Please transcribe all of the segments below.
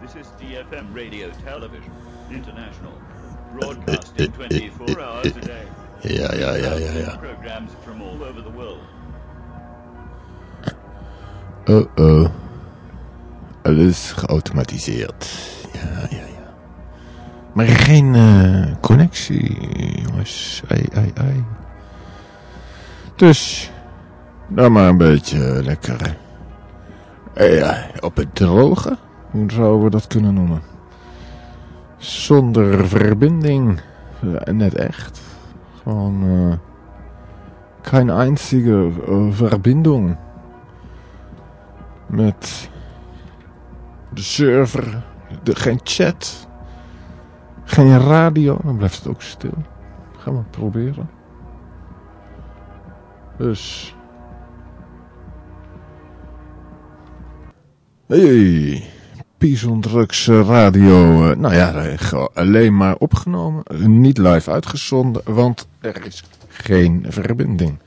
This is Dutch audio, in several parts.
This is DFM Radio Television International, broadcasting 24 hours a day. Ja, ja, ja, ja, ja. Programs from all over the world. Oh, oh. Alles geautomatiseerd. Ja, ja, ja. Maar geen eh, connectie, jongens. Ai, ai, ai. Dus, dan maar een beetje lekker. eh, ja, op het droge. Hoe zouden we dat kunnen noemen? Zonder verbinding. Ja, net echt. Gewoon, eh geen einzige eh, verbinding met de server, de, geen chat, geen radio, dan blijft het ook stil. Gaan we proberen. Dus. Hey, Pison Drugs Radio. eh, Nou ja, eh, alleen maar opgenomen, eh, niet live uitgezonden, want er is geen verbinding.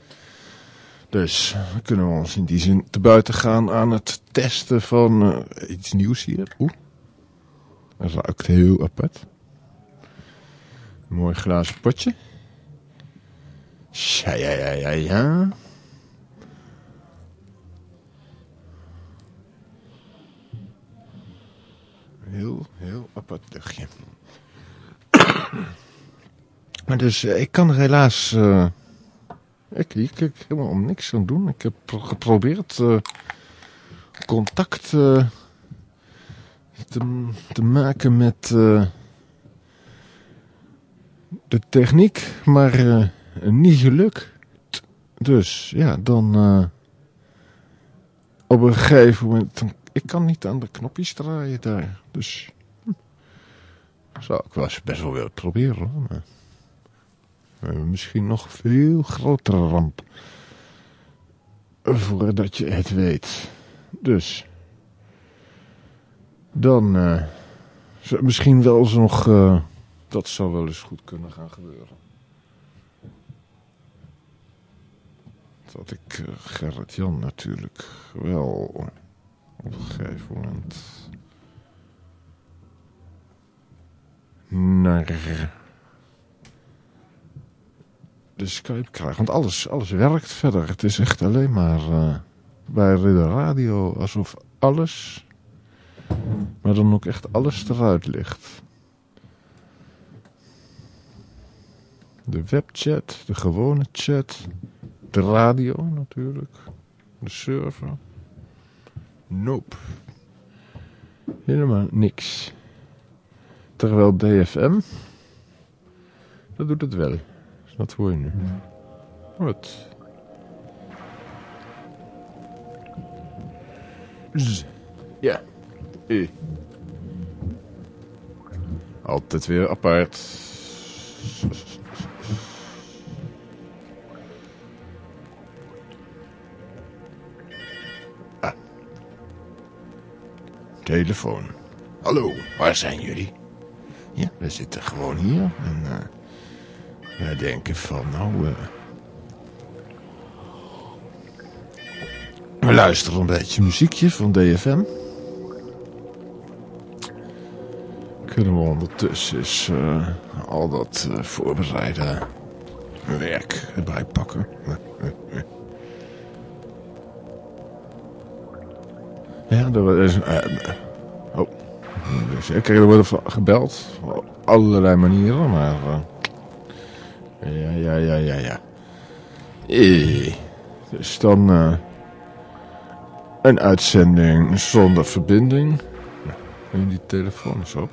Dus kunnen we ons in die zin te buiten gaan aan het testen van iets nieuws hier. Oeh, dat ruikt heel apart. Mooi glazen potje. Ja, ja, ja, ja, ja. Heel, heel apart luchtje. maar dus, eh, ik kan helaas... eh, ik, ik, helemaal om niks aan doen. Ik heb pro- geprobeerd eh, contact te, te maken met de techniek, maar niet gelukt. Dus ja, dan op een gegeven moment, ik kan niet aan de knopjes draaien daar. Dus hm, zou ik wel eens best wel willen proberen. Maar, misschien nog veel grotere ramp. Voordat je het weet. Dus. Dan. zou- misschien wel eens nog. eh, dat zou wel eens goed kunnen gaan gebeuren. Dat ik eh, Gerrit Jan natuurlijk wel. Op een gegeven moment. naar de Skype krijg. Want alles, alles werkt verder. Het is echt alleen maar eh, bij de radio alsof alles, maar dan ook echt alles eruit ligt. De webchat, de gewone chat, de radio natuurlijk, de server. Nope. Helemaal niks. Terwijl DFM, dat doet het wel. Dat hoor je nu. Wat? Ja. E. Altijd weer apart. Telefoon. Hallo, waar zijn jullie? Ja, we zitten gewoon hier en eh, wij denken van nou... eh, we luisteren een beetje muziekje van DFM. Kunnen we ondertussen eh, al dat voorbereide werk erbij pakken. Ja, er is... eh, oh, zeker, er worden gebeld op allerlei manieren, maar... eh, ja, ja, ja, ja, ja. Eh, Dus dan eh, een uitzending zonder verbinding. Nou, neem die telefoon eens op.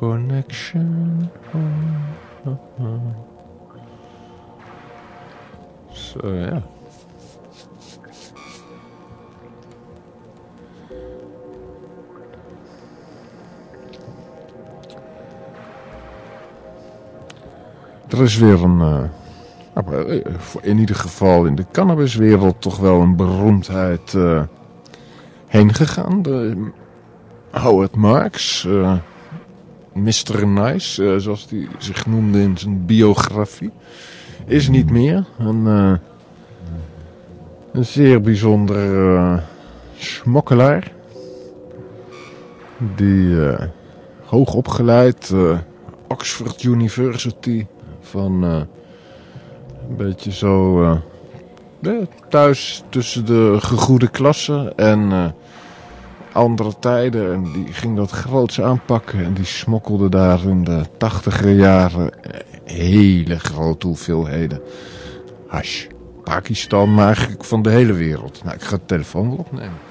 connection. Zo ja. Er is weer een, eh, nou, eh, voor- in ieder geval in de cannabiswereld toch wel een beroemdheid eh, heen gegaan. De, Howard Marks, eh Mr. Nice, eh, zoals hij zich noemde in zijn biografie. is niet meer. Een, eh, een zeer bijzonder eh, smokkelaar. Die hoog opgeleid, Oxford University, van een beetje zo thuis tussen de gegoede klassen en andere tijden. En die ging dat groots aanpakken en die smokkelde daar in de tachtiger jaren hele grote hoeveelheden hash. Pakistan, maar eigenlijk van de hele wereld. Nou, ik ga de telefoon wel opnemen.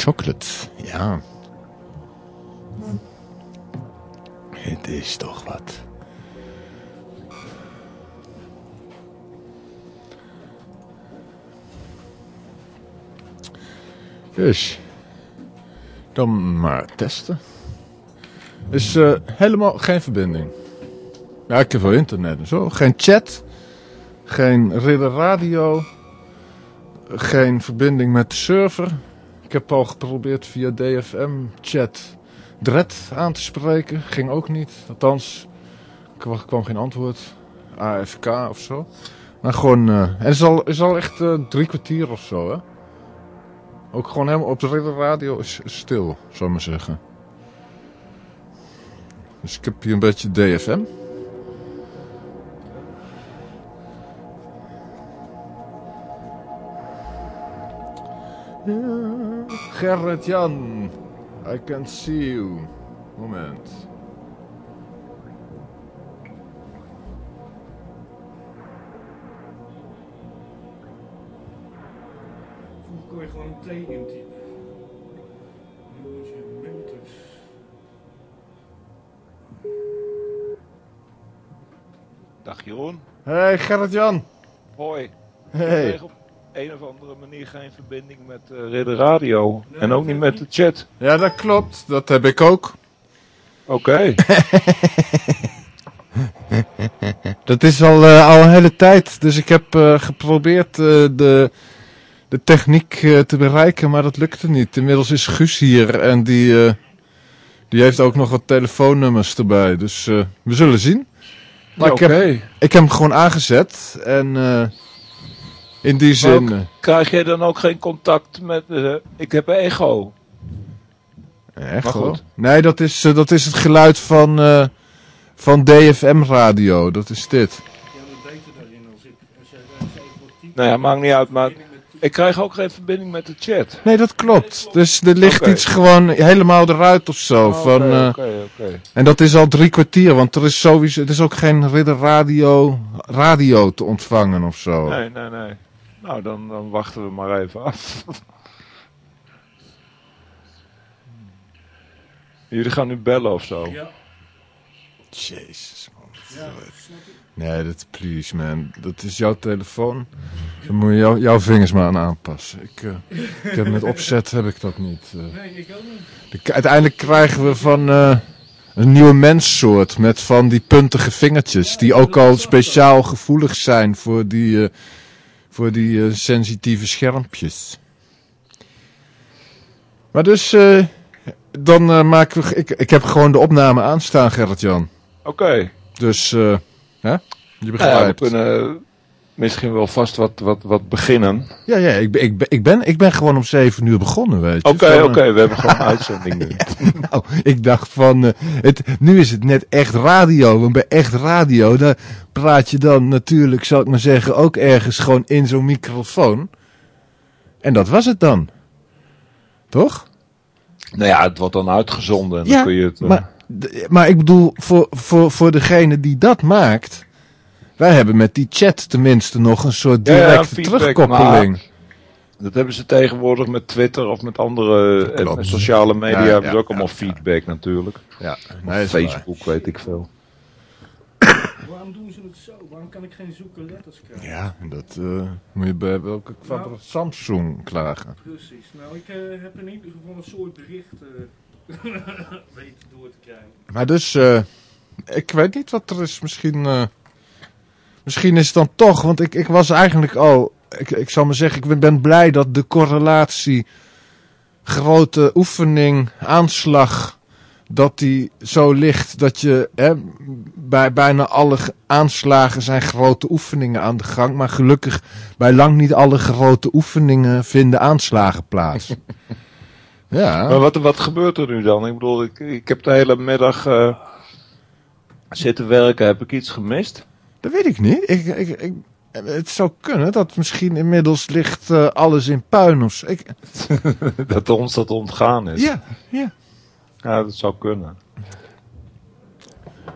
Chocolate? Ja. Het is toch wat. Dus. Dan maar testen. Is eh, helemaal geen verbinding. Ja, ik heb wel internet en zo. Geen chat. Geen ridder radio. Geen verbinding met de server. Ik heb al geprobeerd via DFM chat Dread aan te spreken. Ging ook niet. Althans, er kwam geen antwoord. AFK of zo. Maar gewoon... eh, en het is al, is al echt eh, drie kwartier of zo, hè. Ook gewoon helemaal op de radio is is stil, zou ik maar zeggen. Dus ik heb hier een beetje DFM. Gerrit Jan, I can see you. Moment. Vroeger kon je gewoon een T intypen. Nu moet je Mentus. Dag Jeroen. Hey Gerrit Jan. Hoi. Hey. Een of andere manier geen verbinding met uh, Ridder Radio. en ook niet met de chat. Ja, dat klopt. Dat heb ik ook. Oké. Dat is al, eh, al een hele tijd. Dus ik heb eh, geprobeerd de, de techniek te bereiken, maar dat lukte niet. Inmiddels is Guus hier en die, die heeft ook nog wat telefoonnummers erbij. Dus we zullen zien. Maar Oké. ik, heb, ik heb hem gewoon aangezet en in die zin... ook- eh, Krijg jij dan ook geen contact met... eh, ik heb echo. Echt Maar hoor. goed. Nee, dat is, eh, dat is het geluid van, eh, van DFM radio. Dat is dit. Ja, dat beter daarin als ik. Als jij even. Nou ja, maakt niet uit. Maar ik krijg ook geen verbinding met de chat. Nee, dat klopt. Dus er ligt iets gewoon helemaal eruit of zo. Oké, van, eh, Oké, oké. En dat is al drie kwartier, want er is sowieso, het is ook geen ridder radio, radio te ontvangen of zo. Nee, nee, nee. Nou, dan, dan wachten we maar even af. Jullie gaan nu bellen of zo? Ja, Jezus man. ja. Nee, dat please man. Dat is jouw telefoon. Dan moet je jou- jouw vingers maar aan aanpassen. Ik, eh, ik heb met opzet heb ik dat niet. eh. Nee, ik ook niet. De- uiteindelijk krijgen we van eh, een nieuwe menssoort met van die puntige vingertjes. Die ook al speciaal gevoelig zijn voor die, eh, voor die eh, sensitieve schermpjes. Maar dus, eh, dan maken we... Ik, ik heb gewoon de opname aanstaan, Gerrit-Jan. Oké. Dus, hè? Je Nou ja, we begrijpt. kunnen misschien wel vast wat, wat, wat beginnen. Ja, ja, ik, ben- ik, ik, ben, ik ben gewoon om zeven uur begonnen, weet je. Oké, oké, eh, we hebben gewoon een uitzending nu. Nou, ik dacht van, eh, het, nu is het net echt radio. Want bij echt radio, daar praat je dan natuurlijk, zal ik maar zeggen, ook ergens gewoon in zo'n microfoon. En dat was het dan. Toch? Nou ja, het wordt dan uitgezonden. En Ja, dan kun je het, eh, Maar, maar ik bedoel, voor, voor, voor degene die dat maakt, wij hebben met die chat tenminste nog een soort Ja, ja, directe feedback, terugkoppeling. Dat hebben ze tegenwoordig met Twitter of met andere eh, sociale media. Ja, hebben ze ook ja, allemaal ja. feedback natuurlijk. Ja, nee, waar. Facebook, weet ik veel. Waarom doen ze het zo? Waarom kan ik geen zoeken letters krijgen? Ja, dat eh, moet je bij welke Nou. Samsung klagen. Precies. Nou, ik eh, heb in ieder geval een soort bericht eh weten door te krijgen. Maar dus, eh, ik weet niet wat er is. Misschien, eh, misschien is het dan toch, want ik, ik was eigenlijk al, ik, ik zal maar zeggen, ik ben, blij dat de correlatie grote oefening, aanslag, dat die zo ligt dat je hè, bij bijna alle ge- aanslagen zijn grote oefeningen aan de gang. Maar gelukkig bij lang niet alle grote oefeningen vinden aanslagen plaats. ja. Maar wat, wat gebeurt er nu dan? Ik bedoel, ik, ik heb de hele middag eh, zitten werken. Heb ik iets gemist? Dat weet ik niet. Ik, ik, ik, het zou kunnen dat misschien inmiddels ligt eh, alles in puin of zo. Ik, dat ons dat ontgaan is. ja, ja. Ja, dat zou kunnen.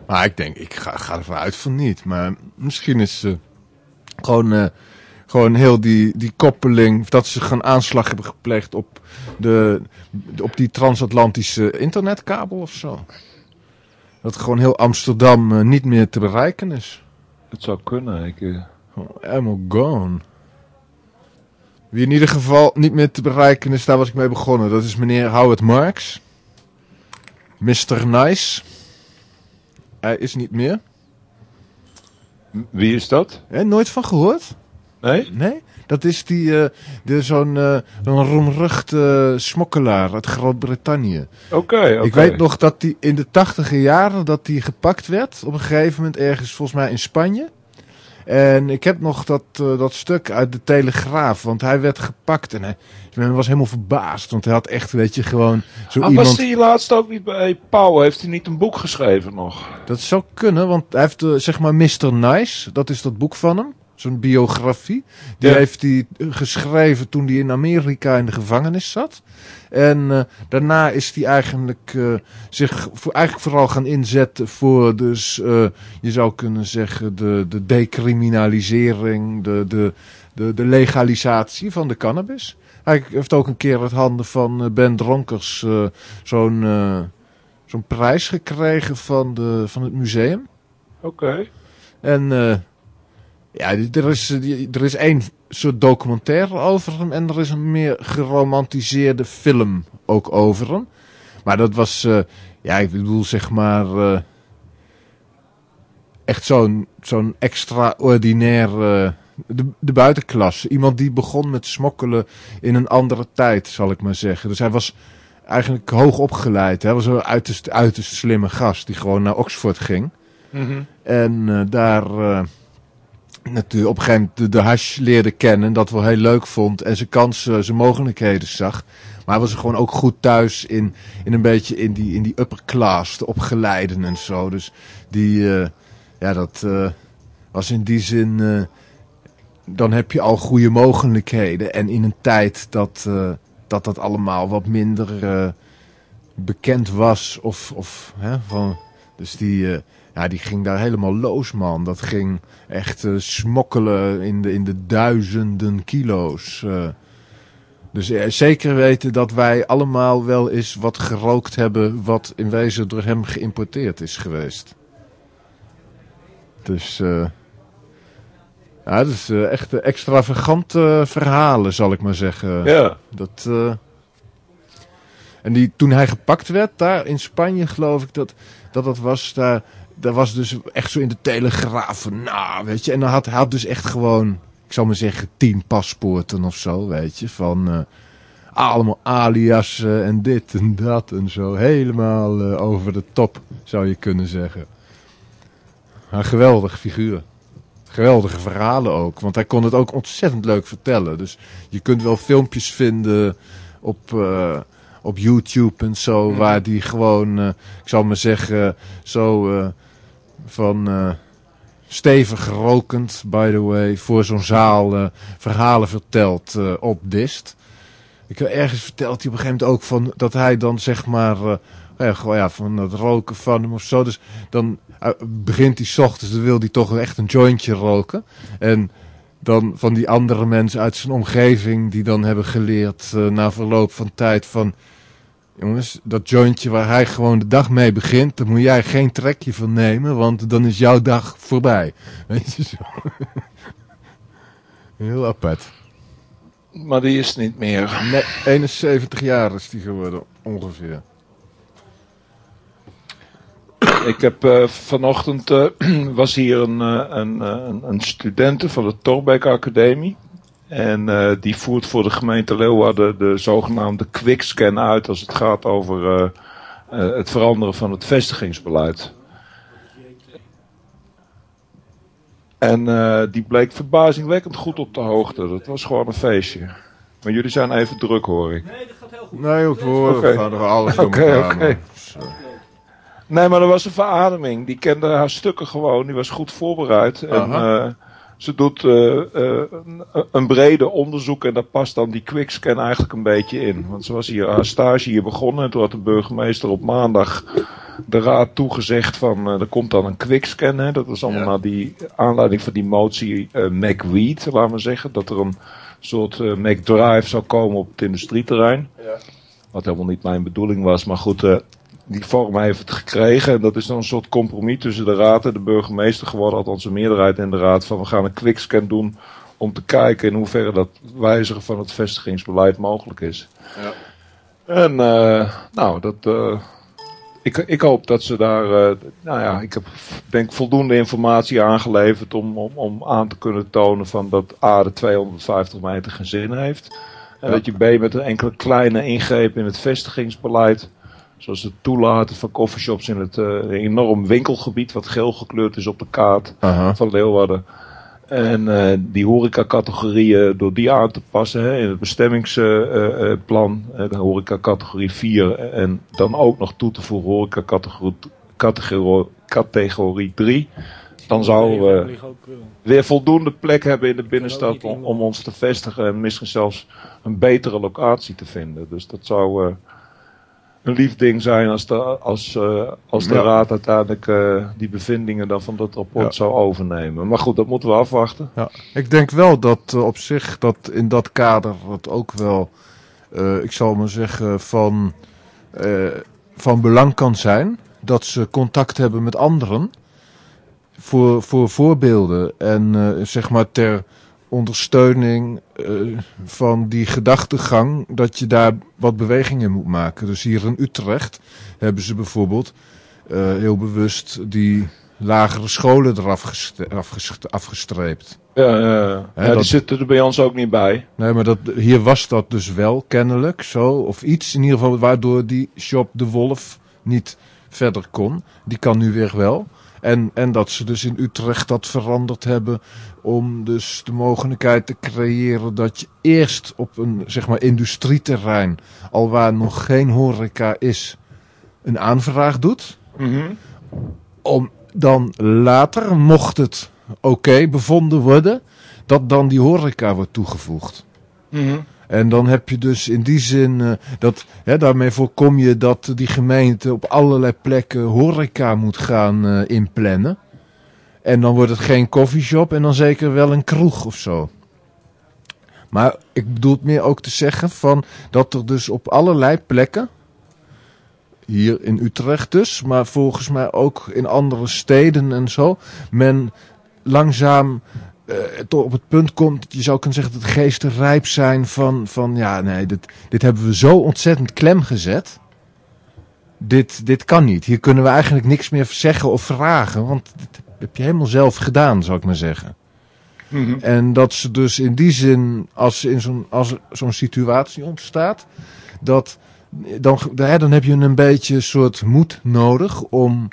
Maar ik denk, ik ga, ga ervan uit van niet. Maar misschien is eh, gewoon, eh, gewoon heel die, die koppeling, dat ze gewoon aanslag hebben gepleegd op, de, op die transatlantische internetkabel of zo. Dat gewoon heel Amsterdam niet meer te bereiken is. Het zou kunnen. Ik, Helemaal gone. Wie in ieder geval niet meer te bereiken is, daar was ik mee begonnen. Dat is meneer Howard Marks. Mr. Nice. Hij is niet meer. wie is dat? Hè, nooit van gehoord? Nee? Nee? Dat is die, eh, de, zo'n eh zo'n roemruchte smokkelaar uit Groot-Brittannië. Oké, oké. Ik weet nog dat hij in de tachtige jaren dat hij gepakt werd. Op een gegeven moment ergens volgens mij in Spanje. En ik heb nog dat, eh, dat stuk uit de Telegraaf. Want hij werd gepakt en hij, men was helemaal verbaasd. Want hij had echt, weet je, gewoon zo Ah, iemand... Was hij laatst ook niet bij Pauw? Heeft hij niet een boek geschreven nog? Dat zou kunnen, want hij heeft zeg maar Mr. Nice. Dat is dat boek van hem. Zo'n biografie. Die Ja. heeft hij eh, geschreven toen hij in Amerika in de gevangenis zat. En eh, daarna is hij eigenlijk eh, zich voor, eigenlijk vooral gaan inzetten voor dus, je zou kunnen zeggen, de, de decriminalisering, de, de, de, de legalisatie van de cannabis. Hij heeft ook een keer uit handen van Ben Dronkers zo'n zo'n prijs gekregen van, de, van het museum. Oké. En ja, er is, er is één soort documentaire over hem en er is een meer geromantiseerde film ook over hem. Maar dat was, eh, ja, ik bedoel zeg maar, eh, echt zo'n zo'n extraordinair, eh, de, de buitenklasse. Iemand die begon met smokkelen in een andere tijd, zal ik maar zeggen. Dus hij was eigenlijk hoog opgeleid. Hij was een uiterst, uiterst slimme gast die gewoon naar Oxford ging. Mhm. En daar natuurlijk op een gegeven moment de, hash leerde kennen. En dat wel heel leuk vond. En zijn kansen, zijn mogelijkheden zag. Maar hij was gewoon ook goed thuis in, in een beetje in die, in die upper class. De opgeleiden en zo. Dus die, eh, ja, dat eh, was in die zin. eh, dan heb je al goede mogelijkheden. En in een tijd dat dat, dat allemaal wat minder bekend was. Of, of hè, van. Dus die. Ja, die ging daar helemaal los, man. Dat ging echt eh, smokkelen in de, in de duizenden kilo's. eh. dus eh, zeker weten dat wij allemaal wel eens wat gerookt hebben... wat in wezen door hem geïmporteerd is geweest. Dus... ja, dat is echt extravagante verhalen, zal ik maar zeggen. Ja. Dat, En die, toen hij gepakt werd, daar in Spanje geloof ik dat dat, dat was, daar, daar was dus echt zo in de telegraaf nou, weet je. En dan had hij had dus echt gewoon, ik zal maar zeggen, tien paspoorten of zo, weet je. Van eh, allemaal aliasen en dit en dat en zo. Helemaal eh, over de top, zou je kunnen zeggen. Een geweldige figuur. Geweldige verhalen ook. Want hij kon het ook ontzettend leuk vertellen. Dus je kunt wel filmpjes vinden op, eh, op YouTube en zo. Waar die gewoon, ik zal maar zeggen, zo van eh, stevig rokend, by the way, voor zo'n zaal eh, verhalen vertelt eh, op dist. Ik ergens verteld hij op een gegeven moment ook van dat hij dan zeg maar. eh, ja, van het roken van hem of zo. Dus dan begint hij 's ochtends, dan wil hij toch echt een jointje roken. En dan van die andere mensen uit zijn omgeving die dan hebben geleerd na verloop van tijd van... Jongens, dat jointje waar hij gewoon de dag mee begint, daar moet jij geen trekje van nemen, want dan is jouw dag voorbij. Weet je zo. Heel apart. Maar die is niet meer. Nee, 71 jaar is die geworden, ongeveer. Ik heb eh, vanochtend eh, was hier een, een, eh, een, een studente van de Torbeck Academie. En eh, die voert voor de gemeente Leeuwarden de zogenaamde quickscan uit als het gaat over eh, eh, het veranderen van het vestigingsbeleid. En eh, die bleek verbazingwekkend goed op de hoogte. Dat was gewoon een feestje. Maar jullie zijn even druk hoor ik. Nee, dat gaat heel goed. Nee, ook hoor, we gaan er alles door Oké, oké. Nee, maar er was een verademing. Die kende haar stukken gewoon. Die was goed voorbereid. En Aha. eh, ze doet eh, eh, een, een brede onderzoek. En daar past dan die quickscan eigenlijk een beetje in. Want ze was hier haar stage hier begonnen. En toen had de burgemeester op maandag de raad toegezegd van... eh, er komt dan een quickscan. Hè. Dat was allemaal Ja. naar die aanleiding van die motie McWeed, laten we zeggen. Dat er een soort McDrive zou komen op het industrieterrein. Wat helemaal niet mijn bedoeling was. Maar goed, die vorm heeft het gekregen. En dat is dan een soort compromis tussen de raad en de burgemeester geworden. Althans een meerderheid in de raad. Van we gaan een quickscan doen om te kijken in hoeverre dat wijzigen van het vestigingsbeleid mogelijk is. Ja. En eh, nou, dat, eh, ik, ik hoop dat ze daar, eh, nou ja, ik heb denk voldoende informatie aangeleverd om, om, om aan te kunnen tonen van dat A de 250 meter geen zin heeft. En Ja. dat je B met een enkele kleine ingreep in het vestigingsbeleid, zoals het toelaten van coffeeshops in het eh, enorm winkelgebied wat geel gekleurd is op de kaart van Leeuwarden. En eh, die horecacategorieën door die aan te passen hè, in het bestemmingsplan, eh, de horecacategorie 4 en dan ook nog toe te voegen horecacategorie categorie, categorie 3. Dan zouden we weer voldoende plek hebben in de binnenstad om, om ons te vestigen en misschien zelfs een betere locatie te vinden. Dus dat zou een lief ding zijn als de, als, eh, als de Ja. raad uiteindelijk eh, die bevindingen dan van dat rapport Ja. zou overnemen. Maar goed, dat moeten we afwachten. Ja, ik denk wel dat eh, op zich dat in dat kader het ook wel, ik zal maar zeggen, van, van belang kan zijn. Dat ze contact hebben met anderen voor, voor voorbeelden en zeg maar ter ondersteuning eh, van die gedachtegang dat je daar wat beweging in moet maken. Dus hier in Utrecht hebben ze bijvoorbeeld eh, heel bewust die lagere scholen eraf afgest- afgestreept. Ja, ja, ja, die zitten er bij ons ook niet bij. Nee, maar dat, hier was dat dus wel kennelijk zo. Of iets in ieder geval waardoor die shop De Wolf niet verder kon. Die kan nu weer wel. En, en dat ze dus in Utrecht dat veranderd hebben om dus de mogelijkheid te creëren dat je eerst op een zeg maar industrieterrein, al waar nog geen horeca is, een aanvraag doet. Om dan later, mocht het oké bevonden worden, dat dan die horeca wordt toegevoegd. En dan heb je dus in die zin, eh, dat, hè, daarmee voorkom je dat die gemeente op allerlei plekken horeca moet gaan eh, inplannen. En dan wordt het geen koffieshop en dan zeker wel een kroeg of zo. Maar ik bedoel het meer ook te zeggen van dat er dus op allerlei plekken, hier in Utrecht dus, maar volgens mij ook in andere steden en zo, men langzaam tot op het punt komt, dat je zou kunnen zeggen dat de geesten rijp zijn van, van ja, nee, dit, dit hebben we zo ontzettend klem gezet. Dit, dit kan niet. Hier kunnen we eigenlijk niks meer zeggen of vragen, want dit heb je helemaal zelf gedaan, zou ik maar zeggen. Mhm. En dat ze dus in die zin, als, in zo'n, als zo'n situatie ontstaat, dat, dan, dan heb je een beetje een soort moed nodig om,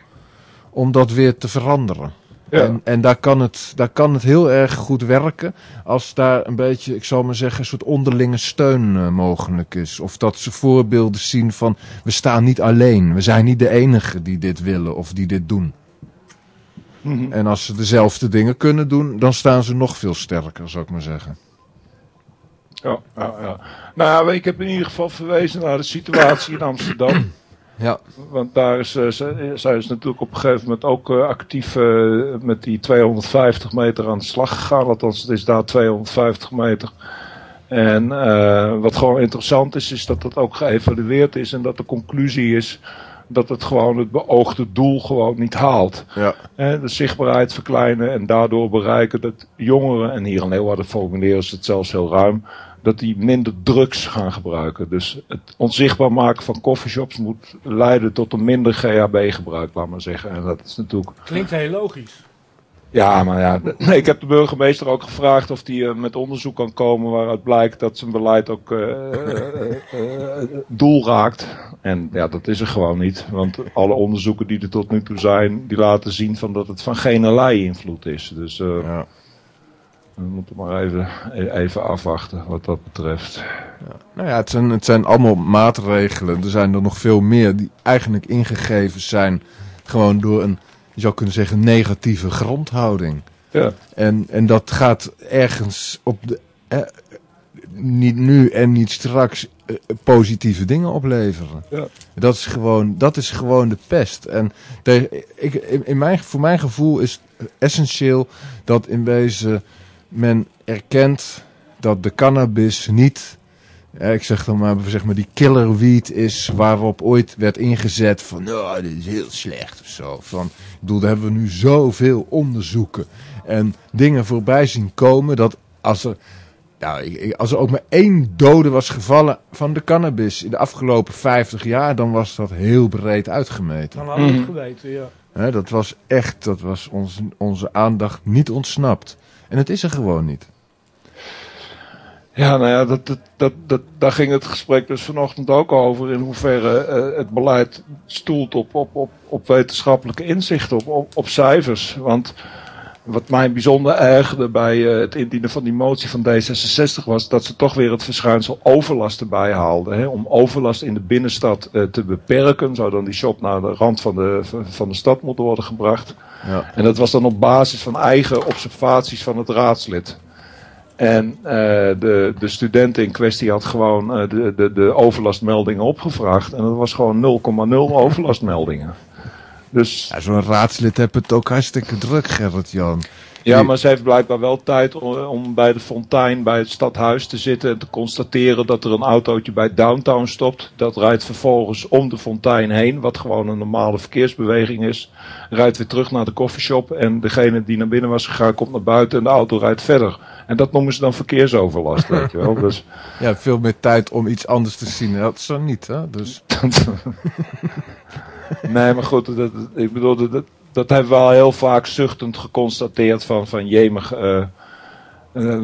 om dat weer te veranderen. Ja. En, en daar, kan het, daar kan het heel erg goed werken als daar een beetje, ik zal maar zeggen, een soort onderlinge steun eh, mogelijk is. Of dat ze voorbeelden zien van, we staan niet alleen. We zijn niet de enige die dit willen of die dit doen. Mhm. En als ze dezelfde dingen kunnen doen, dan staan ze nog veel sterker, zou ik maar zeggen. Ja, ja, ja. Nou ja, ik heb in ieder geval verwezen naar de situatie in Amsterdam. Ja, Want daar is, eh, zij zij is natuurlijk op een gegeven moment ook eh, actief eh, met die 250 meter aan de slag gegaan. Althans, het is daar 250 meter. En eh, wat gewoon interessant is, is dat dat ook geëvalueerd is. En dat de conclusie is dat het gewoon het beoogde doel gewoon niet haalt. ja, Hè, de zichtbaarheid verkleinen en daardoor bereiken dat jongeren, en hier in Leeuwarden formuleren ze het zelfs heel ruim, dat die minder drugs gaan gebruiken. Dus het onzichtbaar maken van coffeeshops moet leiden tot een minder GHB-gebruik, laat maar zeggen. En dat is natuurlijk Klinkt heel logisch. ja, maar ja, nee, ik heb de burgemeester ook gevraagd of hij met onderzoek kan komen waaruit blijkt dat zijn beleid ook eh, eh, eh, doel raakt. En ja, dat is er gewoon niet. Want alle onderzoeken die er tot nu toe zijn, die laten zien van dat het van geen allerlei invloed is. Dus eh, ja. We moeten maar even, even afwachten wat dat betreft. Nou ja, het zijn, het zijn allemaal maatregelen. Er zijn er nog veel meer die eigenlijk ingegeven zijn. Gewoon door een, je zou kunnen zeggen, negatieve grondhouding. Ja, En, en dat gaat ergens op de. Eh, niet nu en niet straks eh, positieve dingen opleveren. ja. Dat is gewoon, dat is gewoon de pest. En de, ik, in mijn, voor mijn gevoel is essentieel dat in wezen men erkent dat de cannabis niet, eh, ik zeg dan maar, zeg maar die killer weed is waarop ooit werd ingezet van, nou, dit is heel slecht of zo. Van, ik bedoel, daar hebben we nu zoveel onderzoeken en dingen voorbij zien komen dat als er nou, ik- ik- als er ook maar één dode was gevallen van de cannabis in de afgelopen 50 jaar, dan was dat heel breed uitgemeten. Dan hadden we het Mhm. geweten, ja. Hè, dat was echt, dat was onze, onze aandacht niet ontsnapt. En het is er gewoon niet. Ja, nou ja, dat, dat, dat, daar ging het gesprek dus vanochtend ook over. In hoeverre eh, het beleid stoelt op, op, op, op wetenschappelijke inzichten, op, op, op cijfers. Want wat mij bijzonder ergerde bij eh, het indienen van die motie van D66 was dat ze toch weer het verschijnsel overlast erbij haalden. Hè, om overlast in de binnenstad eh, te beperken, zou dan die shop naar de rand van de, van de stad moeten worden gebracht. Ja. En dat was dan op basis van eigen observaties van het raadslid. En eh, de, de student in kwestie had gewoon de, de, de overlastmeldingen opgevraagd. En dat was gewoon 0,0 overlastmeldingen. Dus Ja, Zo'n raadslid heeft het ook hartstikke druk, Gerrit-Jan. ja, maar ze heeft blijkbaar wel tijd om, om bij de fontein bij het stadhuis te zitten en te constateren dat er een autootje bij downtown stopt. Dat rijdt vervolgens om de fontein heen, wat gewoon een normale verkeersbeweging is. Rijdt weer terug naar de koffieshop en degene die naar binnen was gegaan komt naar buiten en de auto rijdt verder. En dat noemen ze dan verkeersoverlast, weet je wel. Dus Ja, veel meer tijd om iets anders te zien. Dat is er niet, hè? Dus, nee, maar goed, dat, ik bedoel, dat, dat, hebben we al heel vaak zuchtend geconstateerd van, van jemig, eh, eh,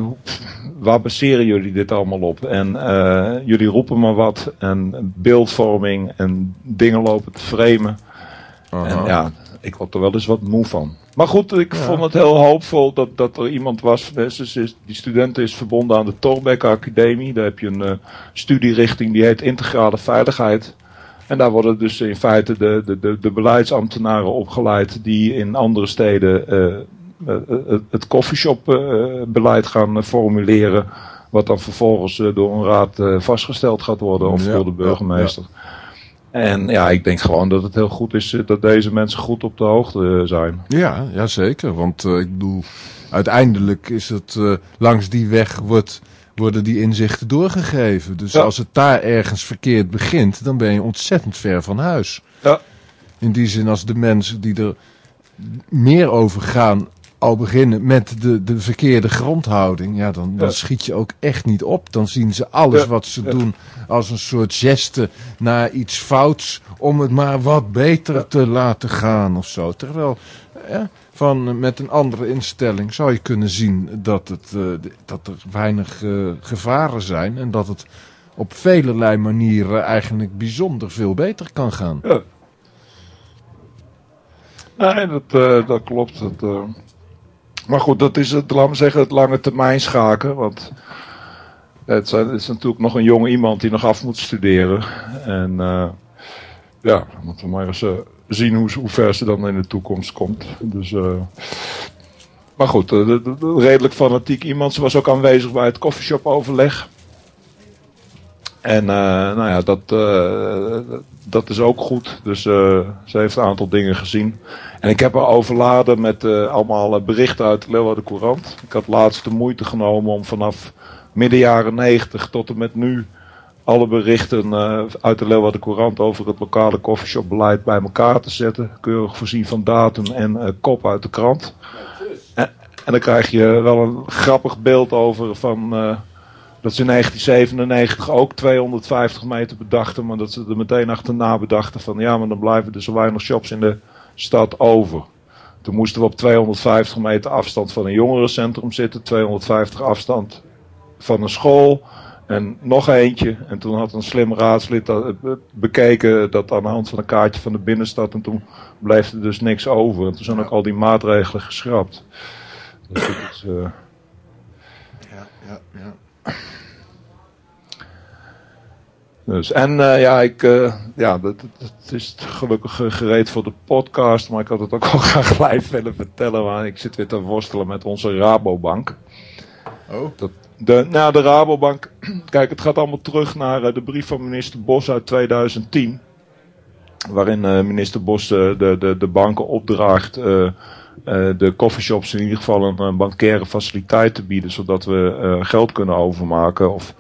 waar baseren jullie dit allemaal op? En eh, jullie roepen maar wat en beeldvorming en dingen lopen te framen. En ja, ik word er wel eens wat moe van. Maar goed, ik Ja. vond het heel hoopvol dat, dat er iemand was. Dus is- die student is verbonden aan de Torbeck Academie. Daar heb je een studierichting die heet Integrale Veiligheid. En daar worden dus in feite de, de, de, de beleidsambtenaren opgeleid die in andere steden eh, eh, het coffeeshop-beleid gaan formuleren. Wat dan vervolgens door een raad vastgesteld gaat worden of Ja, door de ja, burgemeester. En ja, ik denk gewoon dat het heel goed is dat deze mensen goed op de hoogte zijn. Ja, ja, zeker. Want ik bedoel, uiteindelijk is het langs die weg wordt, worden die inzichten doorgegeven. Dus Ja. als het daar ergens verkeerd begint, dan ben je ontzettend ver van huis. Ja. In die zin als de mensen die er meer over gaan al beginnen met de, de verkeerde grondhouding, ja, dan, dan Ja. schiet je ook echt niet op. Dan zien ze alles Ja. wat ze Ja. doen als een soort geste naar iets fouts om het maar wat beter te laten gaan of zo. Terwijl, ja, van, eh, met een andere instelling zou je kunnen zien dat, het, eh, dat er weinig eh, gevaren zijn. En dat het op velelei manieren eigenlijk bijzonder veel beter kan gaan. Nee, dat, dat klopt. Dat, Maar goed, dat is het, we zeggen, het lange termijn schaken. Want het, is natuurlijk nog een jonge iemand die nog af moet studeren. En ja, moeten we maar eens zien hoe, ver ze dan in de toekomst komt. Dus, eh, maar goed, eh, de- de- de- redelijk fanatiek iemand. Ze was ook aanwezig bij het coffeeshop overleg. En eh, nou ja, dat, dat is ook goed. Dus ze heeft een aantal dingen gezien. En ik heb haar overladen met allemaal berichten uit de Leeuwarden Courant. Ik had laatst de moeite genomen om vanaf midden jaren 90 tot en met nu alle berichten eh, uit de Leeuwarden Courant over het lokale coffeeshopbeleid bij elkaar te zetten. Keurig voorzien van datum en eh, kop uit de krant. En, en dan krijg je wel een grappig beeld over van... eh, dat ze in 1997 ook 250 meter bedachten, maar dat ze er meteen achterna bedachten van ja, maar dan blijven er zo weinig shops in de stad over. Toen moesten we op 250 meter afstand van een jongerencentrum zitten, 250 afstand van een school en nog eentje. En toen had een slim raadslid dat, eh, bekeken dat aan de hand van een kaartje van de binnenstad en toen bleef er dus niks over. En toen zijn ook al die maatregelen geschrapt. Dus dat is, eh, Ja, ja, ja. Dus, en eh, ja, ik, ja dat, is gelukkig gereed voor de podcast, maar ik had het ook wel graag live willen vertellen. Maar ik zit weer te worstelen met onze Rabobank. Oh, Dat, de, nou, de Rabobank, kijk, het gaat allemaal terug naar eh, de brief van minister Bos uit 2010. Waarin eh, minister Bos eh, de, de, de banken opdraagt de coffeeshops in ieder geval een, bankaire faciliteit te bieden. Zodat we geld kunnen overmaken of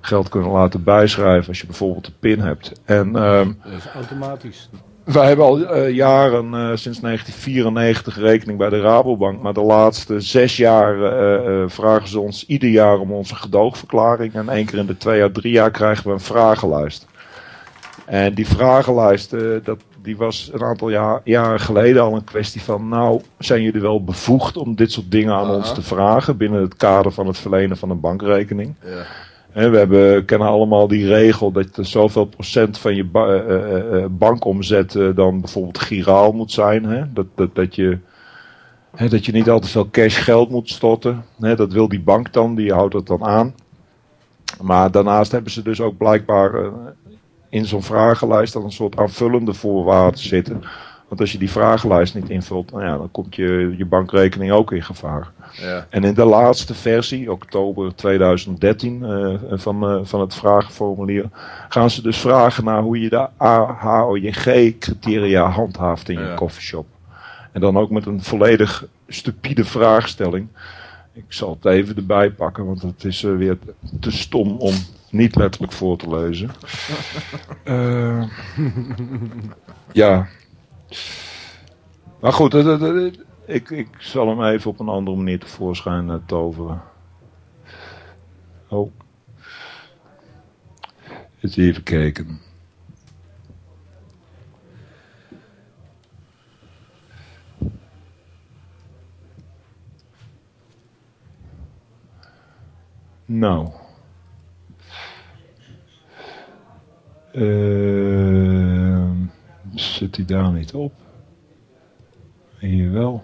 geld kunnen laten bijschrijven als je bijvoorbeeld een pin hebt. En ehm, Dat is automatisch. Wij hebben al eh, jaren, eh, sinds 1994, rekening bij de Rabobank. Maar de laatste zes jaar eh, vragen ze ons ieder jaar om onze gedoogverklaring. En één keer in de twee jaar, drie jaar krijgen we een vragenlijst. En die vragenlijst, dat, die was een aantal jaar, jaren geleden al een kwestie van... Nou, zijn jullie wel bevoegd om dit soort dingen aan ons te vragen... binnen het kader van het verlenen van een bankrekening? ja. We hebben, kennen allemaal die regel dat er zoveel procent van je eh, eh, eh, bankomzet dan bijvoorbeeld giraal moet zijn. Dat, dat, dat, je, dat je niet al te veel cash geld moet storten. Dat wil die bank dan, die houdt dat dan aan. Maar daarnaast hebben ze dus ook blijkbaar in zo'n vragenlijst dan een soort aanvullende voorwaarden zitten. Want als je die vragenlijst niet invult, nou ja, dan komt je, je bankrekening ook in gevaar. ja. En in de laatste versie, oktober 2013, eh, van, eh, van het vragenformulier, gaan ze dus vragen naar hoe je de AHOJG-criteria handhaaft in je Ja. coffeeshop. En dan ook met een volledig stupide vraagstelling. Ik zal het even erbij pakken, want het is eh, weer te stom om niet letterlijk voor te lezen. Eh, ja. Maar goed, eh, eh, eh, ik, ik zal hem even op een andere manier tevoorschijn eh, toveren. Oh. Eens even kijken. Nou. Ehm, zit hij daar niet op? Hier wel.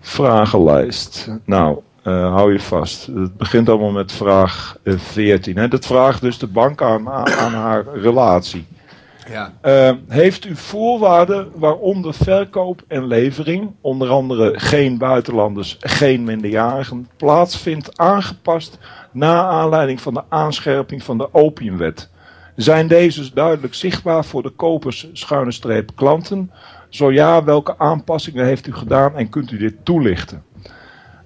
Vragenlijst. Nou, eh, hou je vast. Het begint allemaal met vraag eh, 14. Hè? Dat vraagt dus de bank aan, aan, aan haar relatie. ja. Eh, heeft u voorwaarden waaronder verkoop en levering, onder andere geen buitenlanders, geen minderjarigen, plaatsvindt aangepast na aanleiding van de aanscherping van de opiumwet? Zijn deze duidelijk zichtbaar voor de kopers schuine streep klanten? Zo ja, welke aanpassingen heeft u gedaan en kunt u dit toelichten?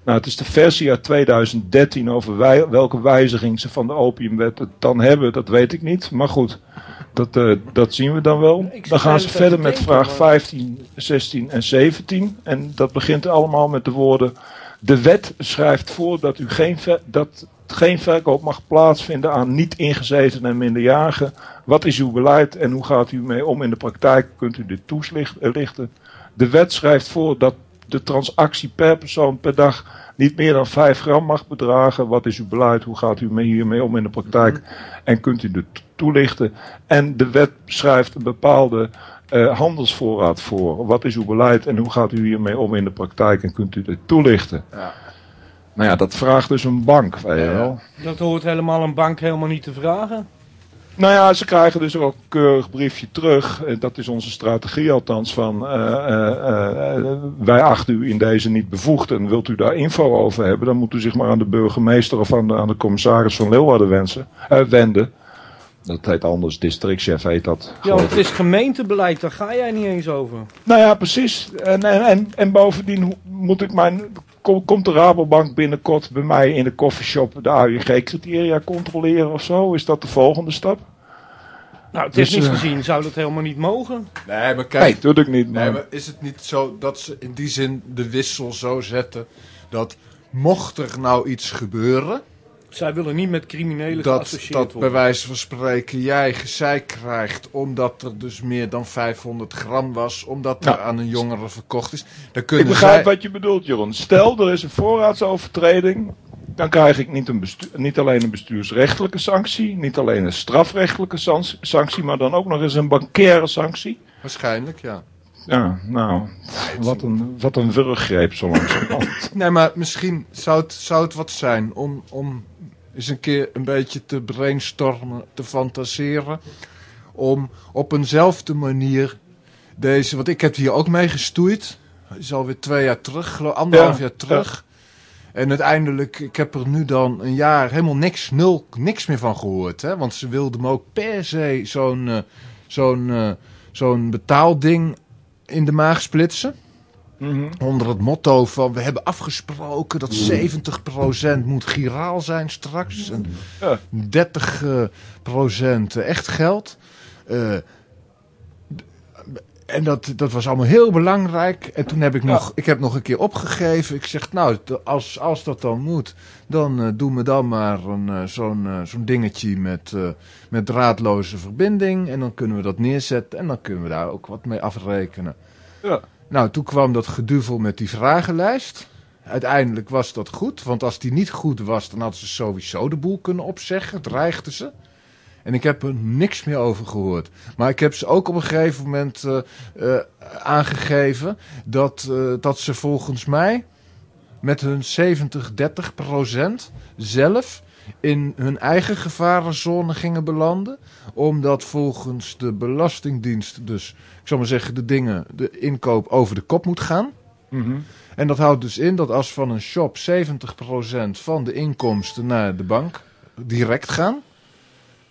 Nou, het is de versie uit 2013 over wij- welke wijziging ze van de opiumwet het dan hebben, dat weet ik niet. Maar goed, dat, eh, dat zien we dan wel. Dan gaan ze verder met vraag maar- 15, 16 en 17. En dat begint allemaal met de woorden... De wet schrijft voor dat, u geen, ver- dat geen verkoop mag plaatsvinden aan niet ingezeten en minderjarigen. Wat is uw beleid en hoe gaat u mee om in de praktijk? Kunt u dit toelichten? De wet schrijft voor dat de transactie per persoon per dag niet meer dan 5 gram mag bedragen. Wat is uw beleid? Hoe gaat u hiermee om in de praktijk? En kunt u dit toelichten? En de wet schrijft een bepaalde uh, handelsvoorraad voor. Wat is uw beleid en hoe gaat u hiermee om in de praktijk en kunt u dit toelichten? Ja. Nou ja, dat vraagt dus een bank, weet je wel. Dat hoort helemaal een bank helemaal niet te vragen. Nou ja, ze krijgen dus ook een keurig briefje terug. Dat is onze strategie althans van uh, uh, uh, wij achten u in deze niet bevoegd en wilt u daar info over hebben, dan moet u zich maar aan de burgemeester of aan de, aan de commissaris van Leeuwarden wensen, wenden. Dat heet anders, districtchef heet dat. Ja, want het is gemeentebeleid, daar ga jij niet eens over. Nou ja, precies. En, en, en, en bovendien moet ik mijn komt de Rabobank binnenkort bij mij in de koffieshop de AUG-criteria controleren of zo? Is dat de volgende stap? Nou, technisch dus, uh, gezien zou dat helemaal niet mogen. Nee, maar kijk. Nee, natuurlijk niet. Nee, maar is het niet zo dat ze in die zin de wissel zo zetten dat mocht er nou iets gebeuren zij willen niet met criminelen dat, geassocieerd dat worden. bij wijze van spreken jij gezeik krijgt omdat er dus meer dan 500 gram was, omdat er aan een jongere verkocht is. Dan kunnen Ik begrijp zij... wat je bedoelt, Jeroen. Stel, er is een voorraadsovertreding. Dan krijg ik niet, een bestuur, niet alleen een bestuursrechtelijke sanctie, niet alleen een strafrechtelijke sanctie, maar dan ook nog eens een bankaire sanctie. Waarschijnlijk, ja. Ja, nou, wat een, wat een wurggreep zo langzamerhand. nee, maar misschien zou het, zou het wat zijn om, om eens een keer een beetje te brainstormen, te fantaseren. Om op eenzelfde manier deze, want ik heb hier ook mee gestoeid. is alweer twee jaar terug, anderhalf jaar terug. En uiteindelijk, ik heb er nu dan een jaar helemaal niks, nul, niks meer van gehoord. Hè? Want ze wilden me ook per se zo'n uh, zo'n uh, zo'n betaalding in de maag splitsen. Mm Onder het motto van we hebben afgesproken dat 70% moet giraal zijn straks. En ja. 30% echt geld. Uh, en dat, dat was allemaal heel belangrijk. En toen heb ik nog, ik heb nog een keer opgegeven. Ik zeg, nou, als, als dat dan moet, dan uh, doen we dan maar een, uh, zo'n uh, zo'n dingetje met, met draadloze verbinding. En dan kunnen we dat neerzetten en dan kunnen we daar ook wat mee afrekenen. Ja. Nou, toen kwam dat geduvel met die vragenlijst. Uiteindelijk was dat goed, want als die niet goed was, dan hadden ze sowieso de boel kunnen opzeggen, dreigden ze. En ik heb er niks meer over gehoord. Maar ik heb ze ook op een gegeven moment uh, uh, aangegeven dat, uh, dat ze volgens mij met hun 70-30 procent zelf in hun eigen gevarenzone gingen belanden. Omdat volgens de Belastingdienst dus, zal maar zeggen, de dingen, de inkoop over de kop moet gaan. Mm -hmm. En dat houdt dus in dat als van een shop 70% van de inkomsten naar de bank direct gaan,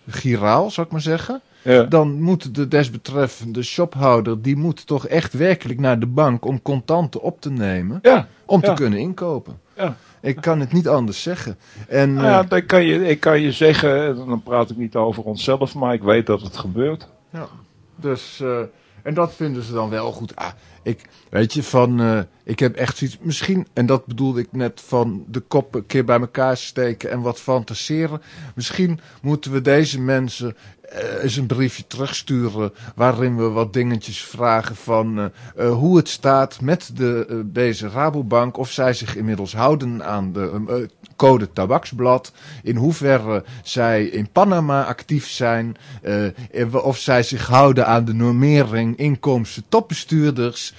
giraal zou ik maar zeggen, ja. dan moet de desbetreffende shophouder, die moet toch echt werkelijk naar de bank om contanten op te nemen, ja. om te ja. kunnen inkopen. Ja. Ik kan het niet anders zeggen. En, nou ja, dan kan je, ik kan je zeggen, dan praat ik niet over onszelf, maar ik weet dat het gebeurt. Ja, dus, uh, en dat vinden ze dan wel goed. Ah, ik, weet je, van, uh, ik heb echt zoiets, misschien, en dat bedoelde ik net van de kop een keer bij elkaar steken en wat fantaseren. Misschien moeten we deze mensen eens een briefje terugsturen waarin we wat dingetjes vragen van uh, uh, hoe het staat met de, deze Rabobank. Of zij zich inmiddels houden aan de code tabaksblad. In hoeverre zij in Panama actief zijn. of zij zich houden aan de normering inkomsten topbestuurders.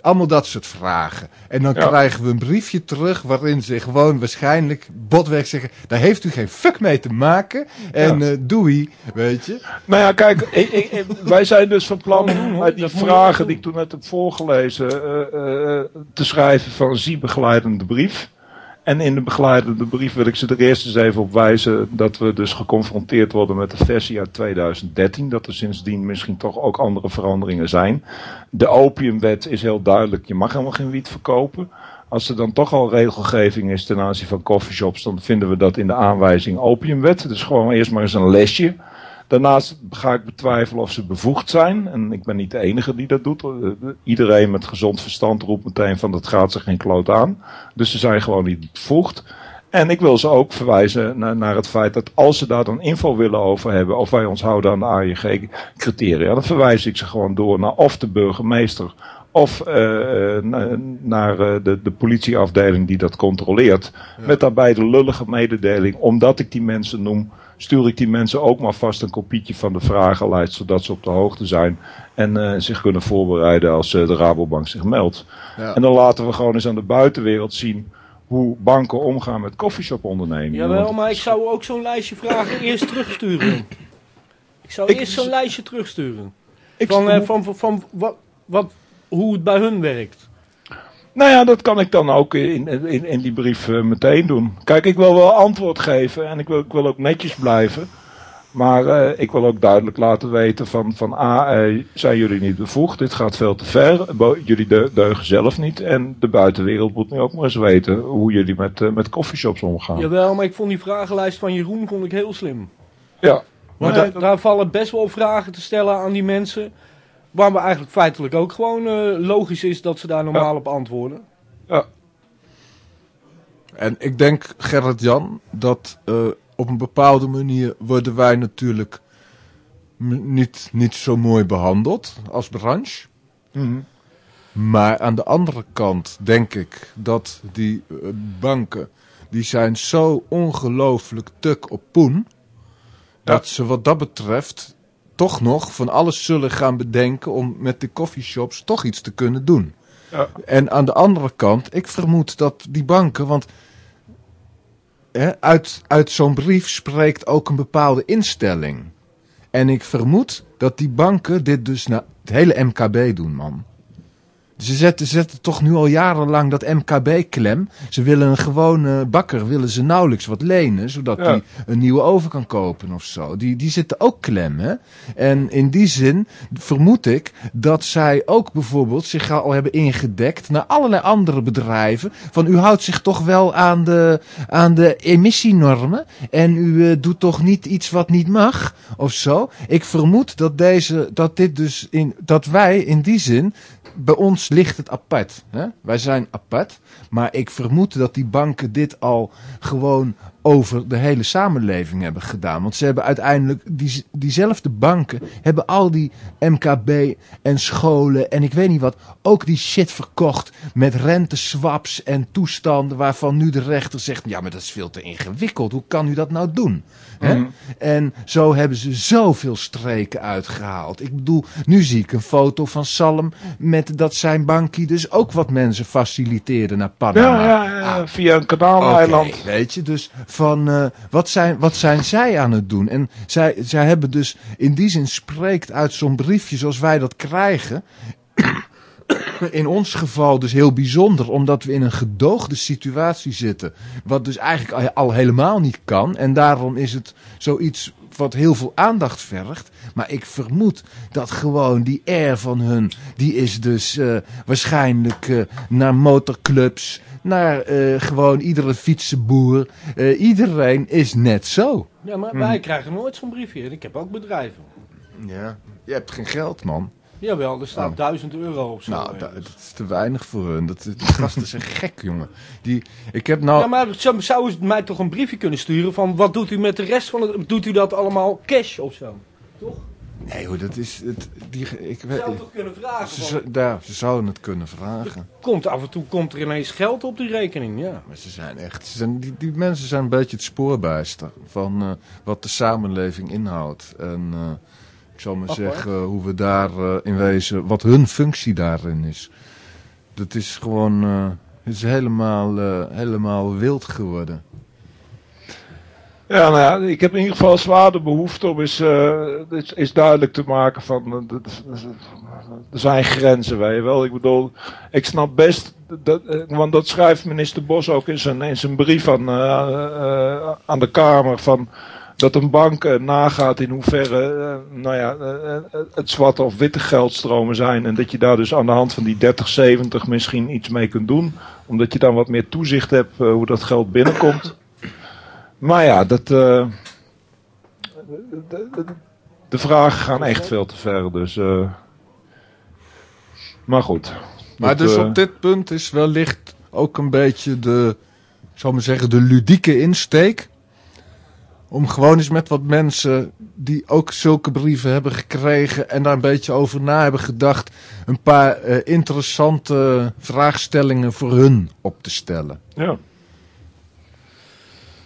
allemaal dat soort vragen. En dan ja. krijgen we een briefje terug waarin ze gewoon waarschijnlijk botweg zeggen. Daar heeft u geen fuck mee te maken. En ja. doei. Weet je? Nou ja, kijk, ik, ik, wij zijn dus van plan om uit die vragen die ik toen net heb voorgelezen uh, uh, te schrijven van een ziebegeleidende brief. En in de begeleidende brief wil ik ze er eerst eens even op wijzen dat we dus geconfronteerd worden met de versie uit 2013. Dat er sindsdien misschien toch ook andere veranderingen zijn. De opiumwet is heel duidelijk, je mag helemaal geen wiet verkopen. Als er dan toch al regelgeving is ten aanzien van coffeeshops, dan vinden we dat in de aanwijzing opiumwet. Dus gewoon eerst maar eens een lesje. Daarnaast ga ik betwijfelen of ze bevoegd zijn. En ik ben niet de enige die dat doet. Iedereen met gezond verstand roept meteen van dat gaat zich geen kloot aan. Dus ze zijn gewoon niet bevoegd. En ik wil ze ook verwijzen naar, naar het feit dat als ze daar dan info willen over hebben, of wij ons houden aan de AIG-criteria, dan verwijs ik ze gewoon door naar of de burgemeester of eh, na- naar eh, de, de politieafdeling die dat controleert. Met daarbij de lullige mededeling, omdat ik die mensen noem, stuur ik die mensen ook maar vast een kopietje van de vragenlijst, zodat ze op de hoogte zijn en eh, zich kunnen voorbereiden als eh, de Rabobank zich meldt. Ja. En dan laten we gewoon eens aan de buitenwereld zien hoe banken omgaan met coffeeshop ondernemingen. Jawel, maar ik zou ook zo'n lijstje vragen eerst terugsturen. Ik zou Ik- eerst zo'n lijstje terugsturen. Ik- Van, eh, van, van, van wat, wat, hoe het bij hun werkt. Nou ja, dat kan ik dan ook in, in, in die brief eh, meteen doen. Kijk, ik wil wel antwoord geven en ik wil, ik wil ook netjes blijven. Maar eh, ik wil ook duidelijk laten weten van, van A, eh, zijn jullie niet bevoegd, dit gaat veel te ver. Bo- jullie de- deugen zelf niet en de buitenwereld moet nu ook maar eens weten hoe jullie met, met coffeeshops omgaan. Jawel, maar ik vond die vragenlijst van Jeroen vond ik heel slim. Ja, Maar Nee, da- dat- daar vallen best wel vragen te stellen aan die mensen. Waar we eigenlijk feitelijk ook gewoon eh, logisch is dat ze daar normaal op antwoorden. ja. En ik denk, Gerrit-Jan, dat eh, op een bepaalde manier worden wij natuurlijk niet, niet zo mooi behandeld als branche. Mhm. Maar aan de andere kant denk ik dat die eh, banken, die zijn zo ongelooflijk tuk op poen, dat ze wat dat betreft toch nog van alles zullen gaan bedenken om met de coffeeshops toch iets te kunnen doen. Ja. En aan de andere kant, ik vermoed dat die banken, want hè, uit, uit zo'n brief spreekt ook een bepaalde instelling. En ik vermoed dat die banken dit dus naar het hele MKB doen, man. Ze zetten, zetten toch nu al jarenlang dat MKB klem. Ze willen een gewone bakker, willen ze nauwelijks wat lenen, zodat Ja. hij een nieuwe oven kan kopen of zo. Die, die zitten ook klem, hè. En in die zin vermoed ik dat zij ook bijvoorbeeld zich al hebben ingedekt naar allerlei andere bedrijven. Van u houdt zich toch wel aan de, aan de emissienormen en u eh, doet toch niet iets wat niet mag of zo. Ik vermoed dat, deze, dat, dit dus in, dat wij in die zin bij ons ligt het apart. Hè? Wij zijn apart. Maar ik vermoed dat die banken dit al gewoon over de hele samenleving hebben gedaan. Want ze hebben uiteindelijk, die, diezelfde banken hebben al die MKB en scholen en ik weet niet wat, ook die shit verkocht met renteswaps en toestanden waarvan nu de rechter zegt, ja maar dat is veel te ingewikkeld, hoe kan u dat nou doen? Hè? Mhm. En zo hebben ze zoveel streken uitgehaald. Ik bedoel, nu zie ik een foto van Salm met dat zijn bankie dus ook wat mensen faciliteerde naar Panama. Ja, ja, ja, Ah, via een kanaaleiland. weet je, dus van eh, wat, zijn, wat zijn zij aan het doen? En zij, zij hebben dus in die zin spreekt uit zo'n briefje zoals wij dat krijgen. In ons geval dus heel bijzonder, omdat we in een gedoogde situatie zitten. Wat dus eigenlijk al, al helemaal niet kan. En daarom is het zoiets wat heel veel aandacht vergt. Maar ik vermoed dat gewoon die air van hun, die is dus eh, waarschijnlijk eh, naar motorclubs, naar eh, gewoon iedere fietsenboer. Eh, iedereen is net zo. Ja, maar wij krijgen nooit zo'n briefje. En ik heb ook bedrijven. Ja, je hebt geen geld, man. Jawel, er staat Oh. 1000 euro of zo. Nou, ergens. dat, is te weinig voor hun. Dat, die gasten zijn gek, jongen. Die, ik heb nou... Ja, maar zou, zou u mij toch een briefje kunnen sturen van wat doet u met de rest van het... Doet u dat allemaal cash of zo? Toch? Nee hoor, dat is... Het, die, ik, Zou toch kunnen vragen ze, daar, ze zouden het kunnen vragen. komt af en toe komt er ineens geld op die rekening, ja. Maar ze zijn echt... Ze zijn, die, die mensen zijn een beetje het spoorbijster van eh, wat de samenleving inhoudt. En eh, ik zal maar Ach, hoor. zeggen hoe we daar eh, in wezen... Wat hun functie daarin is. Dat is gewoon... eh, het is helemaal, eh, helemaal wild geworden. Ja, nou ja, ik heb in ieder geval zwaar de behoefte om eens, eh, is, is duidelijk te maken van, eh, er zijn grenzen, weet je wel. Ik bedoel, ik snap best, dat, eh, want dat schrijft minister Bos ook in zijn, in zijn brief aan, aan de Kamer, van dat een bank nagaat in hoeverre nou ja, het zwarte of witte geldstromen zijn. En dat je daar dus aan de hand van die 3070 misschien iets mee kunt doen. Omdat je dan wat meer toezicht hebt hoe dat geld binnenkomt. Maar ja, dat, eh, de, de, de vragen gaan echt veel te ver. Dus, eh, maar goed. Maar Dat, dus eh, op dit punt is wellicht ook een beetje de, zal maar zeggen, de ludieke insteek. Om gewoon eens met wat mensen die ook zulke brieven hebben gekregen en daar een beetje over na hebben gedacht, een paar interessante vraagstellingen voor hun op te stellen. Ja.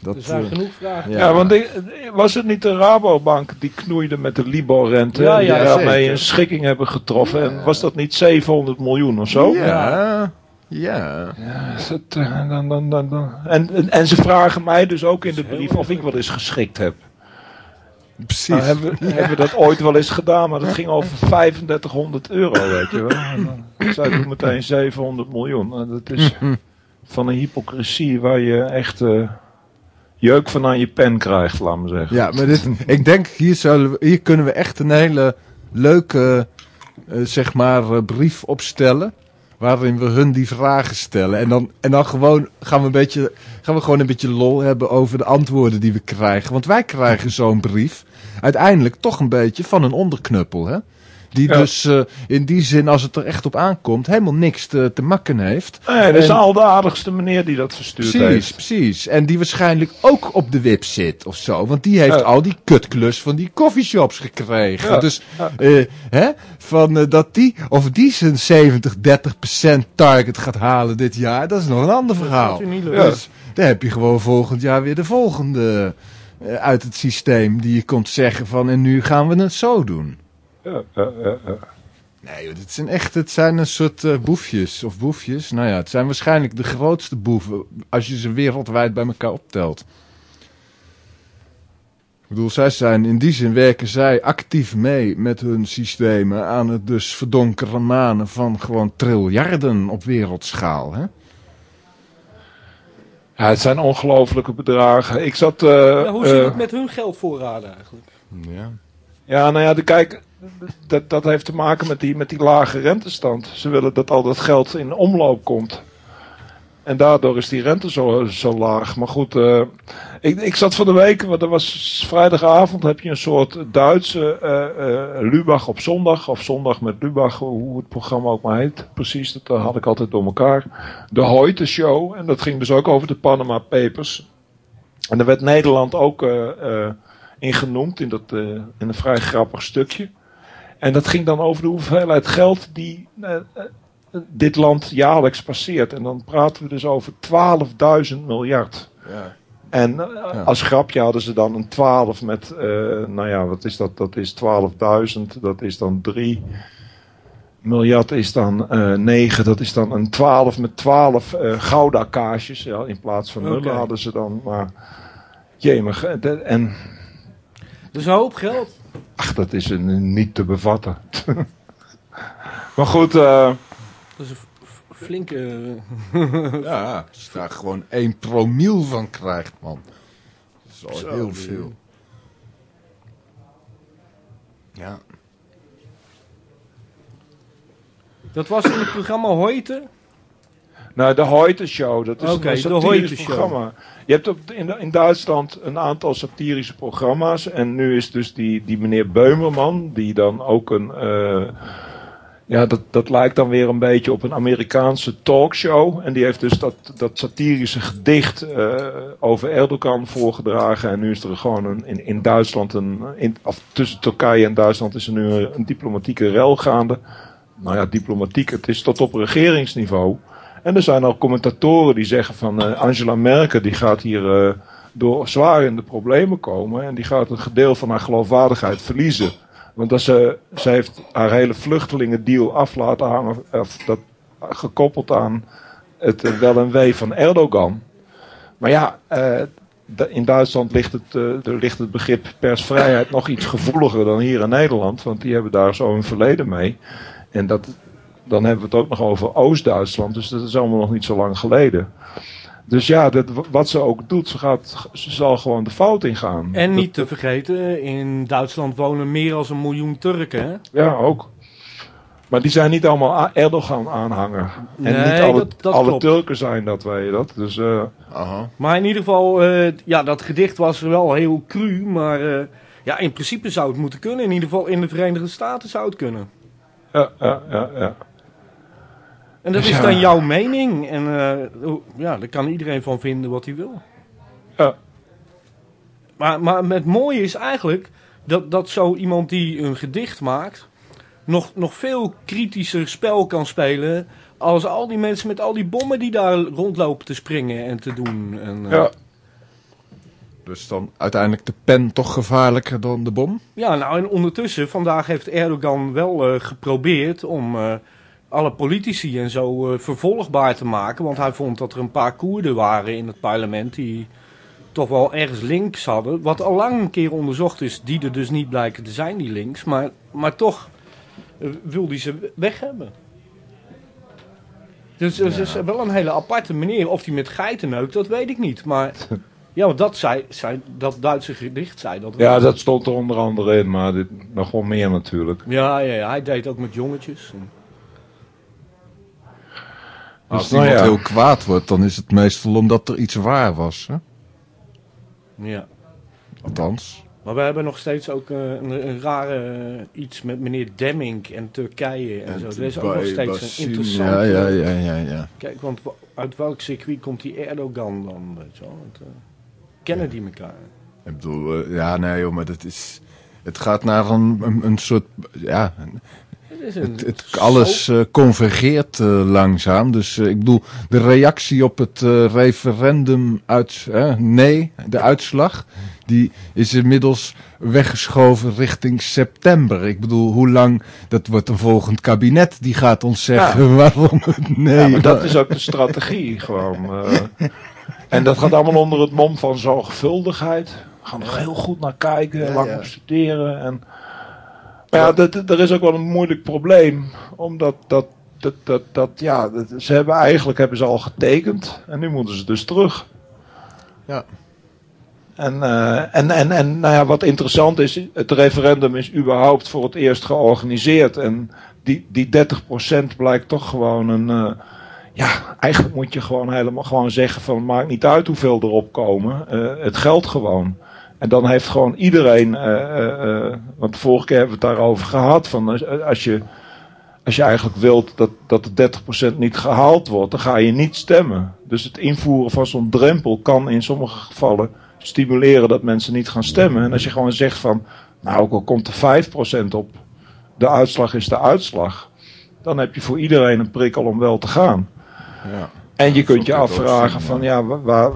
Dat, Er zijn eh, genoeg vragen. Ja. Ja, want die- was het niet de Rabobank die knoeide met de Libor-rente? Ja, en ja, die daarmee een schikking hebben getroffen. En was dat niet 700 miljoen of zo? Ja, ja. Ja, is het, eh, dan, dan, dan, dan. En, en, en ze vragen mij dus ook in de brief of ik wel eens geschikt heb. precies. Nou, hebben, we, hebben we dat ooit wel eens gedaan, maar dat ging over 3500 euro, weet je wel. En dan zei ik meteen 700 miljoen. Nou, dat is van een hypocrisie waar je echt eh, jeuk van aan je pen krijgt, laat maar zeggen. Ja, maar dit, ik denk hier, we, hier kunnen we echt een hele leuke eh, zeg maar, eh, brief opstellen. Waarin we hun die vragen stellen. En dan, en dan gewoon gaan we, een beetje, gaan we gewoon een beetje lol hebben over de antwoorden die we krijgen. Want wij krijgen zo'n brief uiteindelijk toch een beetje van een onderknuppel. Hè? Die Ja. dus eh, in die zin, als het er echt op aankomt, helemaal niks te, te makken heeft. Nee, dat is En- al de aardigste meneer die dat verstuurd Precies, heeft. precies. En die waarschijnlijk ook op de wip zit of zo. Want die heeft Ja. al die kutklus van die coffeeshops gekregen. Ja. Dus eh, hè, van, eh, dat die, of die zijn 70, 30% target gaat halen dit jaar, dat is nog een ander verhaal. u niet. Dus dan heb je gewoon volgend jaar weer de volgende uit het systeem die je komt zeggen van en nu gaan we het zo doen. Ja, ja, ja, ja. Nee, joh, dit zijn echt, het zijn een soort eh, boefjes of boefjes. Nou ja, het zijn waarschijnlijk de grootste boeven als je ze wereldwijd bij elkaar optelt. Ik bedoel, zij zijn in die zin werken zij actief mee met hun systemen aan het dus verdonkere manen van gewoon triljarden op wereldschaal. Hè? Ja, het zijn ongelofelijke bedragen. Ik zat. eh, Ja, hoe zit eh, het met hun geldvoorraden eigenlijk? Ja. Ja, nou ja, de, kijk, dat, dat heeft te maken met die, met die lage rentestand. Ze willen dat al dat geld in omloop komt. En daardoor is die rente zo, zo laag. Maar goed, eh, ik, ik zat van de week, want er was vrijdagavond heb je een soort Duitse eh, Lubach op zondag. Of zondag met Lubach, hoe het programma ook maar heet. Precies, dat had ik altijd door elkaar. De Hoyte Show. En dat ging dus ook over de Panama Papers. En daar werd Nederland ook in genoemd in, dat, in een vrij grappig stukje. En dat ging dan over de hoeveelheid geld die eh, dit land jaarlijks passeert. En dan praten we dus over 12.000 miljard. Ja. En eh, Ja. als grapje hadden ze dan een 12 met, eh, nou ja, wat is dat? Dat is 12.000, dat is dan 3 miljard, is dan eh 9, dat is dan een 12 met 12 eh goudakkages. Ja, in plaats van nullen hadden ze dan, maar jemig. En Dus een hoop geld. Ach, dat is een, niet te bevatten. maar goed, eh, Dat is een flinke... Ja, als je daar gewoon 1 promiel van krijgt, man. Dat is al Zo, heel veel. Ja. Dat was in het programma Hoyte. Nou, de Hoyte Show, dat is Oké, een de satirisch Hoyte Show. Je hebt op, in, in Duitsland een aantal satirische programma's. En nu is dus die, die meneer Beumerman, die dan ook een... eh, ja, dat, dat lijkt dan weer een beetje op een Amerikaanse talkshow. En die heeft dus dat, dat satirische gedicht eh, over Erdogan voorgedragen. En nu is er gewoon een, in, in Duitsland, een, in, of tussen Turkije en Duitsland is er nu een, een diplomatieke rel gaande. Nou ja, diplomatiek, het is tot op regeringsniveau. En er zijn al commentatoren die zeggen van eh, Angela Merkel die gaat hier eh, door zwaar in de problemen komen. En die gaat een gedeelte van haar geloofwaardigheid verliezen. Want als ze, ze heeft haar hele vluchtelingendeal af laten hangen, dat gekoppeld aan het eh, wel en wee van Erdogan. Maar ja, in Duitsland ligt het, er ligt het begrip persvrijheid nog iets gevoeliger dan hier in Nederland. Want die hebben daar zo een verleden mee. En dat, dan hebben we het ook nog over Oost-Duitsland. Dus dat is allemaal nog niet zo lang geleden. Dus ja, dat, wat ze ook doet, ze, gaat, ze zal gewoon de fout ingaan. En Dat- niet te vergeten, in Duitsland wonen meer dan een miljoen Turken. Hè? Ja, ook. Maar die zijn niet allemaal Erdogan-aanhanger. En Nee, niet alle, dat- dat alle klopt. Turken zijn dat, weet je dat. Dus eh, Aha. Maar in ieder geval, eh, ja, dat gedicht was wel heel cru. Maar eh, ja, in principe zou het moeten kunnen. In ieder geval in de Verenigde Staten zou het kunnen. ja, ja, ja, ja. En dat Dus is ja. dan jouw mening. En eh, ja, daar kan iedereen van vinden wat hij wil. Ja. Maar, maar het mooie is eigenlijk dat, dat zo iemand die een gedicht maakt... Nog, nog veel kritischer spel kan spelen... als al die mensen met al die bommen die daar rondlopen te springen en te doen. En, eh, Ja. Dus dan uiteindelijk de pen toch gevaarlijker dan de bom? Ja, nou en ondertussen, vandaag heeft Erdogan wel eh, geprobeerd om alle politici en zo eh, vervolgbaar te maken. Want hij vond dat er een paar Koerden waren in het parlement die toch wel ergens links hadden. Wat al lang een keer onderzocht is, die er dus niet blijken te zijn, die links. Maar, maar toch eh, wil hij ze weg hebben. Dus het is wel een hele aparte manier. Of hij met geiten neukt, dat weet ik niet. Maar ja, want dat, zei, zei, dat Duitse gedicht zei dat wel. ja, dat stond er onder andere in, maar dit, nog wel meer natuurlijk. Ja, ja, ja, hij deed ook met jongetjes. En- Als Dus, nou iemand ja. heel kwaad wordt, dan is het meestal omdat er iets waar was. Hè? Ja. Althans. Maar we hebben nog steeds ook eh, een, een rare eh, iets met meneer Demming en Turkije en, zo. Er is ook nog steeds een interessant... Ja, ja, ja, ja, ja. Kijk, want wa- uit welk circuit komt die Erdogan dan? Weet je wel? Want, eh, kennen die elkaar? Ik bedoel, ja, nee joh, maar dat is... Het gaat naar een, een, een soort... Ja, is een het, het, alles eh, convergeert eh, langzaam. Dus eh, ik bedoel, de reactie op het referendum uit... nee, de uitslag... Die is inmiddels weggeschoven richting september. Ik bedoel, hoe lang... Dat wordt een volgend kabinet. Die gaat ons zeggen waarom het nee... Ja, maar dat is ook de strategie gewoon. en dat gaat allemaal onder het mom van zorgvuldigheid. We gaan er heel goed naar kijken, lang ja. studeren. En... Maar ja, er is ook wel een moeilijk probleem. Omdat dat, dat, dat, dat ja, dat- ze hebben eigenlijk hebben ze al getekend. En nu moeten ze dus terug. Ja. En, eh, en, en, en nou ja, wat interessant is, het referendum is überhaupt voor het eerst georganiseerd. En die, die 30% blijkt toch gewoon een. eh, ja, eigenlijk moet je gewoon helemaal gewoon zeggen: van het maakt niet uit hoeveel erop komen. eh, het geldt gewoon. En dan heeft gewoon iedereen. eh, eh, eh, want vorige keer hebben we het daarover gehad. Van als, je. Als je eigenlijk wilt dat, dat de 30% niet gehaald wordt, dan ga je niet stemmen. Dus het invoeren van zo'n drempel kan in sommige gevallen stimuleren dat mensen niet gaan stemmen. En als je gewoon zegt van, nou ook al komt er 5% op, de uitslag is de uitslag. Dan heb je voor iedereen een prikkel om wel te gaan. Ja. En je kunt je afvragen zien, van, ja, wa- waar,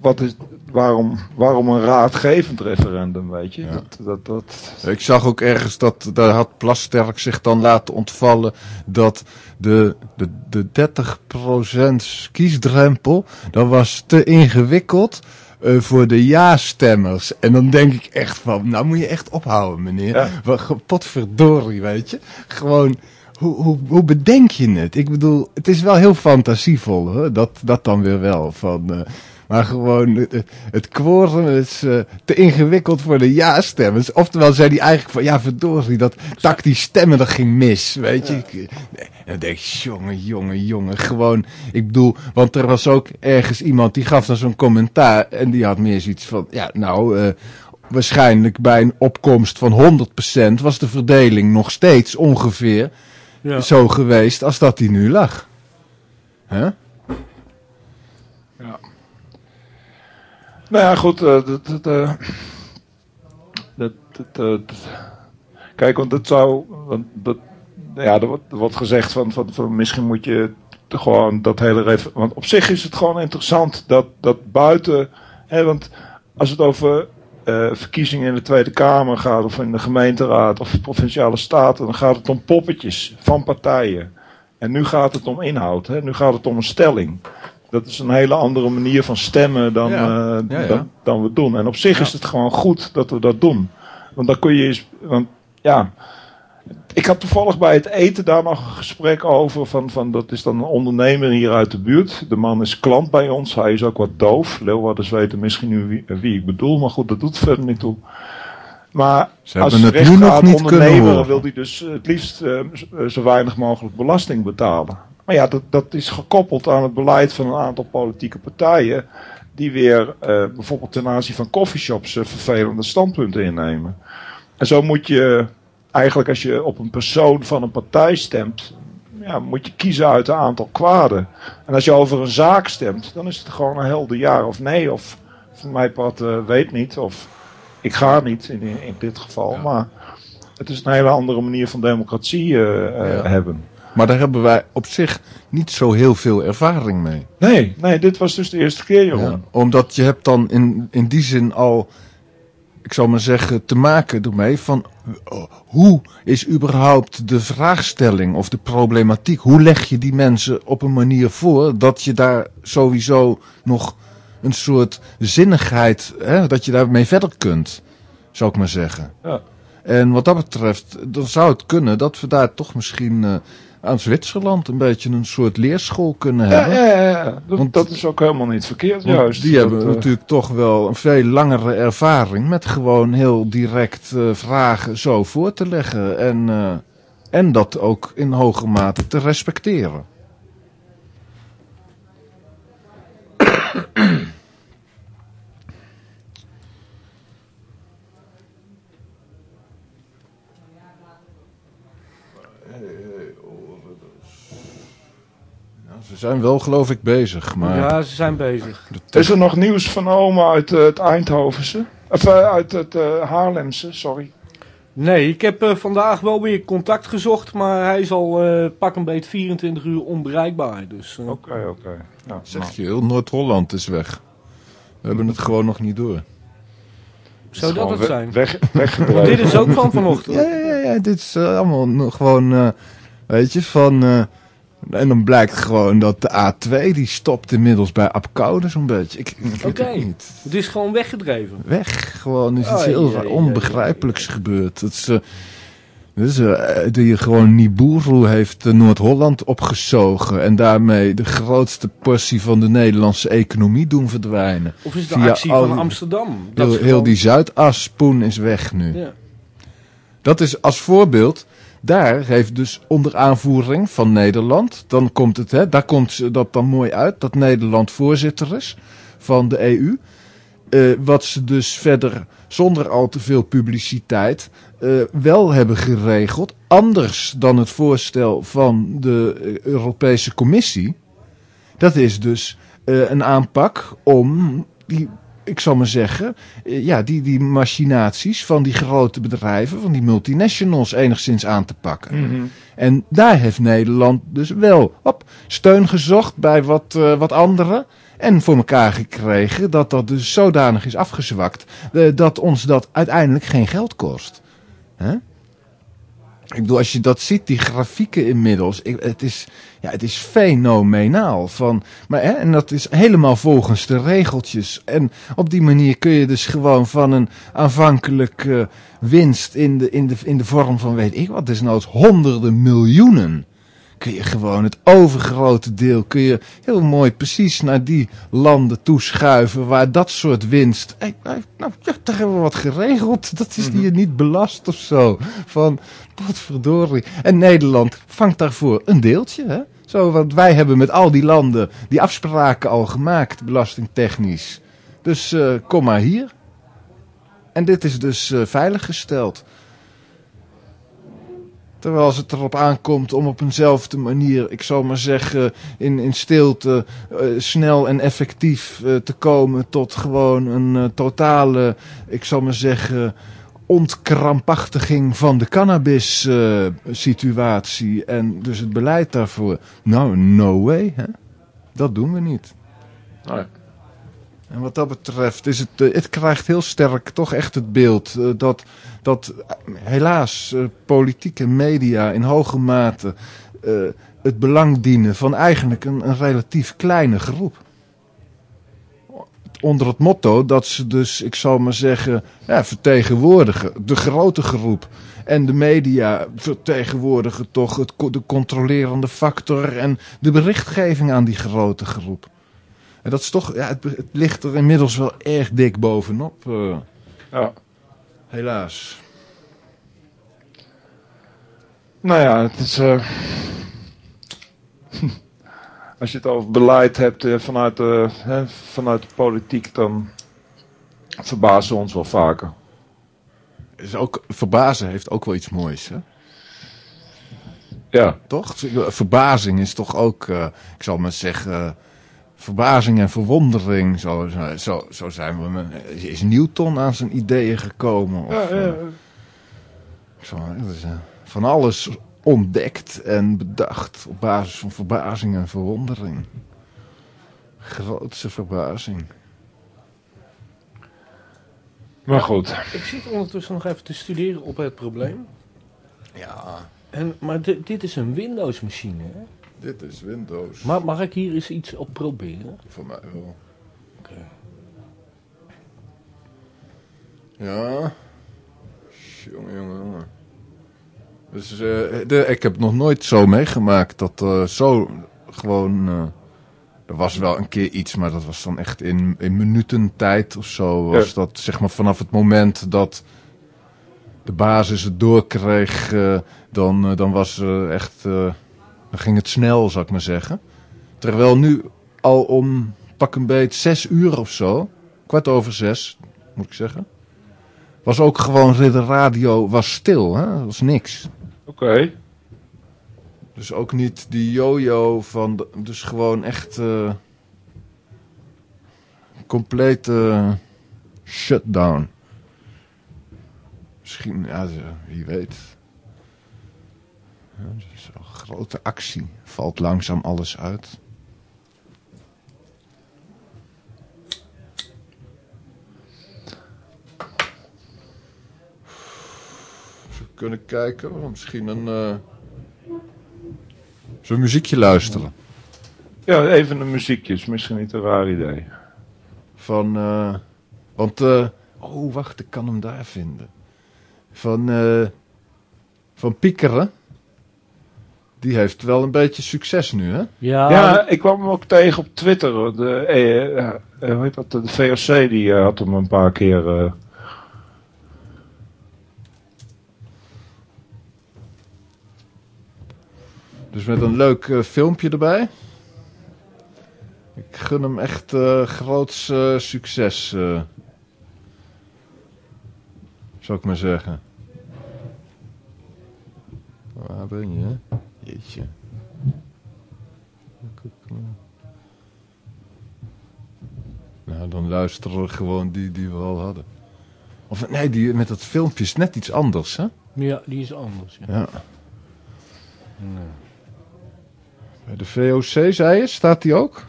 wat is, waarom, waarom een raadgevend referendum, weet je? Ja. Dat, dat, dat, Ik zag ook ergens dat, daar had Plasterk zich dan laten ontvallen dat de, de, de 30% kiesdrempel, dat was te ingewikkeld eh, voor de ja-stemmers. En dan denk ik echt van, nou moet je echt ophouden meneer. Ja. Potverdorie, weet je. Gewoon, hoe, hoe, hoe bedenk je het? Ik bedoel, het is wel heel fantasievol hoor, dat, dat dan weer wel. Van, eh, maar gewoon, eh, het quorum is eh, te ingewikkeld voor de ja-stemmers. Oftewel zei hij eigenlijk van, ja verdorie, dat tactisch stemmen, dat ging mis, weet je. Ik, eh. En dan denk ik, jongen, jongen, jongen, gewoon, ik bedoel, want er was ook ergens iemand die gaf dan zo'n commentaar en die had meer zoiets van, ja nou, eh, waarschijnlijk bij een opkomst van 100% was de verdeling nog steeds ongeveer Ja. zo geweest als dat die nu lag. Huh? Nou ja, goed. eh, dat, dat, eh, dat, dat, eh, dat- kijk, want het zou. Want dat, ja, er wordt, gezegd van, van, van misschien moet je gewoon dat hele. Want op zich is het gewoon interessant dat, dat buiten. Hè, want als het over verkiezingen in de Tweede Kamer gaat, of in de gemeenteraad, of provinciale staten, dan gaat het om poppetjes van partijen. En nu gaat het om inhoud, hè? nu gaat het om een stelling. Dat is een hele andere manier van stemmen dan, Ja. eh, Ja, dan, dan we doen. En op zich is het gewoon goed dat we dat doen. Want dan kun je eens. Want ja. Ik had toevallig bij het eten daar nog een gesprek over. Van, van, dat is dan een ondernemer hier uit de buurt. De man is klant bij ons. Hij is ook wat doof. Leeuwarders weten misschien nu wie, wie ik bedoel. Maar goed, dat doet verder niet toe. Maar Ze als het nu nog niet ondernemer wil hij dus eh, het liefst eh, zo- zo weinig mogelijk belasting betalen. Maar ja, dat, dat is gekoppeld aan het beleid van een aantal politieke partijen. Die weer eh, bijvoorbeeld ten aanzien van coffeeshops eh, vervelende standpunten innemen. En zo moet je eigenlijk als je op een persoon van een partij stemt. ja, moet je kiezen uit een aantal kwaden. En als je over een zaak stemt, dan is het gewoon een helder ja of nee. Of voor mij part uh, weet niet. Of ik ga niet in, in dit geval. Ja. Maar het is een hele andere manier van democratie uh, Ja. hebben. Maar daar hebben wij op zich niet zo heel veel ervaring mee. Nee, nee, dit was dus de eerste keer, Jeroen. Ja, omdat je hebt dan in, in die zin al, ik zal maar zeggen, te maken ermee van uh, hoe is überhaupt de vraagstelling of de problematiek, hoe leg je die mensen op een manier voor dat je daar sowieso nog een soort zinnigheid, hè, dat je daarmee verder kunt, zou ik maar zeggen. Ja. En wat dat betreft, dan zou het kunnen dat we daar toch misschien uh, aan Zwitserland een beetje een soort leerschool kunnen hebben. ja, ja, ja. Dat, Want- dat is ook helemaal niet verkeerd, juist. die Dat, hebben eh, natuurlijk toch wel een veel langere ervaring met gewoon heel direct eh, vragen zo voor te leggen. En, eh, en dat ook in hoge mate te respecteren. Ze zijn wel geloof ik bezig, maar... Ja, ze zijn bezig. Is er nog nieuws vernomen uit eh, het Eindhovense? Of eh, uit het eh, Haarlemse, sorry. Nee, ik heb eh, vandaag wel weer contact gezocht, maar hij is al eh, pak een beet 24 uur onbereikbaar. Dus, Oké, oké. Ja, Zeg nou, je, heel Noord-Holland is weg. We hebben het gewoon nog niet door. zou dat het zijn? Weg. Want dit is ook van vanochtend. Ja, ja, ja, ja, dit is allemaal nog gewoon, eh, weet je, van... en dan blijkt gewoon dat de A2, die stopt inmiddels bij Apkoude zo'n beetje. Ik, ik Oké. het niet. Het is gewoon weggedreven. Weg, gewoon, er is iets Ai, heel ai, onbegrijpelijks gebeurd. Dat is, dat is eh, die gewoon Nibiru heeft eh, Noord-Holland opgezogen en daarmee de grootste portie van de Nederlandse economie doen verdwijnen. Of is het de Via actie al- van Amsterdam? Dat Heel, is heel gewoon- die Zuidas-spoen is weg nu. Ja. Dat is als voorbeeld. Daar heeft dus onder aanvoering van Nederland, dan komt het, hè, daar komt dat dan mooi uit, dat Nederland voorzitter is van de EU. Eh, wat ze dus verder zonder al te veel publiciteit eh, wel hebben geregeld, anders dan het voorstel van de Europese Commissie. Dat is dus eh, een aanpak om die, ik zal maar zeggen, eh, ja, die, die machinaties van die grote bedrijven, van die multinationals enigszins aan te pakken. Mhm. En daar heeft Nederland dus wel op steun gezocht bij wat, eh, wat anderen. En voor elkaar gekregen dat dat dus zodanig is afgezwakt. eh, dat ons dat uiteindelijk geen geld kost. Hè? Ik bedoel, als je dat ziet, die grafieken inmiddels. Ik, het, is, ja, het is fenomenaal. Van, maar, hè, en dat is helemaal volgens de regeltjes. En op die manier kun je dus gewoon van een aanvankelijk eh, winst in de, in, de, in de vorm van, weet ik wat, desnoods honderden miljoenen. Kun je gewoon het overgrote deel, kun je heel mooi precies naar die landen toeschuiven waar dat soort winst. Nou, ja, daar hebben we wat geregeld. Dat is hier niet belast of zo. Van, wat verdorie. En Nederland vangt daarvoor een deeltje, hè? Zo, want wij hebben met al die landen die afspraken al gemaakt, belastingtechnisch. Dus eh, kom maar hier. En dit is dus eh, veiliggesteld. Terwijl als het erop aankomt om op eenzelfde manier, ik zal maar zeggen, in, in stilte eh, snel en effectief te komen tot gewoon een totale, ik zal maar zeggen, ontkrampachtiging van de cannabis eh, en dus het beleid daarvoor. Nou, no way, hè? Dat doen we niet. Nee. En wat dat betreft is het, eh, het krijgt heel sterk toch echt het beeld eh, dat, dat helaas politieke media in hoge mate het belang dienen van eigenlijk een, een relatief kleine groep. Onder het motto dat ze dus, ik zal maar zeggen, ja, vertegenwoordigen de grote groep. En de media vertegenwoordigen toch het, de controlerende factor en de berichtgeving aan die grote groep. En dat is toch, ja, het, het ligt er inmiddels wel erg dik bovenop. eh, Ja. helaas. Nou ja, het is. eh, als je het over beleid hebt eh, vanuit, de, hè, vanuit de politiek, dan verbazen we ons wel vaker. Is ook, verbazen heeft ook wel iets moois, hè? Ja, Toch? Verbazing is toch ook, eh, ik zal maar zeggen, eh, verbazing en verwondering. Zo, zo, zo, zijn we. met- Is Newton aan zijn ideeën gekomen? Of, ja, ja. eh, het is, eh, van alles ontdekt en bedacht op basis van verbazing en verwondering. Grootste verbazing. Maar goed. Ik zit ondertussen nog even te studeren op het probleem. Ja, En, maar di- dit is een Windows-machine, hè? dit is Windows. Maar mag ik hier eens iets op proberen? Voor mij wel. Oké. Ja. Jongen, jongen, jongen. Dus eh, de, ik heb nog nooit zo meegemaakt dat eh, zo gewoon. eh, er was wel een keer iets, maar dat was dan echt in, in minuten tijd of zo. Was Ja. dat zeg maar vanaf het moment dat de basis het doorkreeg, dan, dan was echt. dan ging het snel, zou ik maar zeggen. Terwijl nu al om pak een beet zes uur of zo, kwart over zes, moet ik zeggen. Was ook gewoon de radio was stil, hè? was niks. Oké. Dus ook niet die yo-yo van, de- dus gewoon echt eh complete shutdown. Misschien, ja, wie weet. Ja, grote actie. Valt langzaam alles uit. Ze kunnen kijken, misschien een... eh Zo'n muziekje luisteren. Ja, even een muziekje. Is misschien niet een raar idee. Van, eh, want, eh, oh wacht, ik kan hem daar vinden. Van, eh, van Piekeren. Die heeft wel een beetje succes nu, hè? Ja, Ja, ik kwam hem ook tegen op Twitter. De, eh, hoe heet dat? de VOC die had hem een paar keer. Dus met een leuk eh, filmpje erbij. Ik gun hem echt eh groots eh, succes. zou ik maar zeggen. Waar ben je? Jeetje. Nou, dan luisteren we gewoon die die we al hadden. Of nee, die met dat filmpje is net iets anders, hè? ja, die is anders. Ja. Ja. Bij de VOC, zei je, staat die ook?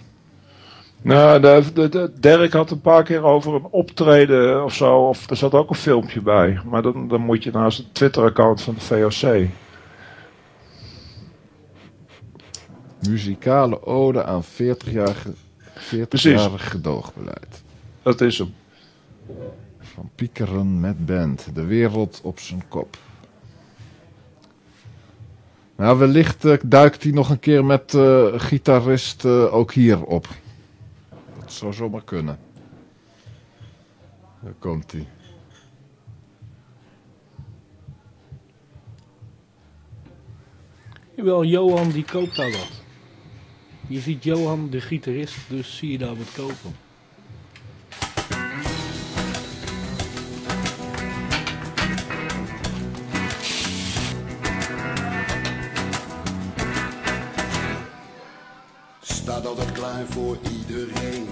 Nou, de, de, de- Dirk had een paar keer over een optreden of zo. Of er zat ook een filmpje bij. Maar dan, dan moet je naast het Twitter-account van de VOC. Muzikale ode aan 40-jarige 40 Precies. gedoogbeleid. Dat is hem. Van Piekeren met band. De wereld op zijn kop. Nou, wellicht eh, duikt hij nog een keer met eh, gitarist eh, ook hier op. Dat zou zomaar kunnen. Daar komt hij. Jawel, Johan die koopt daar wat. Je ziet Johan, de gitarist, dus zie je daar wat kopen. Klaar voor iedereen.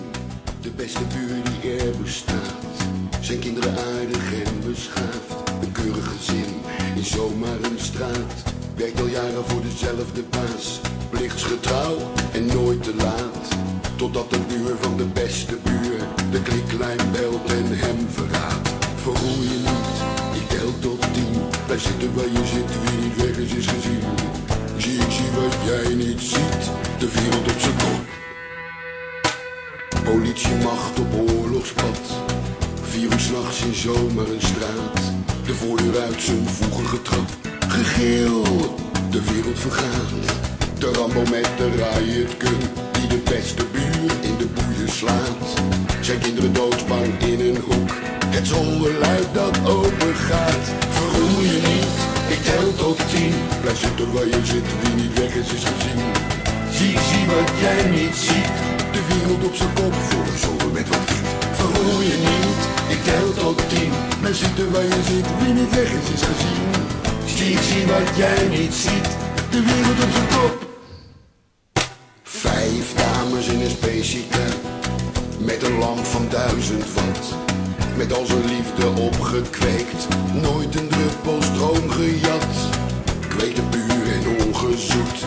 De beste buur die er bestaat. Zijn kinderen aardig en beschaafd. Een keurig gezin in zomaar een straat. Werkt al jaren voor dezelfde baas. Plichtsgetrouw en nooit te laat. Totdat de buur van de beste buur de kliklijn belt en hem verraadt. Verroer je niet, ik tel tot tien. Blijf zitten waar je zit, wie niet weg is, is gezien. Zie ik zie wat jij niet ziet, de wereld op zijn kop. Politiemacht op oorlogspad. Vier uur s'nachts in zomaar een straat. De voordeur uit zijn voegen getrapt. Gegil, de wereld vergaat. De Rambo met de riot gun. Die de beste buur in de boeien slaat. Zijn kinderen doodsbang in een hoek. Het zolderluik dat open gaat. Je niet, ik tel tot tien. Blijf zitten waar je zit, wie niet weg is, is gezien. Zie, zie wat jij niet ziet. De wereld op zijn kop voor zolder met wat giet. Verroer je niet, ik tel tot tien. Blijf zitten waar je zit, wie niet weg is, is gezien. Zie, zie wat jij niet ziet. de wereld op zijn kop. Vijf dames in een spaceship met een lamp van duizend watt. Met al zijn liefde opgekweekt, nooit een druppel stroom gejat. Kweten puur en ongezoet,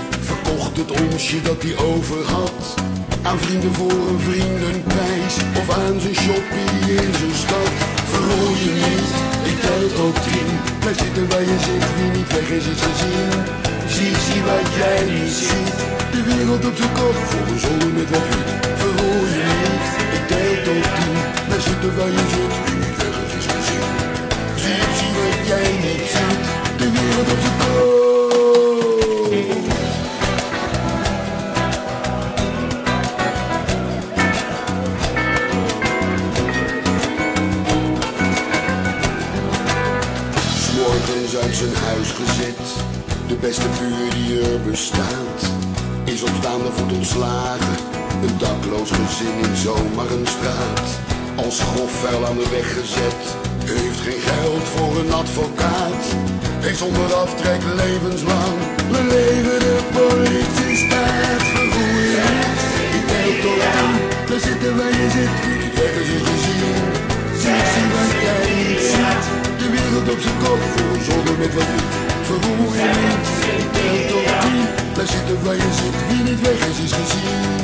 het onsje dat hij over had. Aan vrienden voor een vriendenprijs, of aan zijn shoppie in zijn stad. Verroer je niet, ik tel tot tien. Blijf zitten waar je zit, wie niet weg is, is gezien. Zie, zie wat jij niet ziet. De wereld op zijn kop, voor een zon met wat wiet. Verroer je niet, ik tel tot tien. Blijf zitten waar je zit, wie niet weg is, is gezien. Zie, zie wat jij niet ziet. De wereld op zijn kop. Zijn huis gezet, de beste buur die er bestaat. Is op staande voet ontslagen, een dakloos gezin in zomaar een straat. Als grof aan de weg gezet, heeft geen geld voor een advocaat. Heeft zonder aftrek levenslang, we leven de politiestaat. Vergoeien, ik tel tot tien, daar zitten waar je zit, weg is, gezien. Zie, zie wat jij niet ziet. Wereld op zijn kop voor een zolder met wat wiet. Verroer je niet, ik tel tot tien. Daar zitten waar je zit, wie niet weg is, is gezien.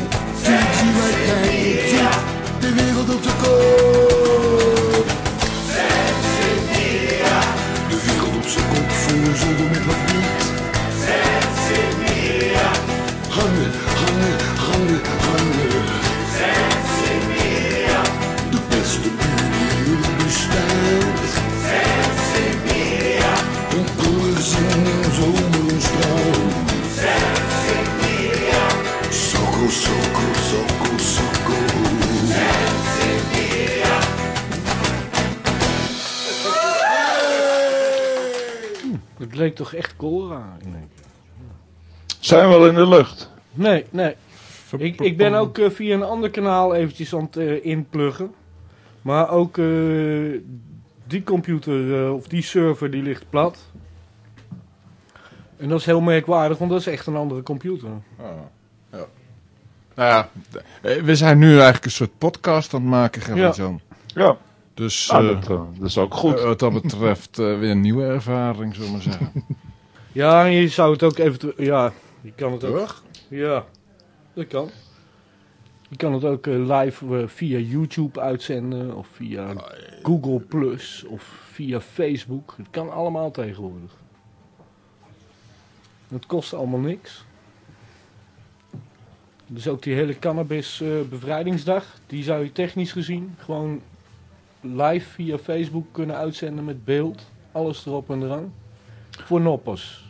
Zie, jij niet ziet. De wereld op zijn kop. De wereld op zijn kop voor een zolder met wat wiet. Hangen, hangen, hangen, hangen. De beste buur die er bestaat. Een koerzin in zomer en straat. Sokko, sokko, sokko, sokko. Het leek toch echt Cora in één keer. Zijn we al in de lucht? Nee, nee. Ik, ik ben ook eh, via een ander kanaal eventjes aan het eh, inpluggen. Maar ook eh, die computer eh, of die server die ligt plat. En dat is heel merkwaardig, want dat is echt een andere computer. Ah, ja. Nou ja, eh, we zijn nu eigenlijk een soort podcast aan het maken, Gerrit-Jan. Ja, Dus ah, eh, dat, eh, dat is ook goed. wat dat betreft weer een nieuwe ervaring, zullen we maar zeggen. Ja, en je zou het ook eventueel... Ja, je kan het ook... Ja, dat kan. Je kan het ook live via YouTube uitzenden of via Google Plus of via Facebook. Het kan allemaal tegenwoordig. Het kost allemaal niks. Dus ook die hele cannabis eh, bevrijdingsdag, die zou je technisch gezien gewoon live via Facebook kunnen uitzenden met beeld. Alles erop en eraan. Voor noppers.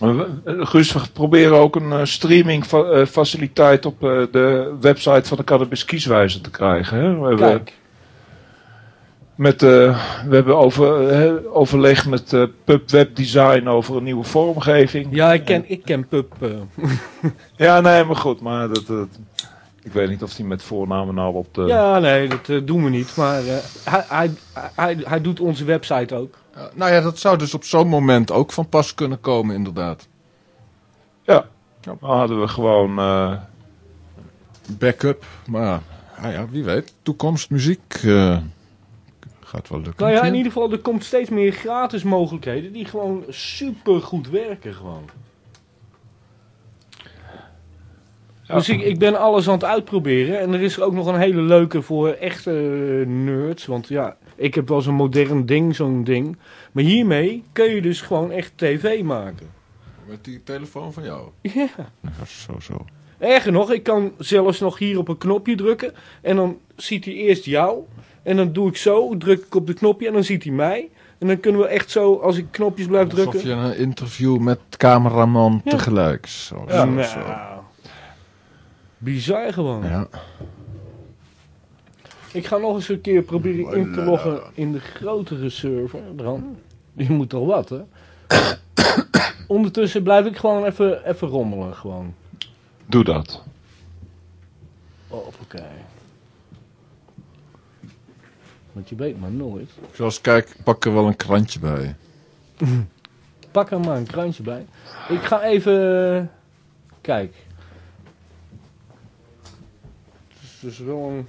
Eh, Guus, we proberen ook een eh, streaming fa- faciliteit op de website van de Cannabis Kieswijzer te krijgen. Hè? We, Kijk. Met, eh, we hebben over, eh, overleg met eh, Pub Web Design over een nieuwe vormgeving. Ja, ik ken, ik ken Pub. eh. Ja, nee, maar goed. Maar dat, dat- ik weet niet of die met voornamen nou op de... Ja, nee, dat doen we niet. Maar eh, hij, hij, hij, hij doet onze website ook. Nou ja, dat zou dus op zo'n moment ook van pas kunnen komen, inderdaad. Ja. Dan hadden we gewoon... eh, Backup, maar ah ja, wie weet. Toekomstmuziek eh, gaat wel lukken. Nou ja, in ieder geval, er komt steeds meer gratis mogelijkheden die gewoon super goed werken gewoon. Ja. Dus ik, ik ben alles aan het uitproberen. En er is er ook nog een hele leuke voor echte nerds. Want ja, ik heb wel zo'n modern ding, zo'n ding. Maar hiermee kun je dus gewoon echt tv maken. Met die telefoon van jou. Ja. Ja, zo, zo. Erger nog, ik kan zelfs nog hier op een knopje drukken. En dan ziet hij eerst jou. En dan doe ik zo, druk ik op de knopje en dan ziet hij mij. En dan kunnen we echt zo, als ik knopjes blijf Alsof drukken. je een interview met cameraman Ja. tegelijk. Zo, Ja. zo, Nou, zo. bizar gewoon. Ja. Ik ga nog eens een keer proberen in te loggen in de grotere server. Dan. Je moet toch wat, hè? Ondertussen blijf ik gewoon even, even rommelen, gewoon. doe dat. Oh, oké. Want je weet maar nooit. Zoals kijk, ik pak er wel een krantje bij. pak er maar een krantje bij. Ik ga even... eh, Kijk. Het is dus wel een...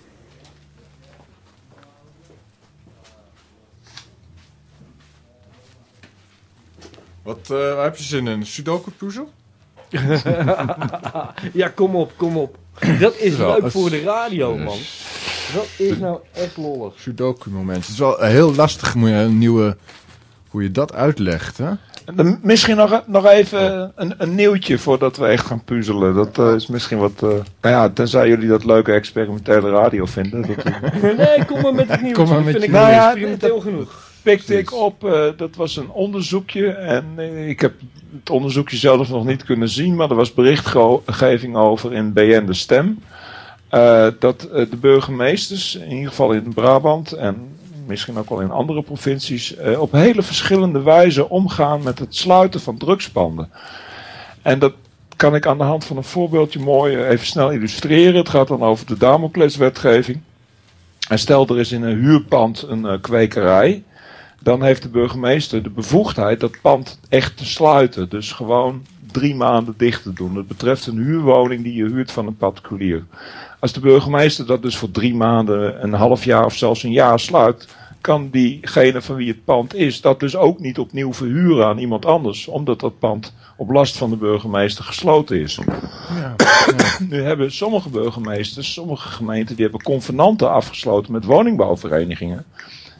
Wat eh, waar heb je zin in? Sudoku puzzel? Ja, kom op, kom op. Dat is Zo, leuk voor de radio, man. Dat is nou echt lollig. Sudoku moment. Het is wel heel lastig moet je een nieuwe... Hoe je dat uitlegt, hè? En Misschien nog, nog even een, een nieuwtje voordat we echt gaan puzzelen. Dat eh, is misschien wat. eh, nou ja, tenzij jullie dat leuke experimentele radio vinden. Dat Nee, kom maar met het nieuws. Kom maar Dat met vind je ik nou nieuws. experimenteel genoeg. pikte ik op. eh, dat was een onderzoekje. En eh, ik heb het onderzoekje zelf nog niet kunnen zien. Maar er was berichtgeving over in BN De Stem. Eh, dat eh, de burgemeesters, in ieder geval in Brabant en misschien ook wel in andere provincies, eh, op hele verschillende wijze omgaan met het sluiten van drugspanden. En dat kan ik aan de hand van een voorbeeldje mooi even snel illustreren. Het gaat dan over de Damocleswetgeving. En stel er is in een huurpand een kwekerij. Dan heeft de burgemeester de bevoegdheid dat pand echt te sluiten. Dus gewoon drie maanden dicht te doen. Dat betreft een huurwoning die je huurt van een particulier. Als de burgemeester dat dus voor drie maanden, een half jaar of zelfs een jaar sluit, kan diegene van wie het pand is dat dus ook niet opnieuw verhuren aan iemand anders, omdat dat pand op last van de burgemeester gesloten is. Ja. Nu hebben sommige burgemeesters, sommige gemeenten, die hebben convenanten afgesloten met woningbouwverenigingen.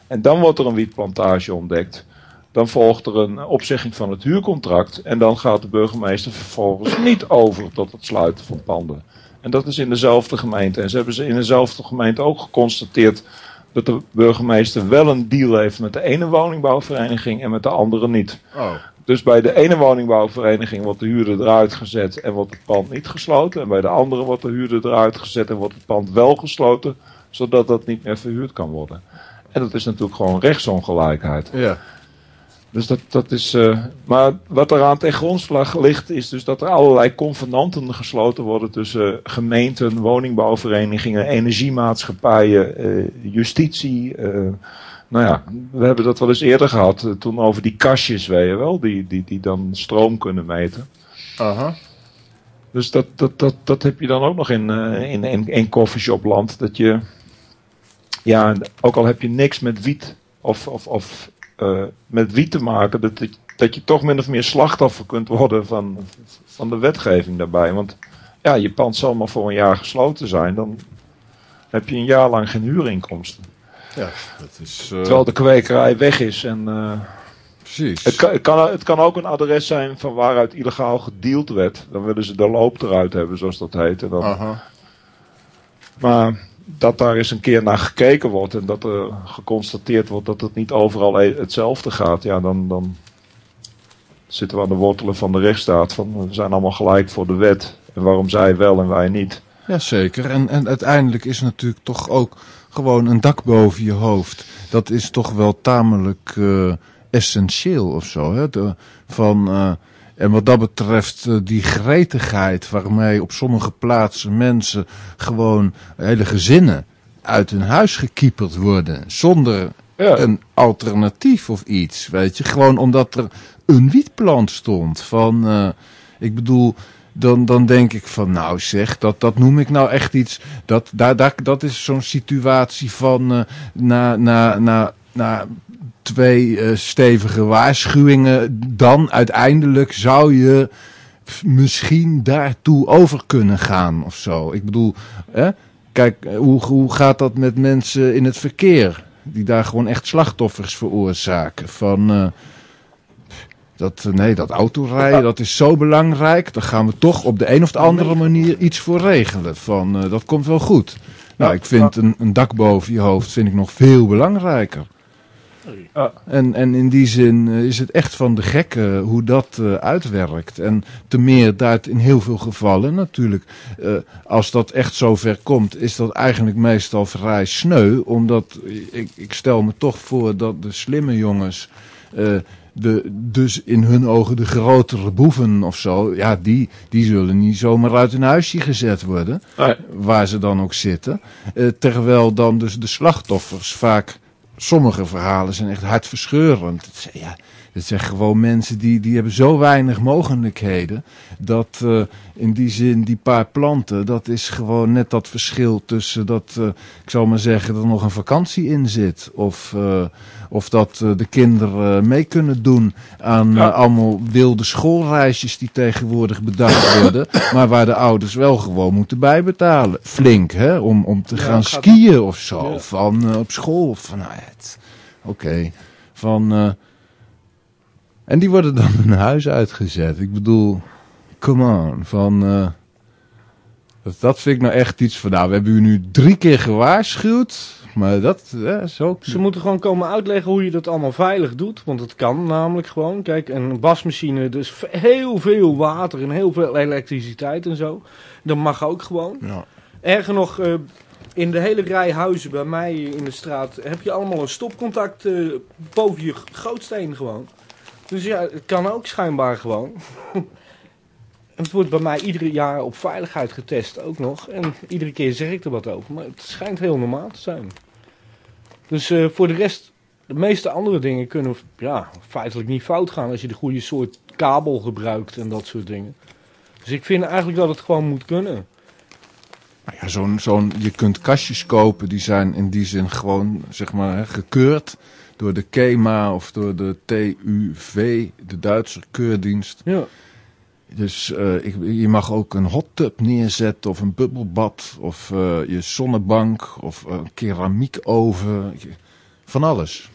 En dan wordt er een wietplantage ontdekt. Dan volgt er een opzegging van het huurcontract. En dan gaat de burgemeester vervolgens niet over tot het sluiten van panden. En dat is in dezelfde gemeente. En ze hebben ze in dezelfde gemeente ook geconstateerd dat de burgemeester wel een deal heeft met de ene woningbouwvereniging en met de andere niet. Oh. Dus bij de ene woningbouwvereniging wordt de huurder eruit gezet en wordt het pand niet gesloten. En bij de andere wordt de huurder eruit gezet en wordt het pand wel gesloten, zodat dat niet meer verhuurd kan worden. En dat is natuurlijk gewoon rechtsongelijkheid. Ja. Dus dat, dat is. eh, maar wat er aan ten grondslag ligt, is dus dat er allerlei convenanten gesloten worden tussen gemeenten, woningbouwverenigingen, energiemaatschappijen, eh, justitie. eh, nou ja, we hebben dat wel eens eerder gehad, eh, toen over die kastjes, weet je wel, die, die, die dan stroom kunnen meten. Aha. Dus dat, dat, dat, dat heb je dan ook nog in, in, in, in coffeeshopland. Dat je, ja, ook al heb je niks met wiet of, of, of eh, met wiet te maken, dat, dat- je toch min of meer slachtoffer kunt worden van, van de wetgeving daarbij. Want ja, je pand zal maar voor een jaar gesloten zijn, dan heb je een jaar lang geen huurinkomsten. Ja, dat is... eh, Terwijl de kwekerij weg is en... eh, precies. het kan, het, kan, het kan ook een adres zijn van waaruit illegaal gedeeld werd. Dan willen ze de loop eruit hebben, zoals dat heet. En dan, Aha. Maar dat daar eens een keer naar gekeken wordt en dat er geconstateerd wordt dat het niet overal e- hetzelfde gaat, ja, dan, dan zitten we aan de wortelen van de rechtsstaat. Van, we zijn allemaal gelijk voor de wet. En waarom zij wel en wij niet? Jazeker. En, en uiteindelijk is natuurlijk toch ook gewoon een dak boven je hoofd. Dat is toch wel tamelijk eh, essentieel of zo. Hè? Van, eh, en wat dat betreft, eh, die gretigheid waarmee op sommige plaatsen mensen gewoon hele gezinnen uit hun huis gekieperd worden. Zonder Ja, een alternatief of iets, weet je. Gewoon omdat er een wietplant stond. Van, eh, ik bedoel, dan, dan denk ik van, nou zeg, dat, dat noem ik nou echt iets. Dat, daar, daar, dat is zo'n situatie van, eh, na, na, na, na twee eh, stevige waarschuwingen, dan uiteindelijk zou je misschien daartoe over kunnen gaan of zo. Ik bedoel, hè? kijk, eh, hoe, hoe gaat dat met mensen in het verkeer? Die daar gewoon echt slachtoffers veroorzaken. Van, eh, dat, nee, dat autorijden, dat is zo belangrijk. Daar gaan we toch op de een of de andere manier iets voor regelen. Van, dat komt wel goed. Nou, ik vind een, een dak boven je hoofd vind ik nog veel belangrijker. Ja. En, en in die zin eh, is het echt van de gekke hoe dat eh, uitwerkt. En te meer dat in heel veel gevallen natuurlijk, eh, als dat echt zover komt, is dat eigenlijk meestal vrij sneu. Omdat ik, ik stel me toch voor dat de slimme jongens, eh, de, dus in hun ogen de grotere boeven of zo, ja, die, die zullen niet zomaar uit hun huisje gezet worden nee, waar ze dan ook zitten. Eh, terwijl dan dus de slachtoffers vaak, sommige verhalen zijn echt hartverscheurend. Ja, Dat zijn gewoon mensen die, die hebben zo weinig mogelijkheden. Dat eh, in die zin, die paar planten, dat is gewoon net dat verschil tussen dat, eh, ik zal maar zeggen, er nog een vakantie in zit. Of, eh, of dat de kinderen mee kunnen doen aan Ja. allemaal wilde schoolreisjes die tegenwoordig bedacht worden. maar waar de ouders wel gewoon moeten bijbetalen. Flink, hè? Om, om te Ja, gaan skiën of zo. Ja. Van op school. Of van, nou, het- Oké. Van. En die worden dan hun huis uitgezet. Ik bedoel, come on. Van. eh, dat, dat vind ik nou echt iets van. Nou, we hebben u nu drie keer gewaarschuwd. Maar dat eh, zo. Ze moeten gewoon komen uitleggen hoe je dat allemaal veilig doet. Want het kan namelijk gewoon. Kijk, een wasmachine, dus heel veel water en heel veel elektriciteit en zo. Dat mag ook gewoon. Ja. Erger nog, eh, in de hele rij huizen bij mij in de straat heb je allemaal een stopcontact eh, boven je gootsteen gewoon. Dus ja, het kan ook schijnbaar gewoon. Het wordt bij mij iedere jaar op veiligheid getest ook nog. En iedere keer zeg ik er wat over. Maar het schijnt heel normaal te zijn. Dus eh, voor de rest, de meeste andere dingen kunnen ja, feitelijk niet fout gaan als je de goede soort kabel gebruikt en dat soort dingen. Dus ik vind eigenlijk dat het gewoon moet kunnen. Nou ja, zo'n, zo'n, je kunt kastjes kopen, die zijn in die zin gewoon, zeg maar, gekeurd door de KEMA of door de TUV, de Duitse keurdienst. Ja. Dus eh, ik, je mag ook een hot tub neerzetten of een bubbelbad of eh, je zonnebank of eh, een keramiekoven. Van alles.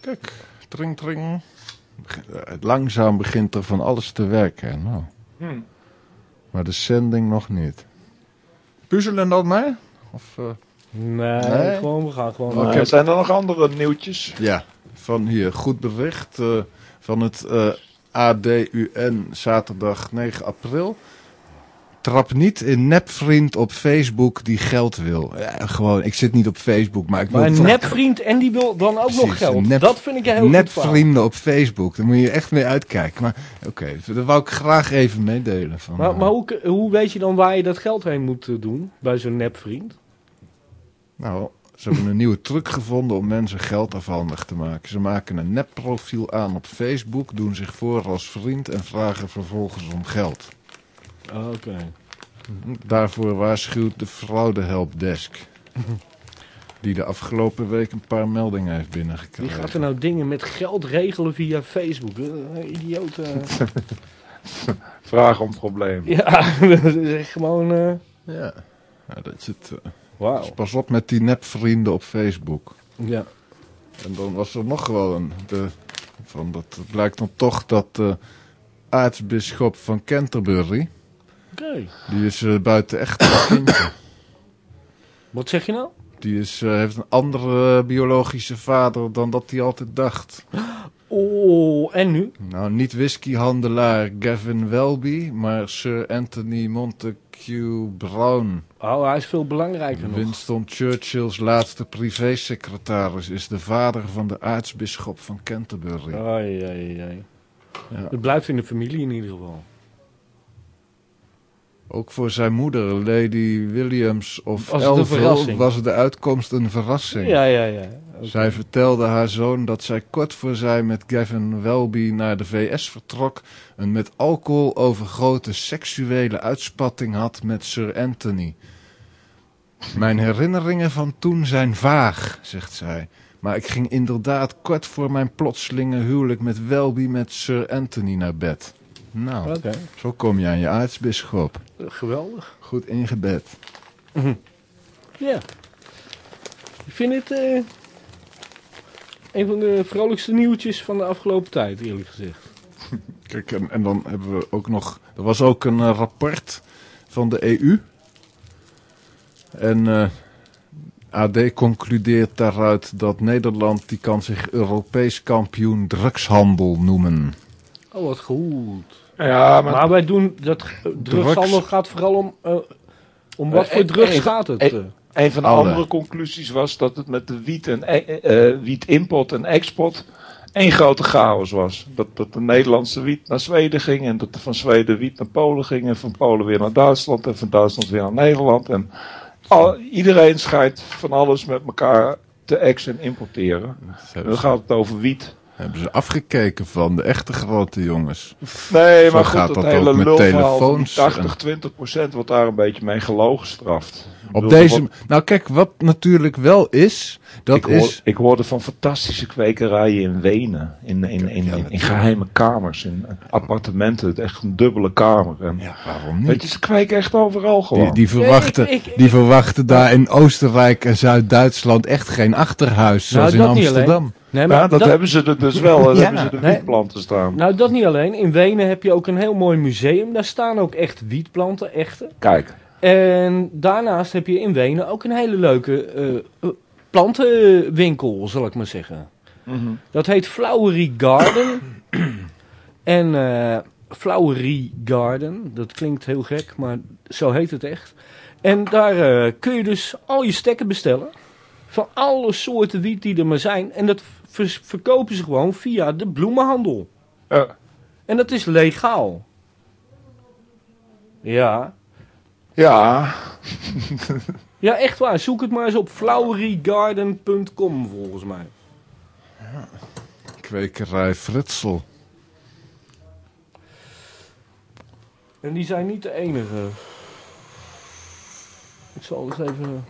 Kijk, tring tring. Langzaam begint er van alles te werken. Nou. Hm. Maar de zending nog niet. Puzzelen dat mij? Of, Nee, Nee? gewoon, we gaan gewoon. Oké. Maar Zijn er nog andere nieuwtjes? Ja, van hier. Goed bericht eh, van het eh, ADUN zaterdag 9 april. Trap niet in nepvriend op Facebook die geld wil. Ja, gewoon, ik zit niet op Facebook, maar ik wil Maar een nepvriend en die wil dan ook Precies, nog geld. nep- dat vind ik heel. Nepvrienden op Facebook. Daar moet je echt mee uitkijken. Maar oké, dat wou ik graag even meedelen. Van, Maar, eh, maar hoe, hoe weet je dan waar je dat geld heen moet doen bij zo'n nepvriend? Nou, ze hebben een nieuwe truc gevonden om mensen geld afhandig te maken. Ze maken een nepprofiel aan op Facebook, doen zich voor als vriend en vragen vervolgens om geld. Oké. Daarvoor waarschuwt de fraudehelpdesk. Die de afgelopen week een paar meldingen heeft Wie binnengekregen. gaat er nou dingen met geld regelen via Facebook? Eh, idioot. eh. Vraag om probleem. ja, dat is echt gewoon... eh Ja. ja dat zit, eh, Dus pas op met die nepvrienden op Facebook. Ja. En dan was er nog wel een. De, van dat, het blijkt dan toch dat de aartsbisschop van Canterbury. Oké. Die is eh, buiten echt kindje. Wat zeg je nou? Die is, eh, heeft een andere biologische vader dan dat hij altijd dacht. Oh, en nu? Nou, niet whiskyhandelaar Gavin Welby, maar Sir Anthony Montague Brown. Oh, hij is veel belangrijker nog. Winston Churchill's laatste privésecretaris is de vader van de aartsbisschop van Canterbury. Ai, ai, ai. Ja. Het blijft in de familie in ieder geval. Ook voor zijn moeder, Lady Williams of Elville, was de uitkomst een verrassing. Ja, ja, ja. Zij vertelde haar zoon dat zij kort voor zij met Gavin Welby naar de VS vertrok... een met alcohol overgoten seksuele uitspatting had met Sir Anthony. Mijn herinneringen van toen zijn vaag, zegt zij. Maar ik ging inderdaad kort voor mijn plotselinge huwelijk met Welby met Sir Anthony naar bed. Nou, zo kom je aan je aartsbisschop. geweldig. Goed ingebed. Ja. Ik vind het eh, een van de vrolijkste nieuwtjes van de afgelopen tijd, eerlijk gezegd. Kijk, en, en dan hebben we ook nog. Er was ook een eh, rapport van de EU. En eh, AD concludeert daaruit dat Nederland die kan zich Europees kampioen drugshandel noemen. Oh, wat goed. Ja, maar, Maar wij doen dat drugshandel gaat vooral om. eh, om wat voor drugs gaat het? Een van de Alle. andere conclusies was dat het met de wiet en eh, eh, wietimport en export één grote chaos was. Dat, dat de Nederlandse wiet naar Zweden ging en dat er van Zweden wiet naar Polen ging en van Polen weer naar Duitsland en van Duitsland weer naar Nederland. En al, iedereen schijnt van alles met elkaar te ex en importeren. En dan gaat het over wiet. Hebben ze afgekeken van de echte grote jongens. Nee, Zo maar gaat goed, dat dat hele ook met telefoons 80, 20 procent wordt daar een beetje mee gelogen straft. Op bedoel, deze, wat- nou kijk, wat natuurlijk wel is, dat ik, hoor, is... ik hoorde van fantastische kwekerijen in Wenen. In, in, in, in, in geheime kamers, in appartementen. Echt een dubbele kamer. En, Ja, waarom Weet niet? je, ze kweken echt overal gewoon. Die, die verwachten, Nee, ik- ik- die verwachten daar in Oostenrijk en Zuid-Duitsland echt geen achterhuis, zoals Nou, in dat niet Amsterdam. Alleen. Nee, maar ja, dat, hebben ze er dus wel. Daar Ja, hebben ze de nee. wietplanten staan. Nou, dat niet alleen. In Wenen heb je ook een heel mooi museum. Daar staan ook echt wietplanten, echte. Kijk. En daarnaast heb je in Wenen ook een hele leuke eh, eh, plantenwinkel, zal ik maar zeggen. Dat heet Flowery Garden. en eh Flowery Garden, dat klinkt heel gek, maar zo heet het echt. En daar eh, kun je dus al je stekken bestellen. Van alle soorten wiet die er maar zijn. En dat verkopen ze gewoon via de bloemenhandel. Ja. En dat is legaal. Ja. ja, Ja, echt waar. Zoek het maar eens op flowerygarden.com volgens mij. Kwekerij Fritsel. En die zijn niet de enige. Ik zal eens even...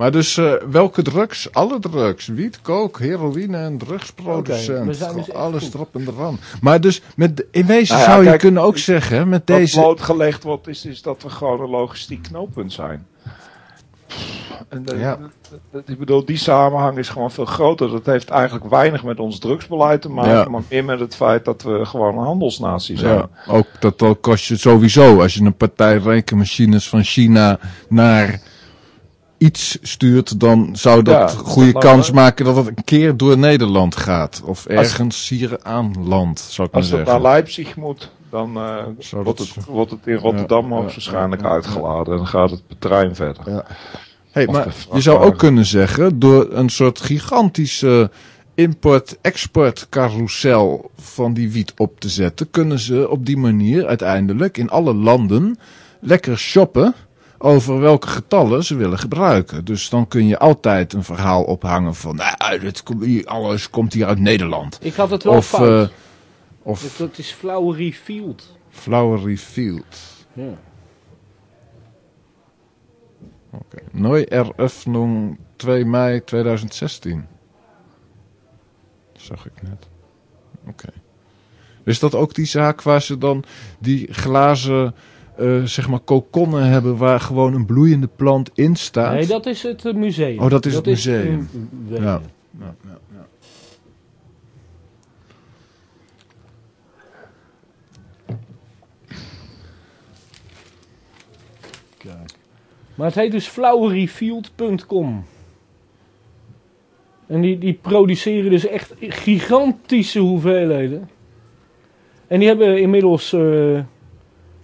Maar dus eh, welke drugs? Alle drugs. Wiet, kook, heroïne en drugsproducent. we zijn dus Alles goed. erop en eraan. Maar dus met, de- in wezen Nou ja, zou je kunnen ook zeggen, met wat deze... blootgelegd wordt, is, is dat we gewoon een logistiek knooppunt zijn. En de- Ja. de- de- ik bedoel, die samenhang is gewoon veel groter. Dat heeft eigenlijk weinig met ons drugsbeleid te maken, Ja. maar meer met het feit dat we gewoon een handelsnatie zijn. Ja, ook dat, dat kost je sowieso. Als je een partij rekenmachines van China naar iets stuurt, dan zou dat Ja, goede kans maken dat het een keer door Nederland gaat. Of ergens hier aan land, zou ik maar Als dat zeggen. naar Leipzig moet, dan eh, wordt, het, wordt het in Rotterdam hoogstwaarschijnlijk ja, ja, uitgeladen. En dan gaat het per trein verder. Ja. Hey, Of maar je zou ook kunnen zeggen, door een soort gigantische import-export carousel van die wiet op te zetten, kunnen ze op die manier uiteindelijk in alle landen lekker shoppen over welke getallen ze willen gebruiken. Dus dan kun je altijd een verhaal ophangen van, nou, dit alles komt hier uit Nederland. Ik had het wel Of, fout. eh Dat- of dat is Flowery Field. Flowery Field. Ja. Oké. Neueröffnung 2 mei 2016. Zag ik net. Oké. Is dat ook die zaak waar ze dan die glazen, eh, zeg maar, kokonnen hebben waar gewoon een bloeiende plant in staat? Nee, dat is het eh, museum. Oh, dat is het museum. Ja. Ja, ja, ja. Kijk. Maar het heet dus floweryfield.com. En die, die produceren dus echt gigantische hoeveelheden. En die hebben inmiddels eh,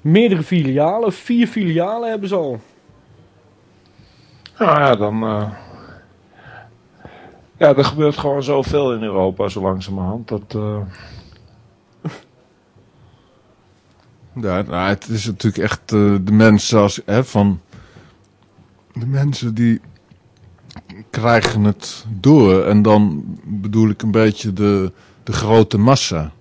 meerdere filialen. Vier filialen hebben ze al. Nou ja, dan. eh, ja, er gebeurt gewoon zoveel in Europa zo langzamerhand. Dat, eh, Ja, nou, het is natuurlijk echt eh, de mensen als, hè, van de mensen die krijgen het door en dan bedoel ik een beetje de, de grote massa.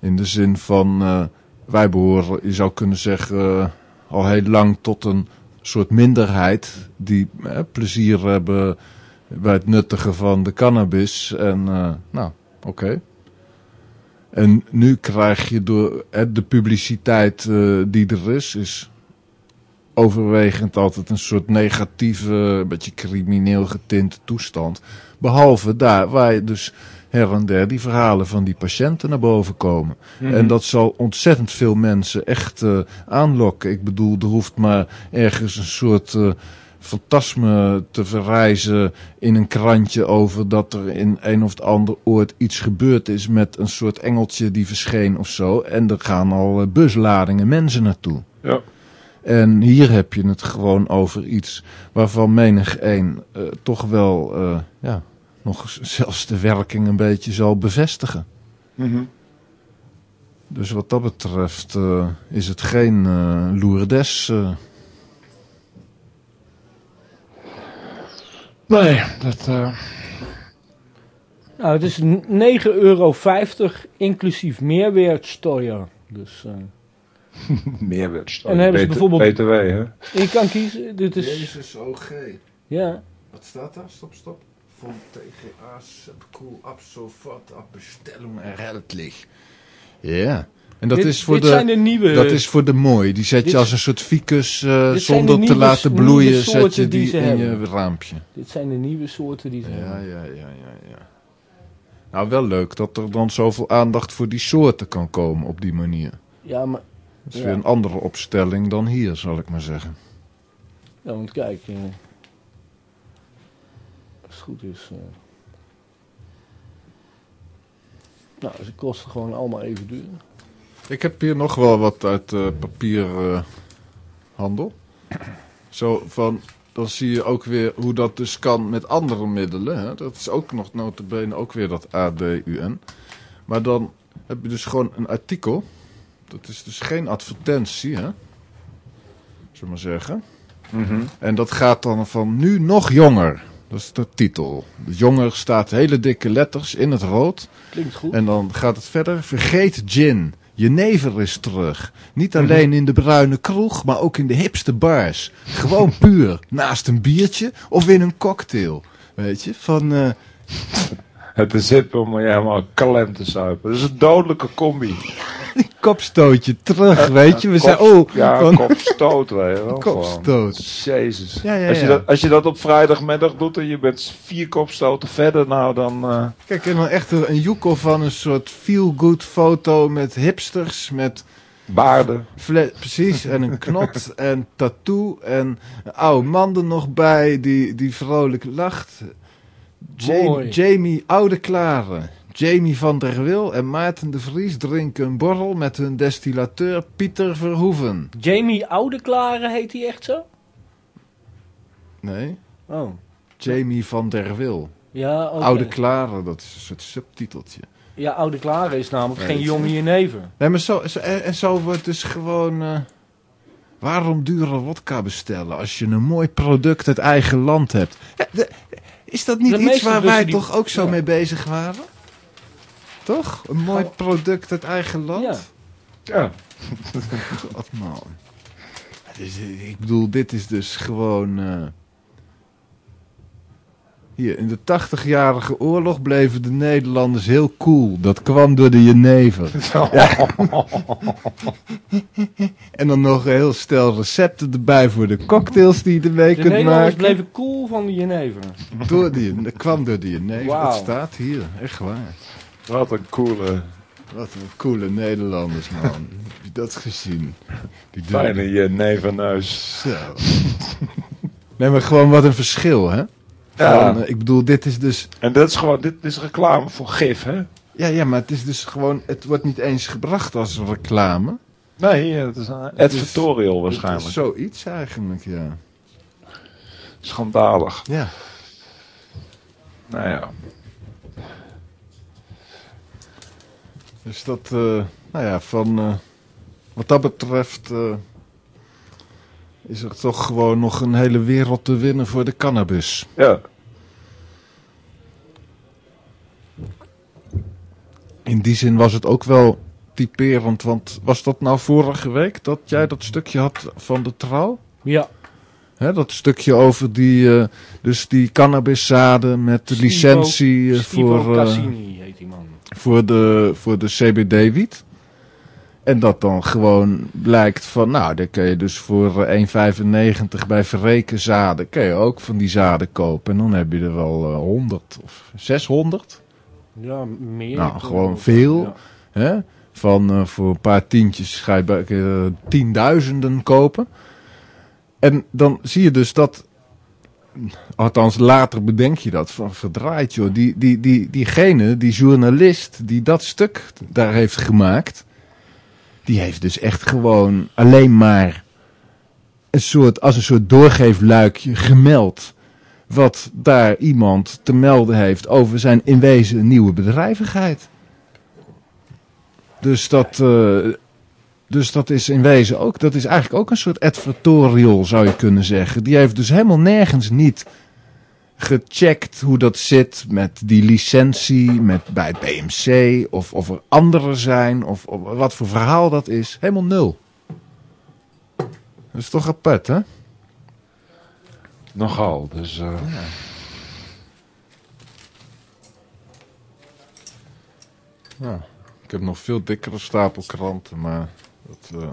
In de zin van eh, wij behoren, je zou kunnen zeggen, eh, al heel lang tot een soort minderheid die eh, plezier hebben bij het nuttigen van de cannabis. En eh, nou, oké. En nu krijg je door de publiciteit die er is, is overwegend altijd een soort negatieve, een beetje crimineel getinte toestand. Behalve daar waar dus her en der die verhalen van die patiënten naar boven komen. En dat zal ontzettend veel mensen echt eh, aanlokken. Ik bedoel, er hoeft maar ergens een soort eh, fantasme te verrijzen in een krantje over dat er in een of het ander ooit iets gebeurd is met een soort engeltje die verscheen of zo. En er gaan al eh, busladingen mensen naartoe. ja. En hier heb je het gewoon over iets waarvan menig een toch wel ja, nog zelfs de werking een beetje zal bevestigen. Mhm. Dus wat dat betreft eh, is het geen eh Lourdes. eh. Nee, dat... eh, Nou, het is n- 9,50 euro inclusief meerwertsteuer. Dus eh, meerwertsteuer. En dan hebben ze bijvoorbeeld- BTW, hè? je kan kiezen. Dit is, Jezus OG. ja, Wat staat daar? Stop, stop. Von TGA Subcool Absolvat ab Bestellung erhältlich. Ja. En dat dit, is voor dit de... zijn de nieuwe. Dat is voor de mooi. Die zet je als een soort ficus eh, zonder de te laten bloeien. Zet je die in je raampje. Dit zijn de nieuwe soorten die ze Ja, hebben. ja, ja, ja, ja. Nou, wel leuk dat er dan zoveel aandacht voor die soorten kan komen op die manier. Ja, maar Dat is Ja. weer een andere opstelling dan hier, zal ik maar zeggen. ja, want kijk. eh, het goed is. eh. nou, ze kosten gewoon allemaal even duur. Ik heb hier nog wel wat uit eh, papierhandel. Zo van, dan zie je ook weer hoe dat dus kan met andere middelen. Hè? Dat is ook nog notabene ook weer dat ADUN. Maar dan heb je dus gewoon een artikel. Dat is dus geen advertentie, hè? Zullen we maar zeggen. Mhm. En dat gaat dan van nu nog jonger. Dat is de titel. De jonger staat hele dikke letters in het rood. Klinkt goed. En dan gaat het verder. Vergeet gin. Jenever is terug. Niet alleen in de bruine kroeg, maar ook in de hipste bars. Gewoon puur. Naast een biertje of in een cocktail. Weet je, van... eh, Het hip om je helemaal kalem te zuipen. Dat is een dodelijke combi. kopstootje terug, weet je. We zijn... Oh, Ja, van- kopstoot, weet je wel. Kopstoot. Jezus. Ja, ja, als, je ja. dat, als je dat op vrijdagmiddag doet en je bent vier kopstoten verder, nou dan... eh, Kijk, en dan echt een joekel van een soort feel-good foto met hipsters, met... baarden. Precies, en een knot en tattoo en een oude man er nog bij die, die vrolijk lacht. Jamie Oude Klaren, Jamie van der Wil en Maarten de Vries drinken een borrel met hun destillateur Pieter Verhoeven. Jamie Oudeklare heet hij echt zo? Nee, Oh. Jamie van der Wil. Ja, oké. Oude Klaren, dat is een soort subtiteltje. Ja, Oude Klare is namelijk Nee, geen jonge jenever. Nee, maar zo, zo- en, zo wordt dus gewoon... eh, waarom dure wodka bestellen als je een mooi product uit eigen land hebt? Ja, de- is dat niet iets waar wij die- toch ook zo ja. mee bezig waren? Toch? Een mooi product uit eigen land? Ja. Ja. God man. Het is- ik bedoel, dit is dus gewoon... eh, hier, in de 80-jarige oorlog bleven de Nederlanders heel cool. Dat kwam door de jenever. En dan nog een heel stel recepten erbij voor de cocktails die je ermee De kunt Nederlanders maken. bleven cool van de jenever. Door die, dat kwam door die jenever. Wauw. Dat staat hier, echt waar. Wat een coole, Wat een coole Nederlanders, man. Heb je dat gezien? Die fijne jeneverneus. Zo. Nee, maar gewoon wat een verschil, hè? Ja. Van, eh, ik bedoel, dit is dus... En dat is gewoon, dit is reclame voor gif, hè? Ja, ja, maar het is dus gewoon... Het wordt niet eens gebracht als reclame. Nee, het is een Het is- advertorial Het waarschijnlijk. is zoiets eigenlijk, ja. Schandalig. Ja. Nou ja. Dus dat, eh, nou ja, van eh, wat dat betreft is er toch gewoon nog een hele wereld te winnen voor de cannabis. Ja. In die zin was het ook wel typerend, want was dat nou vorige week dat jij dat stukje had van de trouw? Ja, dat stukje over die, eh, dus die cannabiszaden met de licentie Stivo voor, Cassini heet die man. voor de, voor de CBD-wiet. En dat dan gewoon blijkt van, nou, dan kun je dus voor eh, 1,95 bij verreken zaden, kun je ook van die zaden kopen. En dan heb je er wel eh, 100 of 600. Ja, meer. Nou, gewoon veel. Ja. Hè? Van eh, voor een paar tientjes ga je eh, tienduizenden kopen. En dan zie je dus dat, althans later bedenk je dat, van verdraaid joh. Die, die, die, diegene, die journalist die dat stuk daar heeft gemaakt, die heeft dus echt gewoon alleen maar een soort, als een soort doorgeefluikje gemeld. Wat daar iemand te melden heeft over zijn in wezen nieuwe bedrijvigheid. Dus dat, eh, dus dat is in wezen ook, dat is eigenlijk ook een soort advertorial zou je kunnen zeggen. Die heeft dus helemaal nergens niet gecheckt hoe dat zit met die licentie, met, bij het BMC, of, of er anderen zijn, of, of wat voor verhaal dat is. Helemaal nul. Dat is toch apart, hè? Nogal, dus... eh, Ja. Ik heb nog veel dikkere stapel kranten, maar dat eh,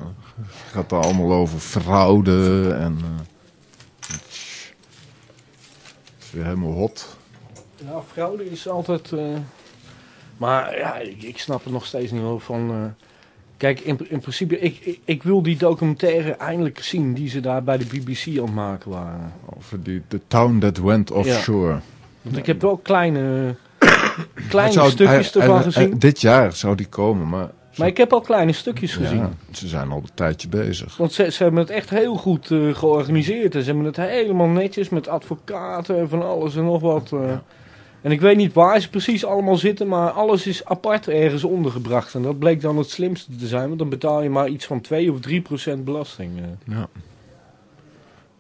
gaat er allemaal over fraude en... eh, het is weer helemaal hot. Ja, fraude is altijd. eh, maar ja, ik, ik snap het nog steeds niet hoor. Van, eh, kijk, in, in principe, ik, ik, ik wil die documentaire eindelijk zien die ze daar bij de BBC aan het maken waren. Over die The Town That Went Offshore. Want ik heb wel kleine, kleine zou- stukjes hij- ervan hij- gezien. hij- dit jaar zou die komen, maar... maar ik heb al kleine stukjes gezien. Ja, ze zijn al een tijdje bezig. Want ze, ze hebben het echt heel goed eh, georganiseerd. En ze hebben het helemaal netjes met advocaten en van alles en nog wat. eh. En ik weet niet waar ze precies allemaal zitten, maar alles is apart ergens ondergebracht. En dat bleek dan het slimste te zijn, want dan betaal je maar iets van 2 of 3 procent belasting. eh. Ja.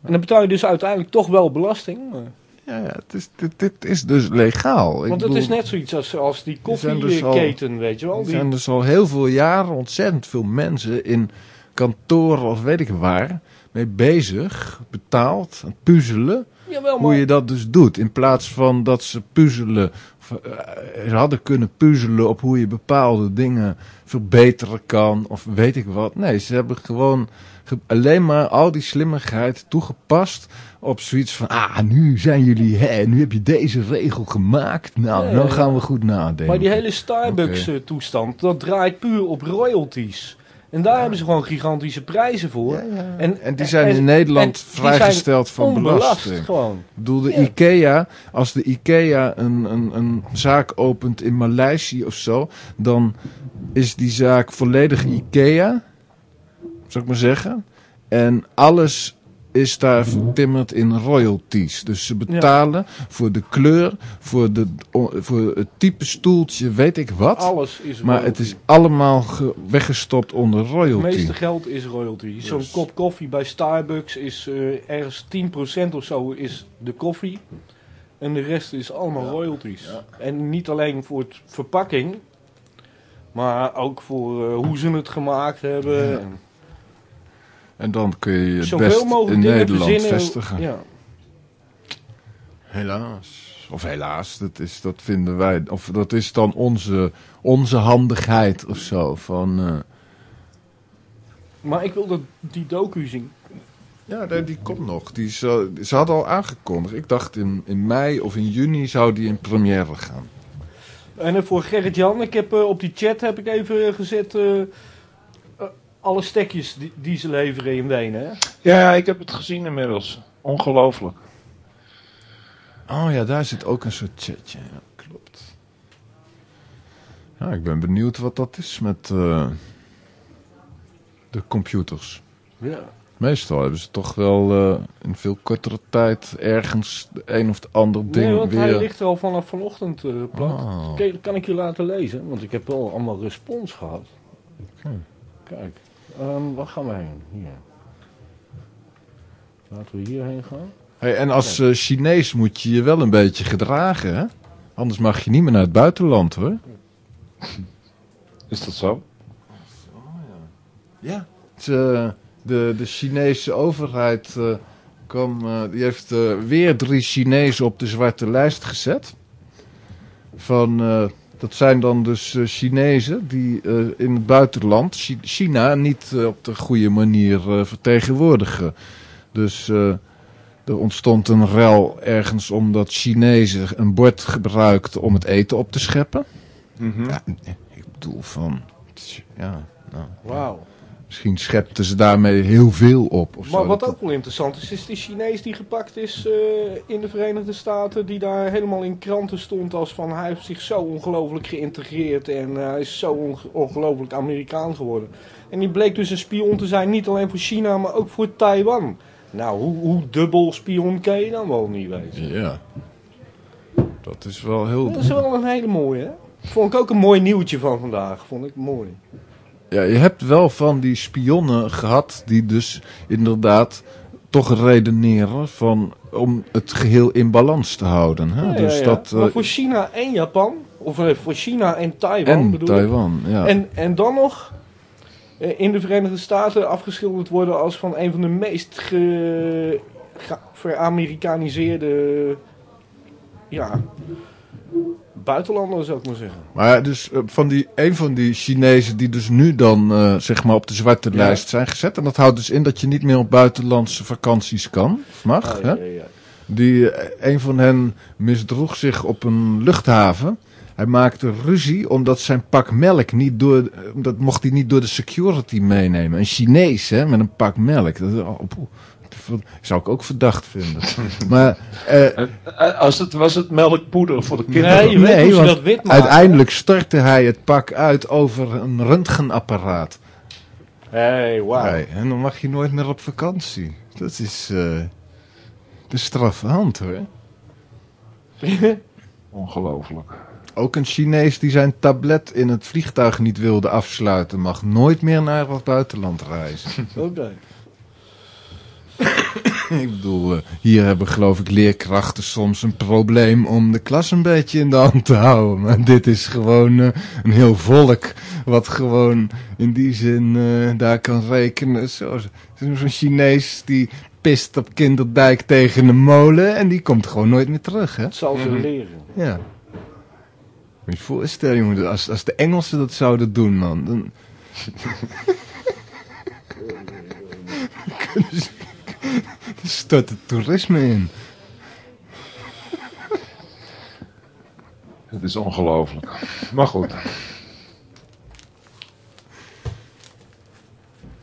En dan betaal je dus uiteindelijk toch wel belasting. maar- Ja, ja het is, dit, dit is dus legaal. Ik want het bedoel, is net zoiets als, als die dus koffieketen, weet je wel. Er Die, zijn dus al heel veel jaren ontzettend veel mensen in kantoren of weet ik waar mee bezig, betaald, aan puzzelen. Jawel, Hoe je dat dus doet. In plaats van dat ze puzzelen, of, eh, ze hadden kunnen puzzelen op hoe je bepaalde dingen verbeteren kan, of weet ik wat. Nee, ze hebben gewoon ge- alleen maar al die slimmigheid toegepast op zoiets van, ah, nu zijn jullie, hè, nu heb je deze regel gemaakt. Nou, dan gaan we goed nadenken. maar die hele Starbucks Oké. eh, toestand, dat draait puur op royalties. En daar hebben ze gewoon gigantische prijzen voor. Ja, ja. En- En, die zijn en- in Nederland vrijgesteld van belasting. gewoon. Ik bedoel, de Ja. IKEA, als de IKEA een, een, een zaak opent in Maleisië of zo, dan is die zaak volledig IKEA, zou ik maar zeggen. En alles is daar vertimmerd in royalties. Dus ze betalen voor de kleur, voor, de, voor het type stoeltje, weet ik wat. Alles is maar royalty. het is allemaal ge- weggestopt onder Het royalty. meeste geld is royalty. Zo'n Dus- kop koffie bij Starbucks is eh, ergens 10% of zo is de koffie. En de rest is allemaal royalties. En niet alleen voor het verpakking, maar ook voor eh, hoe ze het gemaakt hebben. En dan kun je je het Zoveel best mogelijk in Nederland verzinnen. vestigen. Ja. Helaas. Of helaas, dat, is, dat vinden wij. Of dat is dan onze, onze handigheid of zo. Van, eh, Maar ik wil dat, die docu zien. ja, nee, die komt nog. Die zou, ze hadden al aangekondigd. Ik dacht in, in mei of in juni zou die in première gaan. En eh, voor Gerrit-Jan, ik heb eh, op die chat heb ik even gezet eh, eh, alle stekjes die, die ze leveren in Wenen. Hè? Ja, ik heb het gezien inmiddels. Ongelooflijk. Oh ja, daar zit ook een soort chatje. Ja, klopt. Ja, ik ben benieuwd wat dat is met eh, de computers. Ja. Meestal hebben ze toch wel eh, in veel kortere tijd ergens de een of het ander ding Nee, want weer... hij ligt er al vanaf vanochtend eh plat. Oh. Kan, kan ik je laten lezen? Want ik heb wel allemaal respons gehad. Oké. Kijk, ehm, waar gaan we heen? Hier. Laten we hierheen gaan. Hey, en als eh, Chinees moet je je wel een beetje gedragen, hè? Anders mag je niet meer naar het buitenland, hoor. Is dat zo? Ja. de, de Chinese overheid eh, kwam, eh, die heeft eh, weer drie Chinezen op de zwarte lijst gezet. Van, eh, dat zijn dan dus eh, Chinezen die eh, in het buitenland Chi- China niet eh, op de goede manier vertegenwoordigen. Dus er ontstond een rel ergens omdat Chinezen een bord gebruikten om het eten op te scheppen. Mhm. Ja, ik bedoel van, ja, nou, Wauw. Misschien schepten ze daarmee heel veel op. Maar zo. wat ook wel interessant is, is die Chinees die gepakt is eh, in de Verenigde Staten, die daar helemaal in kranten stond als van hij heeft zich zo ongelooflijk geïntegreerd en eh, hij is zo onge- ongelooflijk Amerikaan geworden. En die bleek dus een spion te zijn, niet alleen voor China, maar ook voor Taiwan. Nou, hoe, hoe dubbel spion kan je dan wel niet wezen? Ja. Dat is wel heel... Dat is wel een hele mooie, hè? Vond ik ook een mooi nieuwtje van vandaag, vond ik mooi. Ja, je hebt wel van die spionnen gehad die dus inderdaad toch redeneren van... om het geheel in balans te houden. Hè? Ja, dus ja. dat, eh, maar voor China en Japan, of eh, voor China en Taiwan en bedoel ik. Taiwan, ja. En, en dan nog eh, in de Verenigde Staten afgeschilderd worden als van een van de meest ge, ge- veramerikaniseerde ja, buitenlanders, zou ik maar zeggen. Maar ja, dus eh, van die, een van die Chinezen die dus nu dan eh, zeg maar op de zwarte Ja. lijst zijn gezet. En dat houdt dus in dat je niet meer op buitenlandse vakanties kan. Mag. Ah, hè? ja. Die, eh, een van hen misdroeg zich op een luchthaven. Hij maakte ruzie omdat zijn pak melk niet door... eh, Dat mocht hij niet door de security meenemen. Een Chinees hè, met een pak melk. Dat, oh, zou ik ook verdacht vinden. maar eh, Eh, Als het, was het melkpoeder voor de kinderen? Nee, je weet Nee, hoe ze want dat wit maken. uiteindelijk stortte hij het pak uit over een röntgenapparaat. Hey, wauw. Hey, en dan mag je nooit meer op vakantie. Dat is eh, de straffe hand hoor. Ongelooflijk. Ook een Chinees die zijn tablet in het vliegtuig niet wilde afsluiten, mag nooit meer naar het buitenland reizen. Oké. Ik bedoel, eh, hier hebben geloof ik leerkrachten soms een probleem om de klas een beetje in de hand te houden. Maar dit is gewoon eh, een heel volk wat gewoon in die zin eh, daar kan rekenen. Zo- Zo'n Chinees die pist op kinderdijk tegen een molen en die komt gewoon nooit meer terug. Hè? Het zal ze leren. Ja. Moet je je voorstellen, jongen, als, als de Engelsen dat zouden doen, man. Dan... Kunnen ze- Dan stort het toerisme in. Het is ongelooflijk. Maar goed.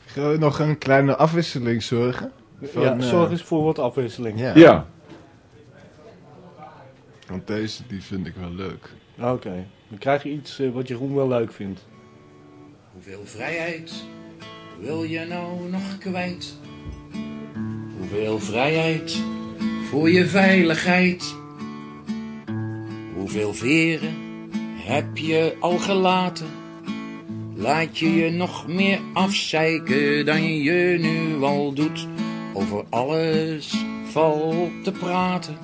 Gaan we nog een kleine afwisseling zorgen? Van, ja, eh, zorg eens voor wat afwisseling. Ja. Ja. Want deze die vind ik wel leuk. Oké. Dan krijg je iets eh, wat Jeroen wel leuk vindt. Hoeveel vrijheid wil je nou nog kwijt? Hoeveel vrijheid voor je veiligheid? Hoeveel veren heb je al gelaten? Laat je je nog meer afzeiken dan je nu al doet? Over alles valt te praten.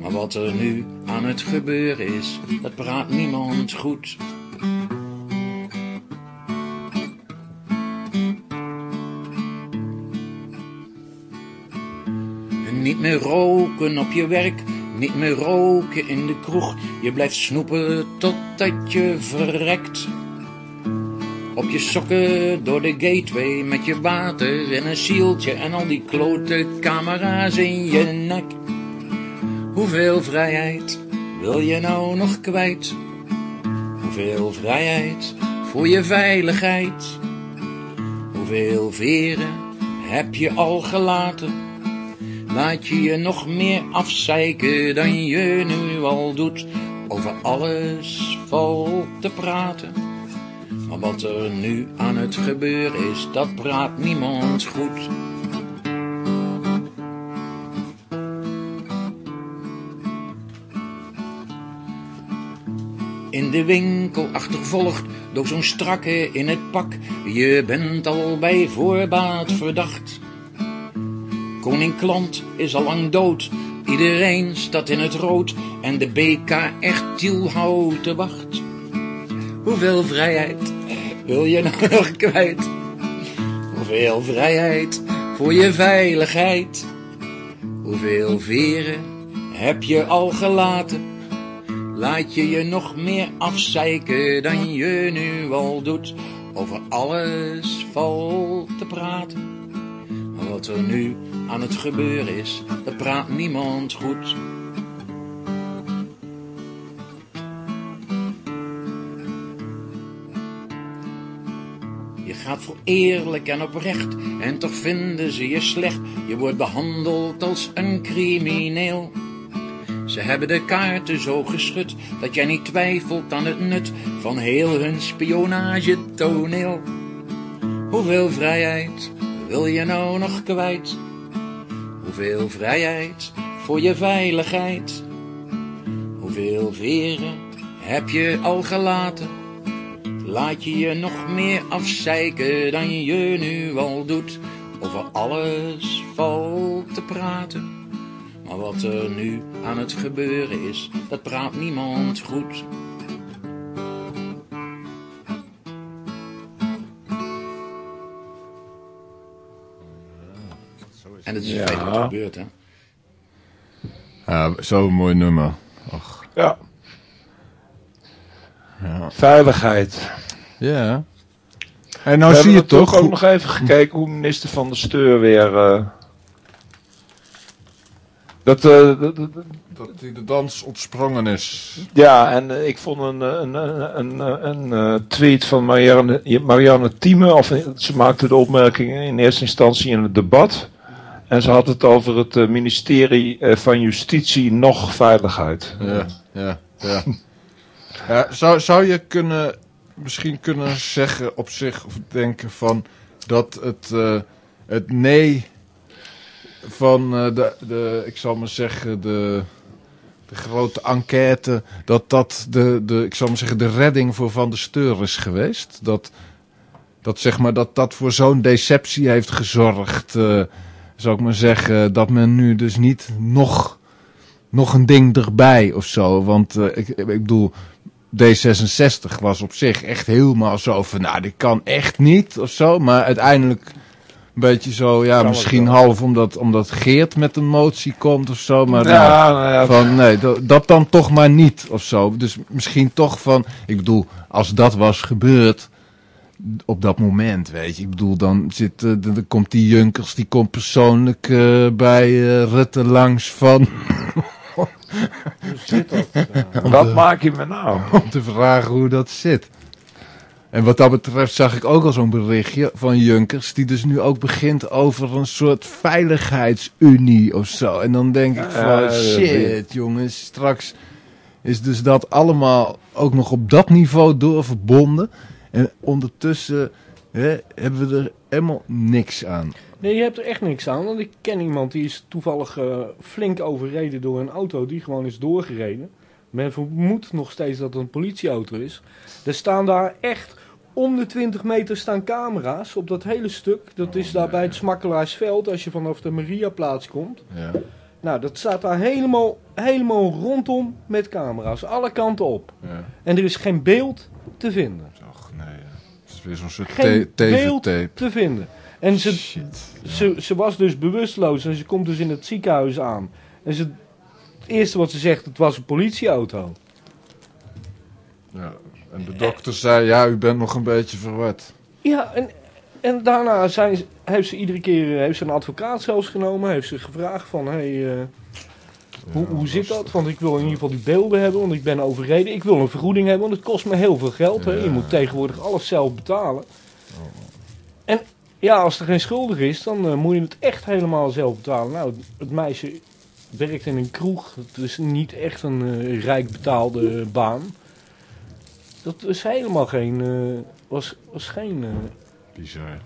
Maar wat er nu aan het gebeuren is, dat praat niemand goed. Meer roken op je werk, niet meer roken in de kroeg. Je blijft snoepen totdat je verrekt. Op je sokken door de gateway met je water en een zieltje en al die klote camera's in je nek. Hoeveel vrijheid wil je nou nog kwijt? Hoeveel vrijheid voor je veiligheid? Hoeveel veren heb je al gelaten? Laat je je nog meer afzeiken dan je nu al doet. Over alles valt te praten. Maar wat er nu aan het gebeuren is, dat praat niemand goed. In de winkel achtervolgd door zo'n strakke in het pak. Je bent al bij voorbaat verdacht. Koning Klant is al lang dood. Iedereen staat in het rood. En de BK echt Tiel houdt wacht. Hoeveel vrijheid wil je nou nog kwijt? Hoeveel vrijheid voor je veiligheid? Hoeveel veren heb je al gelaten? Laat je je nog meer afzeiken dan je nu al doet. Over alles valt te praten. Wat er nu aan het gebeuren is, dat praat niemand goed. Je gaat voor eerlijk en oprecht en toch vinden ze je slecht. Je wordt behandeld als een crimineel. Ze hebben de kaarten zo geschud dat jij niet twijfelt aan het nut van heel hun spionagetoneel. Hoeveel vrijheid wil je nou nog kwijt? Hoeveel vrijheid voor je veiligheid? Hoeveel veren heb je al gelaten? Laat je je nog meer afzeiken dan je nu al doet. Over alles valt te praten. Maar wat er nu aan het gebeuren is, dat praat niemand goed. En het is Ja. feitelijk gebeurd, hè? Ja, zo'n mooi nummer. Och. Ja. Ja. Veiligheid. Ja. En nou We zie je toch... ook nog even gekeken hoe minister van de Steur weer... eh, dat, eh, dat- dat- dat- Dat hij de dans ontsprongen is. ja, en eh, ik vond een, een, een, een, een, tweet van Marianne, Marianne Thieme, of ze maakte de opmerking in eerste instantie in het debat. En ze had het over het eh, ministerie eh, van Justitie nog veiligheid. Ja, ja, ja. ja zou, zou je kunnen, misschien kunnen zeggen op zich, of denken van, dat het, eh, het nee van de, de, ik zal maar zeggen, de, de grote enquête, dat dat de, de, ik zal maar zeggen, de redding voor Van der Steur is geweest? Dat, dat zeg maar, dat dat voor zo'n deceptie heeft gezorgd, zou ik maar zeggen, dat men nu dus niet nog nog een ding erbij of zo. Want eh, ik, ik bedoel, D66 was op zich echt helemaal zo van, nou, dit kan echt niet of zo. Maar uiteindelijk een beetje zo, ja, misschien half omdat, omdat Geert met een motie komt of zo. Maar nou, nou ja, van nee, dat, dat dan toch maar niet of zo. Dus misschien toch van, ik bedoel, als dat was gebeurd op dat moment, weet je. Ik bedoel, dan zit, dan komt die Junkers, die komt persoonlijk eh, bij eh, Rutte langs van Hoe zit dat? Ja. wat maak je me nou? om te vragen hoe dat zit. En wat dat betreft zag ik ook al zo'n berichtje van Junkers, die dus nu ook begint over een soort veiligheidsunie of zo. En dan denk ik van, shit jongens, straks is dus dat allemaal ook nog op dat niveau doorverbonden. En ondertussen hè, hebben we er helemaal niks aan. Nee, je hebt er echt niks aan. Want ik ken iemand die is toevallig eh, flink overreden door een auto die gewoon is doorgereden. Men vermoedt nog steeds dat het een politieauto is. Er staan daar echt om de 20 meter staan camera's op dat hele stuk. Dat is daar bij het Smakkelaarsveld als je vanaf de Mariaplaats komt. Ja. Nou, dat staat daar helemaal, helemaal rondom met camera's. Alle kanten op. Ja. En er is geen beeld te vinden. Is weer zo'n soort Geen te- vinden. En ze, Shit. ze, ze was dus bewusteloos en ze komt dus in het ziekenhuis aan. En ze, het eerste wat ze zegt, het was een politieauto. Ja. En de dokter zei, ja, u bent nog een beetje verward. Ja, en, en daarna zijn, heeft ze iedere keer heeft ze een advocaat zelfs genomen. Heeft ze gevraagd van, hey, eh, hoe, hoe zit dat? Want ik wil in ieder geval die beelden hebben, want ik ben overreden. Ik wil een vergoeding hebben, want het kost me heel veel geld. Hè. Je moet tegenwoordig alles zelf betalen. En ja, als er geen schuldig is, dan eh, moet je het echt helemaal zelf betalen. Nou, het meisje werkt in een kroeg. Het is niet echt een eh, rijk betaalde baan. Dat is helemaal geen, eh, was, was geen... Bizar.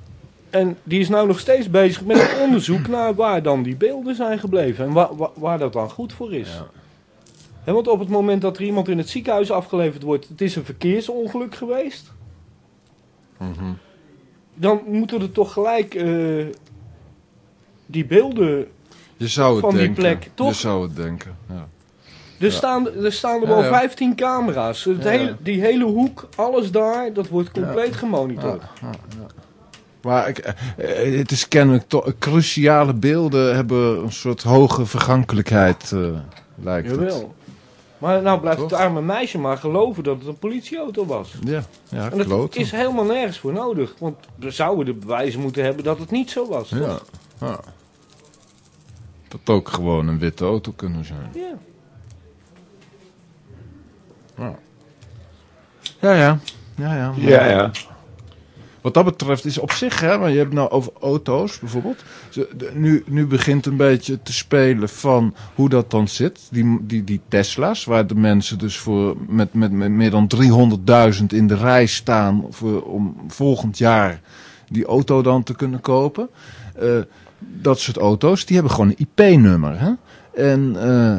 En die is nou nog steeds bezig met het onderzoek naar waar dan die beelden zijn gebleven. En waar, waar, waar dat dan goed voor is. Ja. Want op het moment dat er iemand in het ziekenhuis afgeleverd wordt, het is een verkeersongeluk geweest. Mhm. Dan moeten er toch gelijk eh, die beelden. Je zou het Van die denken. plek, toch? Je zou het denken, ja. Er, staan, er staan er Ja, wel ja. 15 camera's. Het Ja, ja. hele, die hele hoek, alles daar, dat wordt compleet gemonitord. Maar ik, eh, het is kennelijk toch... Cruciale beelden hebben een soort hoge vergankelijkheid, eh, lijkt het. Jawel. Maar nou blijft Toch? het arme meisje maar geloven dat het een politieauto was. Ja, ja En dat kloten. is helemaal nergens voor nodig. Want we zouden de bewijzen moeten hebben dat het niet zo was. Ja, toch? ja. Dat had ook gewoon een witte auto kunnen zijn. Ja. Ja, ja. Ja, ja. Ja, ja. Wat dat betreft is op zich, hè, want je hebt nou over auto's bijvoorbeeld. Nu, nu begint een beetje te spelen van hoe dat dan zit. Die, die, die Tesla's, waar de mensen dus voor met, met, met meer dan 300.000 in de rij staan voor, om volgend jaar die auto dan te kunnen kopen. Eh, dat soort auto's, die hebben gewoon een IP-nummer. Hè? En eh,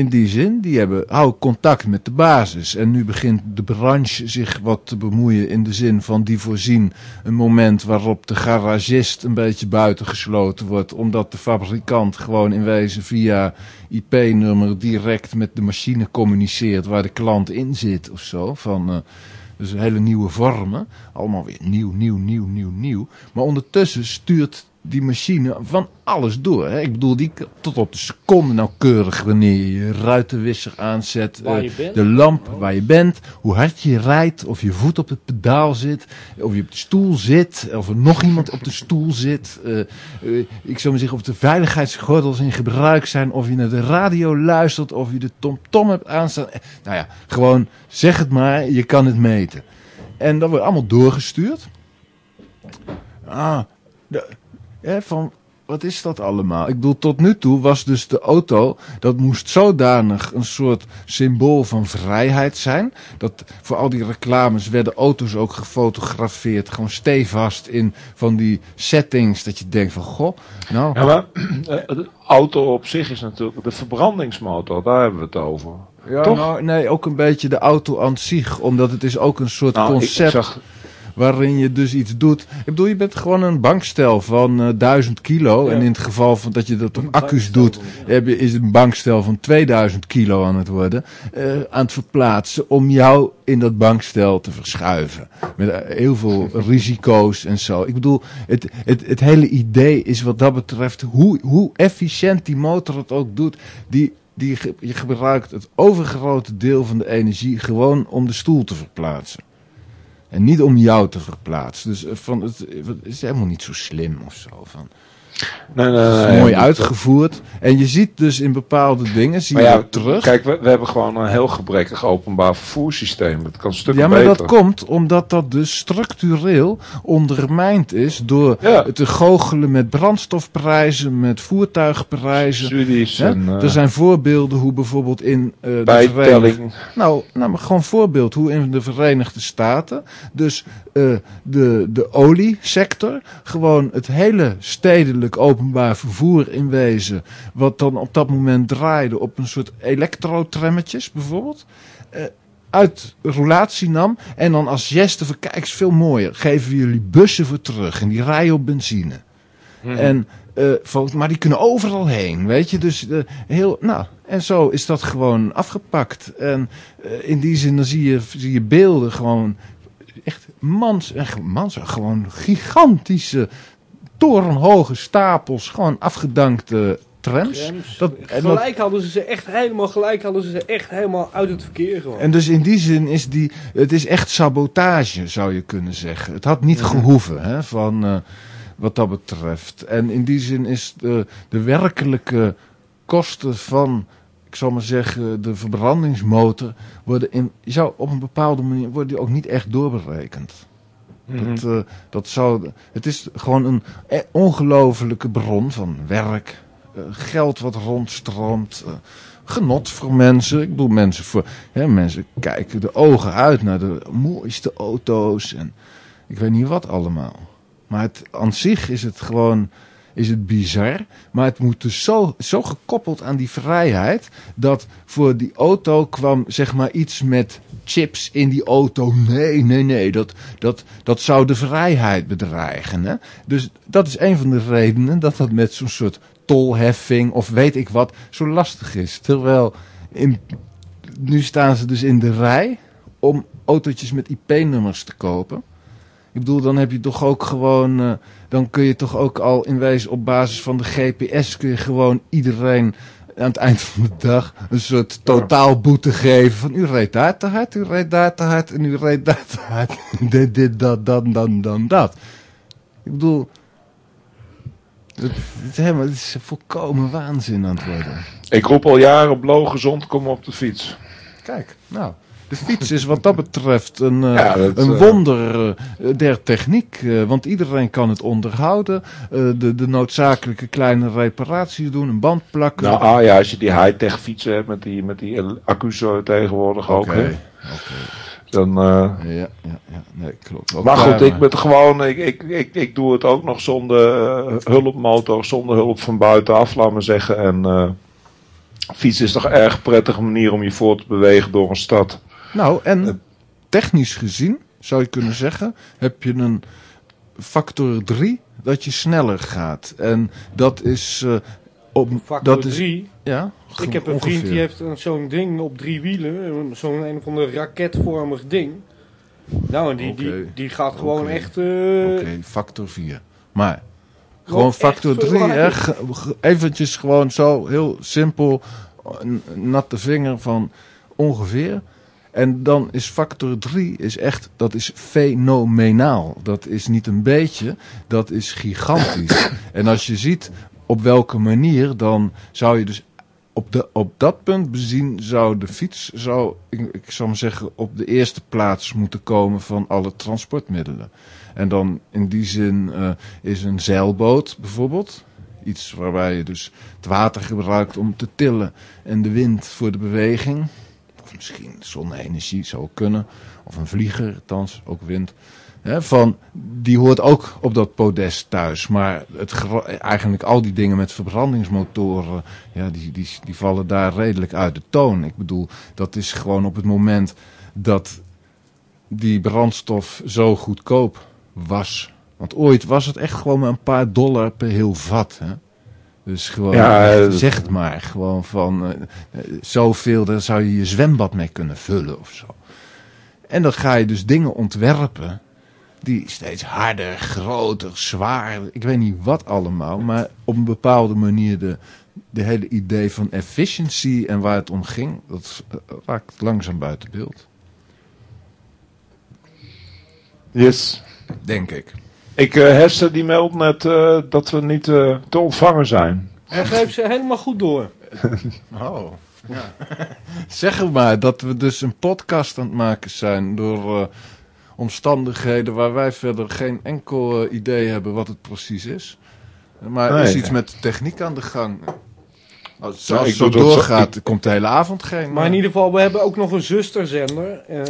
in die zin, die hebben, houden contact met de basis. En nu begint de branche zich wat te bemoeien in de zin van die voorzien een moment waarop de garagist een beetje buitengesloten wordt. Omdat de fabrikant gewoon in wezen via IP-nummer direct met de machine communiceert waar de klant in zit of zo. Van, eh, dus hele nieuwe vormen. Allemaal weer nieuw, nieuw, nieuw, nieuw, nieuw. Maar ondertussen stuurt die machine van alles door. Hè? Ik bedoel, die tot op de seconde nauwkeurig wanneer je je ruitenwisser aanzet. Eh. De lamp waar je bent. Hoe hard je rijdt. Of je voet op het pedaal zit. Of je op de stoel zit. Of er nog iemand op de stoel zit. eh, eh, ik zou maar zeggen of de veiligheidsgordels in gebruik zijn. Of je naar de radio luistert. Of je de tom-tom hebt aanstaan. Nou ja, gewoon zeg het maar. Je kan het meten. En dat wordt allemaal doorgestuurd. Ah, de, hè, van wat is dat allemaal? Ik bedoel, tot nu toe was dus de auto, dat moest zodanig een soort symbool van vrijheid zijn. Dat voor al die reclames werden auto's ook gefotografeerd, gewoon stevast in van die settings, dat je denkt van, goh, nou, Ja, maar eh, de auto op zich is natuurlijk de verbrandingsmotor, daar hebben we het over. ja, toch? nou, nee, ook een beetje de auto aan zich, omdat het is ook een soort Nou, ik- ik concept. zag, waarin je dus iets doet. Ik bedoel, je bent gewoon een bankstel van eh 1000 kilo. En in het geval van dat je dat op accu's doet, heb je, is het een bankstel van 2000 kilo aan het worden. eh, aan het verplaatsen om jou in dat bankstel te verschuiven. Met eh, heel veel risico's en zo. Ik bedoel, het, het, het hele idee is wat dat betreft, hoe, hoe efficiënt die motor het ook doet, die, die, je gebruikt het overgrote deel van de energie gewoon om de stoel te verplaatsen. En niet om jou te verplaatsen. Dus eh, van, het, is helemaal niet zo slim of zo. Van, nee, nee, mooi uitgevoerd. En je ziet dus in bepaalde dingen, zie je ook terug. Kijk, we, we hebben gewoon een heel gebrekkig openbaar vervoerssysteem. Het kan stukken ja, maar beter. dat komt omdat dat dus structureel ondermijnd is door Ja. te goochelen met brandstofprijzen, met voertuigprijzen. Studies Hè? en eh, er zijn voorbeelden hoe bijvoorbeeld in eh de. Nou, nou, maar gewoon voorbeeld hoe in de Verenigde Staten, dus eh, de, de oliesector, gewoon het hele stedelijk openbaar vervoer in wezen, wat dan op dat moment draaide op een soort elektrotrammetjes bijvoorbeeld, eh, uit roulatie nam en dan als geste van kijk, is veel mooier, geven we jullie bussen voor terug en die rijden op benzine. En, eh, van, maar die kunnen overal heen, weet je. Dus eh, heel, nou, en zo is dat gewoon afgepakt. En in die zin dan zie je, zie je beelden gewoon echt mans, echt mans, gewoon gigantische torenhoge stapels, gewoon afgedankte trams. Trams. Dat, en, dat- Gelijk hadden ze ze echt helemaal, gelijk hadden ze ze echt helemaal uit het verkeer gewoon. en dus in die zin is die, het is echt sabotage, zou je kunnen zeggen. Het had niet gehoeven, hè, van eh, wat dat betreft. En in die zin is de, de werkelijke kosten van, ik zal maar zeggen, de verbrandingsmotor, worden in, zou op een bepaalde manier, worden die ook niet echt doorberekend. Mhm. Dat, eh, dat zou, het is gewoon een eh, ongelofelijke bron van werk, eh, geld wat rondstroomt, genot voor mensen. Ik bedoel, mensen, voor, hè, mensen kijken de ogen uit naar de mooiste auto's en ik weet niet wat allemaal. Maar het, aan zich is het gewoon is het bizar. Maar het moet dus zo, zo gekoppeld aan die vrijheid. Dat voor die auto kwam zeg maar iets met chips in die auto. Nee, nee, nee. Dat, dat, dat zou de vrijheid bedreigen. Hè? Dus dat is een van de redenen dat dat met zo'n soort tolheffing of weet ik wat zo lastig is. Terwijl in, nu staan ze dus in de rij om autootjes met IP-nummers te kopen. Ik bedoel, dan heb je toch ook gewoon. eh, dan kun je toch ook al in wezen op basis van de GPS. kun je gewoon iedereen aan het eind van de dag. een soort totaalboete geven. van u reed daar te hard, u reed daar te hard. en u reed daar te hard. dit, dit, dat, dan, dan, dan, dat. Ik bedoel. Het, het, is helemaal, het is volkomen waanzin aan het worden. Ik roep al jaren, blow gezond, kom op de fiets. Kijk, nou. De fiets is wat dat betreft een, eh, Ja, dat, een eh, wonder eh, der techniek. want iedereen kan het onderhouden. de, de noodzakelijke kleine reparaties doen. Een band plakken. Nou, ah ja, als je die high-tech fietsen hebt met die, met die accu's tegenwoordig ook. Oké, Hè, dan, Ja, ja, ja. Nee, klopt. Ook maar goed, ik ben gewoon, ik, ik, ik, ik doe het ook nog zonder hulpmotor, zonder hulp van buitenaf, laat maar zeggen. En eh, Fietsen is toch een erg prettige manier om je voor te bewegen door een stad. Nou, en technisch gezien, zou je kunnen zeggen, heb je een factor 3 dat je sneller gaat. En dat is... eh, op, Factor dat is, 3. Ja, Ik heb een ongeveer. vriend die heeft zo'n ding op drie wielen. Zo'n een of ander raketvormig ding. Nou, en die, die, die gaat gewoon echt... eh, Oké, factor 4. Maar gewoon echt factor 3, verwarrend. hè? Ge- ge- Eventjes gewoon zo heel simpel, natte vinger van ongeveer. En dan is factor 3 is echt, dat is fenomenaal. Dat is niet een beetje, dat is gigantisch. en als je ziet op welke manier, dan zou je dus op, de, op dat punt bezien zou de fiets, zou, ik, ik zou maar zeggen, op de eerste plaats moeten komen van alle transportmiddelen. En dan in die zin eh, is een zeilboot bijvoorbeeld. Iets waarbij je dus het water gebruikt om te tillen en de wind voor de beweging. Of misschien zonne-energie zou kunnen. Of een vlieger, althans ook wind. Van, die hoort ook op dat podest thuis. Maar het, eigenlijk al die dingen met verbrandingsmotoren, ja, die, die, die vallen daar redelijk uit de toon. Ik bedoel, dat is gewoon op het moment dat die brandstof zo goedkoop was. Want ooit was het echt gewoon maar een paar dollar per heel vat. Hè? Dus gewoon, Ja, echt, eh, zeg het maar, gewoon van eh, eh, zoveel, daar zou je je zwembad mee kunnen vullen of zo. En dan ga je dus dingen ontwerpen die steeds harder, groter, zwaar, ik weet niet wat allemaal, maar op een bepaalde manier de, de hele idee van efficiency en waar het om ging, dat eh, raakt langzaam buiten beeld, Yes. denk ik. Ik, eh Hester die meldt net eh, dat we niet eh, te ontvangen zijn. En geef ze helemaal goed door. Oh. Ja. zeg maar dat we dus een podcast aan het maken zijn door eh, omstandigheden waar wij verder geen enkel idee hebben wat het precies is. Maar er is Nee. iets met de techniek aan de gang. Als, Ja, als ik het zo doe dat zo- doorgaat, komt de hele avond geen. Maar in ieder geval, we hebben ook nog een zusterzender. eh,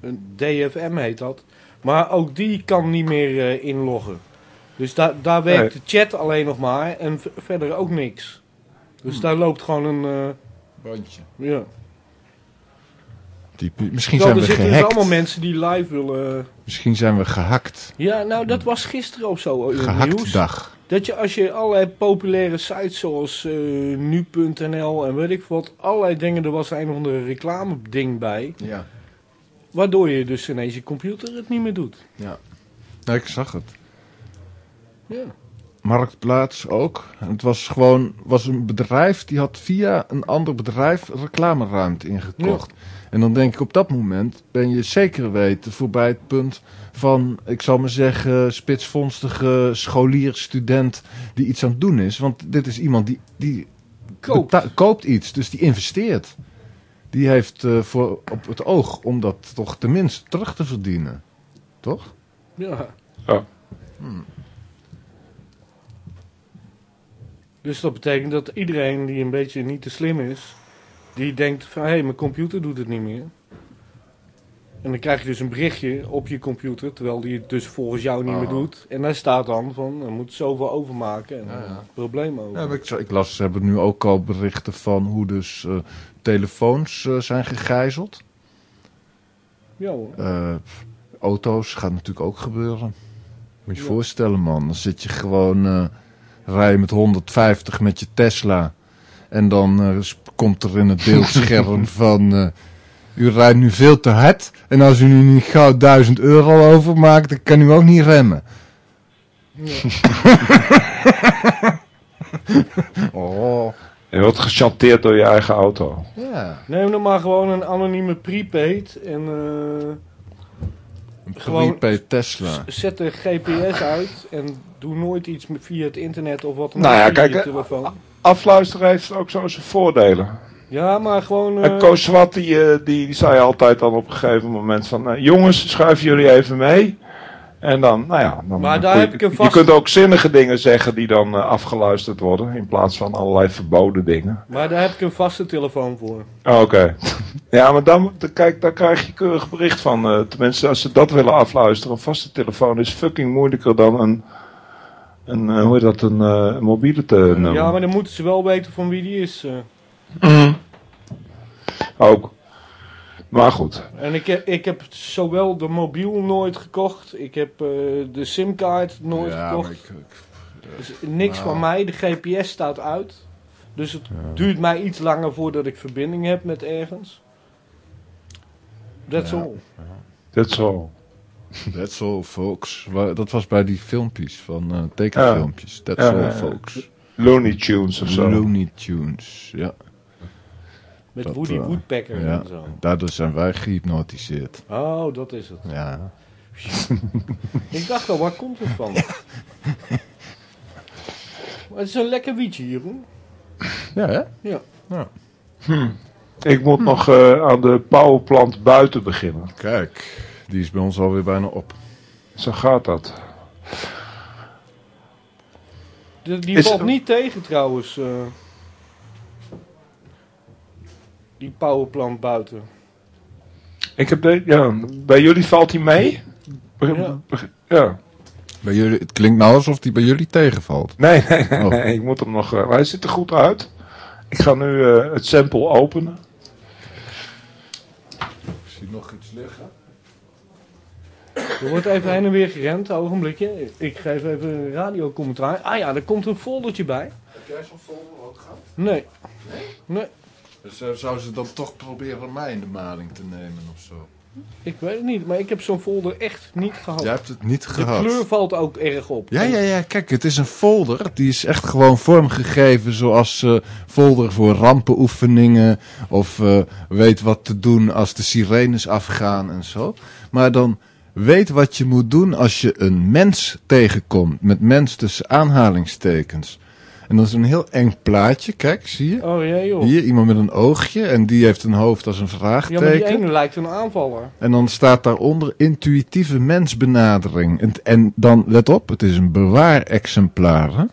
een DFM heet dat. Maar ook die kan niet meer eh, inloggen. Dus da daar werkt de chat alleen nog maar. En verder ook niks. Dus daar loopt gewoon een... eh, bandje. ja. Typie- Misschien Zo, zijn er we zitten dus gehackt. allemaal mensen die live willen... Misschien zijn we gehackt. Ja, nou dat was gisteren of zo in nieuws. dag. Dat je als je allerlei populaire sites zoals eh, nu.nl en weet ik wat, allerlei dingen, er was een of andere reclame ding bij. Ja. Waardoor je dus ineens je computer het niet meer doet. ja. Ik zag het. Ja. Marktplaats ook. Het was gewoon was een bedrijf die had via een ander bedrijf reclameruimte ingekocht. En dan denk ik op dat moment ben je zeker weten voorbij het punt van, ik zal maar zeggen, spitsvonstige scholier, student die iets aan het doen is. Want dit is iemand die, die koopt iets, dus die investeert. Die heeft eh, voor, op het oog om dat toch tenminste terug te verdienen. Toch? Ja. Ja. Dus dat betekent dat iedereen die een beetje niet te slim is, die denkt van hé, hey, mijn computer doet het niet meer. En dan krijg je dus een berichtje op je computer, terwijl die het dus volgens jou niet meer Oh. doet. En daar staat dan van, er moet zoveel overmaken en Ja, ja. probleem over. Ja, maar ik, ik las, ze hebben nu ook al berichten van hoe dus eh, telefoons eh, zijn gegijzeld. Ja hoor. Eh, auto's gaat natuurlijk ook gebeuren. Moet je Ja. voorstellen man, dan zit je gewoon, eh rij met 150 met je Tesla. En dan komt er in het beeldscherm van, u rijdt nu veel te hard. En als u nu niet gauw 1000 euro overmaakt, dan kan u ook niet remmen. wordt gechanteerd door je eigen auto. ja. Neem dan maar gewoon een anonieme prepaid en eh, Een Gewoon- prepaid Tesla. zet de GPS uit en doe nooit iets met- via het internet of wat dan Nou ook ja, kijk, je telefoon. Afluisteren heeft ook zo zijn voordelen. Ja, maar gewoon... En eh, Koos Swat, die, eh, die, die zei altijd dan op een gegeven moment van... eh, jongens, schuiven jullie even mee. En dan, nou ja... Dan Maar daar je, heb ik een je vast- kunt ook zinnige dingen zeggen die dan eh, afgeluisterd worden. In plaats van allerlei verboden dingen. maar daar heb ik een vaste telefoon voor. Oh, Oké. ja, maar dan, dan- kijk, daar krijg je keurig bericht van. eh, tenminste, als ze dat willen afluisteren. Een vaste telefoon is fucking moeilijker dan een... een eh, hoe heet dat? Een, eh, een mobiele te nummer. Ja, maar dan moeten ze wel weten van wie die is. eh. Ook. Maar goed. En ik heb, ik heb zowel de mobiel nooit gekocht. Ik heb eh, de simkaart nooit ja, gekocht. ik, ik- Dus niks Nou. van mij. De GPS staat uit. Dus het duurt mij iets langer voordat ik verbinding heb met ergens. That's Ja. all. That's all. That's all, folks. Dat was bij die filmpjes van eh, tekenfilmpjes. That's Ja, all, folks. Looney Tunes of zo. Looney Tunes, ja. Met Dat, Woody eh, Woodpecker ja. en zo. Daardoor zijn wij gehypnotiseerd. Oh, dat is het. Ja. Ik dacht al, waar komt het van? Maar het is een lekker wietje, Jeroen. Ja, hè? Ja. Ik moet nog eh, aan de powerplant buiten beginnen. Kijk, die is bij ons alweer bijna op. Zo gaat dat. Die, die Is- valt niet tegen trouwens. eh. Die powerplant buiten. Ik heb de, ja, bij jullie valt hij mee? Ja. ja. Bij jullie, het klinkt nou alsof die bij jullie tegenvalt. Nee, nee, nee, Oh. nee, ik moet hem nog. eh, maar hij ziet er goed uit. Ik ga nu eh, het sample openen. Ik zie nog iets liggen. Er wordt even heen en weer gerend, ogenblikje. Ik geef even een radiocommentaar. Ah ja, er komt een foldertje bij. Heb jij zo'n folder ook gehad? Nee. Nee, Dus eh, zou ze dan toch proberen mij in de maling te nemen of zo? ik weet het niet. Maar ik heb zo'n folder echt niet gehad. Jij hebt het niet de gehad. kleur valt ook erg op. Ja, ja, ja, kijk, het is een folder. Die is echt gewoon vormgegeven zoals eh folder voor rampenoefeningen. Of eh, weet wat te doen als de sirenes afgaan en zo. Maar dan weet wat je moet doen als je een mens tegenkomt. Met mens tussen aanhalingstekens. En dat is een heel eng plaatje, kijk, zie je? Oh ja, joh. Hier, iemand met een oogje en die heeft een hoofd als een Ja, maar die vraagteken. ene lijkt een aanvaller. En dan staat daaronder intuïtieve mensbenadering. En, en dan, let op, het is een bewaarexemplaar. Hè?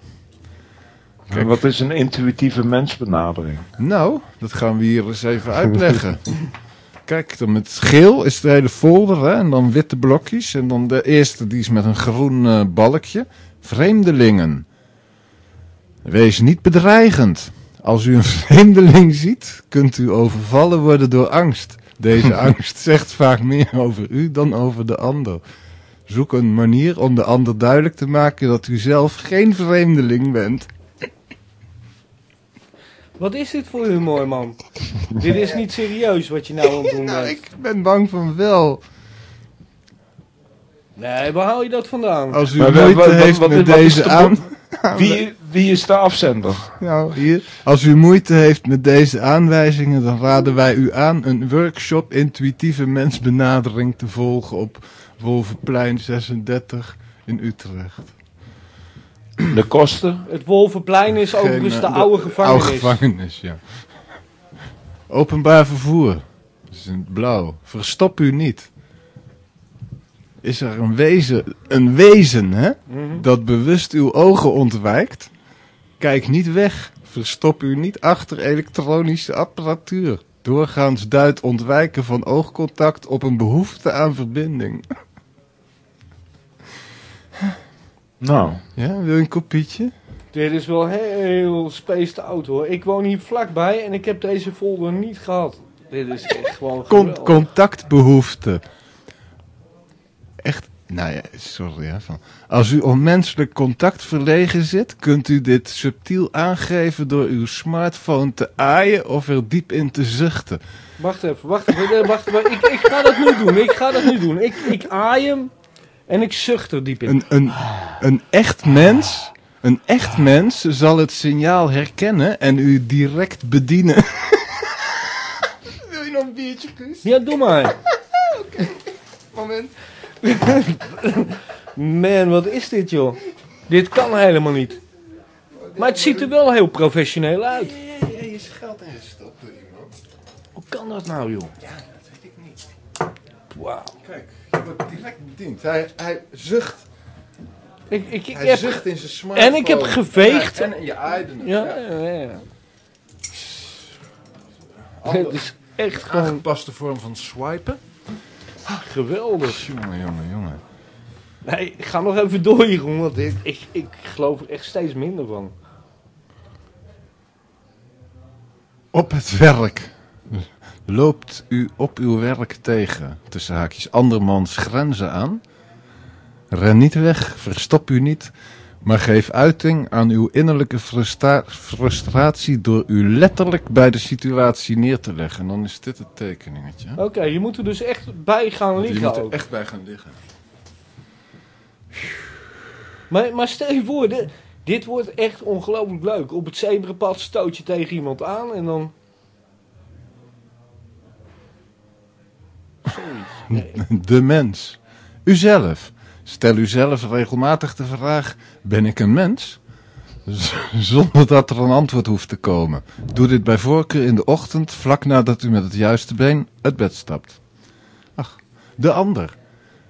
En wat is een intuïtieve mensbenadering? Nou, dat gaan we hier eens even uitleggen. Kijk, dan met geel is de hele folder hè? en dan witte blokjes. En dan de eerste die is met een groen eh, balkje. Vreemdelingen. Wees niet bedreigend. Als u een vreemdeling ziet, kunt u overvallen worden door angst. Deze angst zegt vaak meer over u dan over de ander. Zoek een manier om de ander duidelijk te maken dat u zelf geen vreemdeling bent. Wat is dit voor humor, man? dit is niet serieus wat je nou aan het doen Nou, bent. ik ben bang van wel. Nee, waar haal je dat vandaan? Als u Maar moeite heeft wat- met wat deze de aan... Wie, wie is de afzender? Nou, hier. Als u moeite heeft met deze aanwijzingen, dan raden wij u aan een workshop intuïtieve mensbenadering te volgen op Wolvenplein 36 in Utrecht. De kosten? Het Wolvenplein is overigens Geen, de eh, oude gevangenis. Oude gevangenis, ja. Openbaar vervoer. Dat is in het blauw. Verstop u niet. Is er een wezen, een wezen, hè? Mhm. dat bewust uw ogen ontwijkt. Kijk niet weg. Verstop u niet achter elektronische apparatuur. Doorgaans duidt ontwijken van oogcontact op een behoefte aan verbinding. Nou, Ja, wil je een kopietje? Dit is wel heel spaced out hoor. Ik woon hier vlakbij en ik heb deze folder niet gehad. Dit is echt gewoon Con geweldig. contactbehoefte. Echt, nou ja, sorry hè. Van. Als u onmenselijk contact verlegen zit, kunt u dit subtiel aangeven door uw smartphone te aaien of er diep in te zuchten. Wacht even, wacht even. Wacht even. Ik, ik ga dat nu doen. Ik ga dat nu doen. Ik, ik aai hem en ik zucht er diep in. Een, een, een echt mens, een echt mens zal het signaal herkennen en u direct bedienen. Wil je nog een biertje, Chris? Ja, doe maar. Moment. Man, wat is dit joh? Dit kan helemaal niet. Maar het ziet er wel heel professioneel uit. Ja, je is geld ingestopt door iemand. Hoe kan dat nou joh? Ja, dat weet ik niet. Wauw. Kijk, je wordt direct bediend. Hij, hij zucht. Ik, ik, ik Hij heb... zucht in zijn smartphone. En ik heb geveegd. Ja, en je aaide hem. Ja, ja, ja. Het is echt gewoon Aangepaste vorm van swipen. Geweldig. Jongen, jongen, jongen. Nee, ik ga nog even door Jeroen, want ik, ik, ik geloof er echt steeds minder van. Op het werk. Loopt u op uw werk tegen, tussen haakjes, andermans grenzen aan? Ren niet weg, verstop u niet, maar geef uiting aan uw innerlijke frustra- frustratie door u letterlijk bij de situatie neer te leggen. En dan is dit het tekeningetje. Oké, je moet er dus echt bij gaan Je liggen moet er ook. echt bij gaan liggen. Maar, maar stel je voor, dit, dit wordt echt ongelooflijk leuk. Op het zebrapad stoot je tegen iemand aan en dan... Nee. De mens. Uzelf. Stel uzelf regelmatig de vraag: ben ik een mens? Z- Zonder dat er een antwoord hoeft te komen. Doe dit bij voorkeur in de ochtend, vlak nadat u met het juiste been uit bed stapt. Ach, de ander.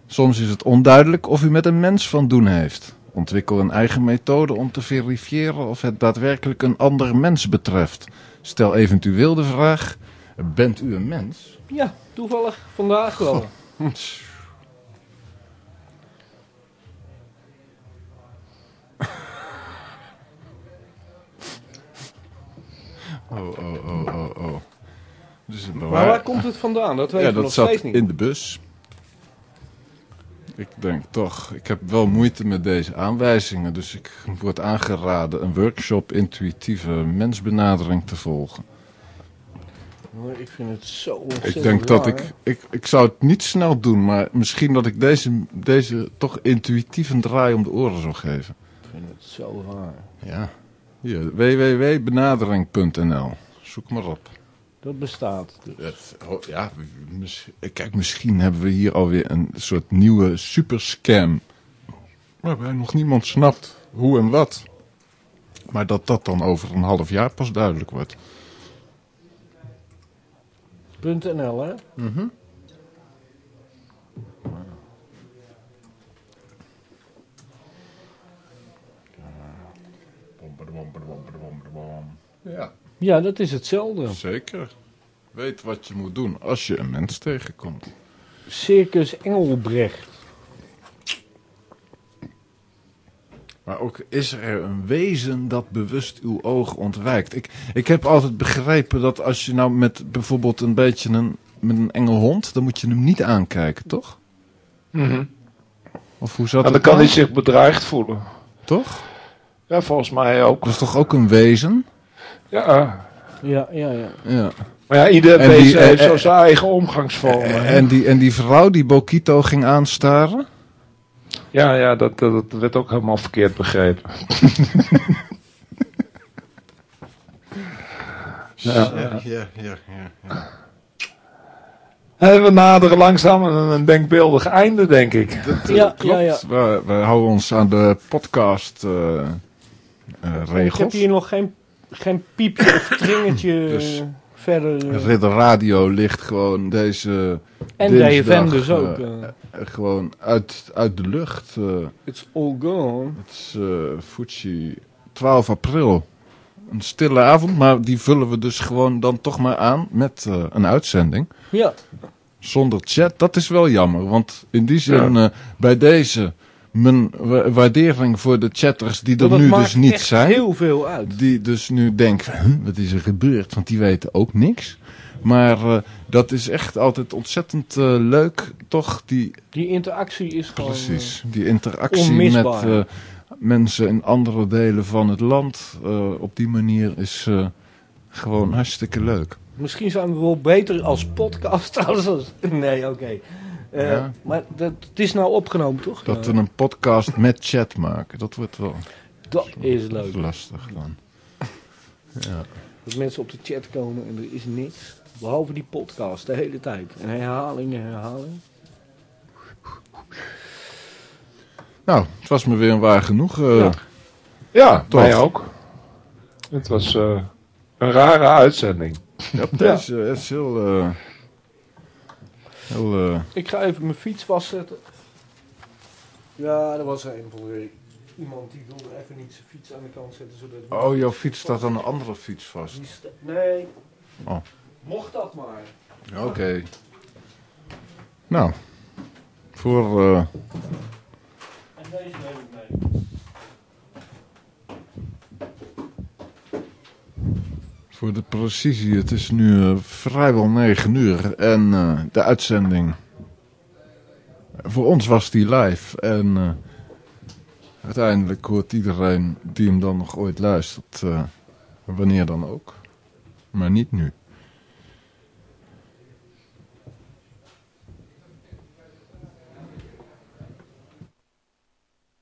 Soms is het onduidelijk of u met een mens van doen heeft. Ontwikkel een eigen methode om te verifiëren of het daadwerkelijk een ander mens betreft. Stel eventueel de vraag: bent u een mens? Ja, toevallig vandaag wel. Oh, oh, oh, oh, oh. Dus het Maar waar komt het vandaan? Dat weet ja, ik nog dat zat steeds niet. in de bus. Ik denk toch, ik heb wel moeite met deze aanwijzingen. Dus ik word aangeraden een workshop intuïtieve mensbenadering te volgen. Ik vind het zo ontzettend Ik denk dat raar. ik, ik... Ik zou het niet snel doen, maar misschien dat ik deze, deze toch intuïtief een draai om de oren zou geven. Ik vind het zo raar. Ja. Hier, www.benadering.nl. Zoek maar op. Dat bestaat. dus. Het- oh, ja, mis- kijk, misschien hebben we hier alweer een soort nieuwe superscam. Waarbij nog niemand snapt hoe en wat. Maar dat dat dan over een half jaar pas duidelijk wordt. .nl, hè? Ja, Ja, dat is hetzelfde. zeker. Weet wat je moet doen als je een mens tegenkomt. Circus Engelbrecht. Maar ook is er een wezen dat bewust uw oog ontwijkt. Ik, ik heb altijd begrepen dat als je nou met bijvoorbeeld een beetje een, met een enge hond, dan moet je hem niet aankijken, toch? Of hoe zat En dan kan dan? hij zich bedreigd voelen. Toch? Ja, volgens mij ook. Dat is toch ook een wezen? Ja. Ja, ja, ja. Ja. Maar ja, ieder En die- wezen heeft eh, zo eh, zijn eigen omgangsvormen. hè. En die, en die vrouw die Bokito ging aanstaren? Ja, ja dat, dat, dat werd ook helemaal verkeerd begrepen. ja. ja, ja, ja. ja. En we naderen langzaam een, een denkbeeldig einde, denk ik. Ja, Klopt. ja, ja. We, we houden ons aan de podcast eh, eh, Ik heb hier nog geen, geen piepje of tringetje Dus- eh, verder. eh. Ridder Radio ligt gewoon deze en dinsdag, DFM dus ook. eh, eh. eh, gewoon uit, uit de lucht. eh, It's all gone. het is eh Fuji 12 april. Een stille avond, maar die vullen we dus gewoon dan toch maar aan met eh, een uitzending. Ja, Zonder chat, dat is wel jammer. Want in die zin, eh, bij deze, mijn wa- waardering voor de chatters die er nu dus niet zijn. heel veel uit. Die dus nu denken, huh, wat is er gebeurd? Want die weten ook niks. Maar eh, dat is echt altijd ontzettend eh, leuk, toch? Die, Die interactie is gewoon... precies, die interactie onmisbaar. met eh, mensen in andere delen van het land. eh, op die manier is eh, gewoon hartstikke leuk. eh, misschien zijn we wel beter als podcast trouwens. Als, nee, oké. Eh, Ja. Maar dat, het is nou opgenomen, toch? Dat Ja. we een podcast met chat maken, dat wordt wel dat is leuk. lastig dan. Ja. Dat mensen op de chat komen en er is niks. Behalve die podcast de hele tijd. En herhaling en herhaling. Nou, het was me weer een waar genoeg. eh, Ja. Ja, Toch. mij ook. Het was eh, een rare uitzending. Deze het is heel... eh, heel eh, Ik ga even mijn fiets vastzetten. Ja, er was een van de... Iemand die wilde even niet zijn fiets aan de kant zetten. Zodat oh, jouw fiets staat aan een andere fiets vast. Die sta- Nee. Oh. Mocht dat maar. Oké. Nou, voor... eh, En deze neem ik mee. Voor de precisie, het is nu eh, vrijwel 9 uur en eh, de uitzending. Voor ons was die live en eh, uiteindelijk hoort iedereen die hem dan nog ooit luistert, eh, wanneer dan ook. Maar niet nu.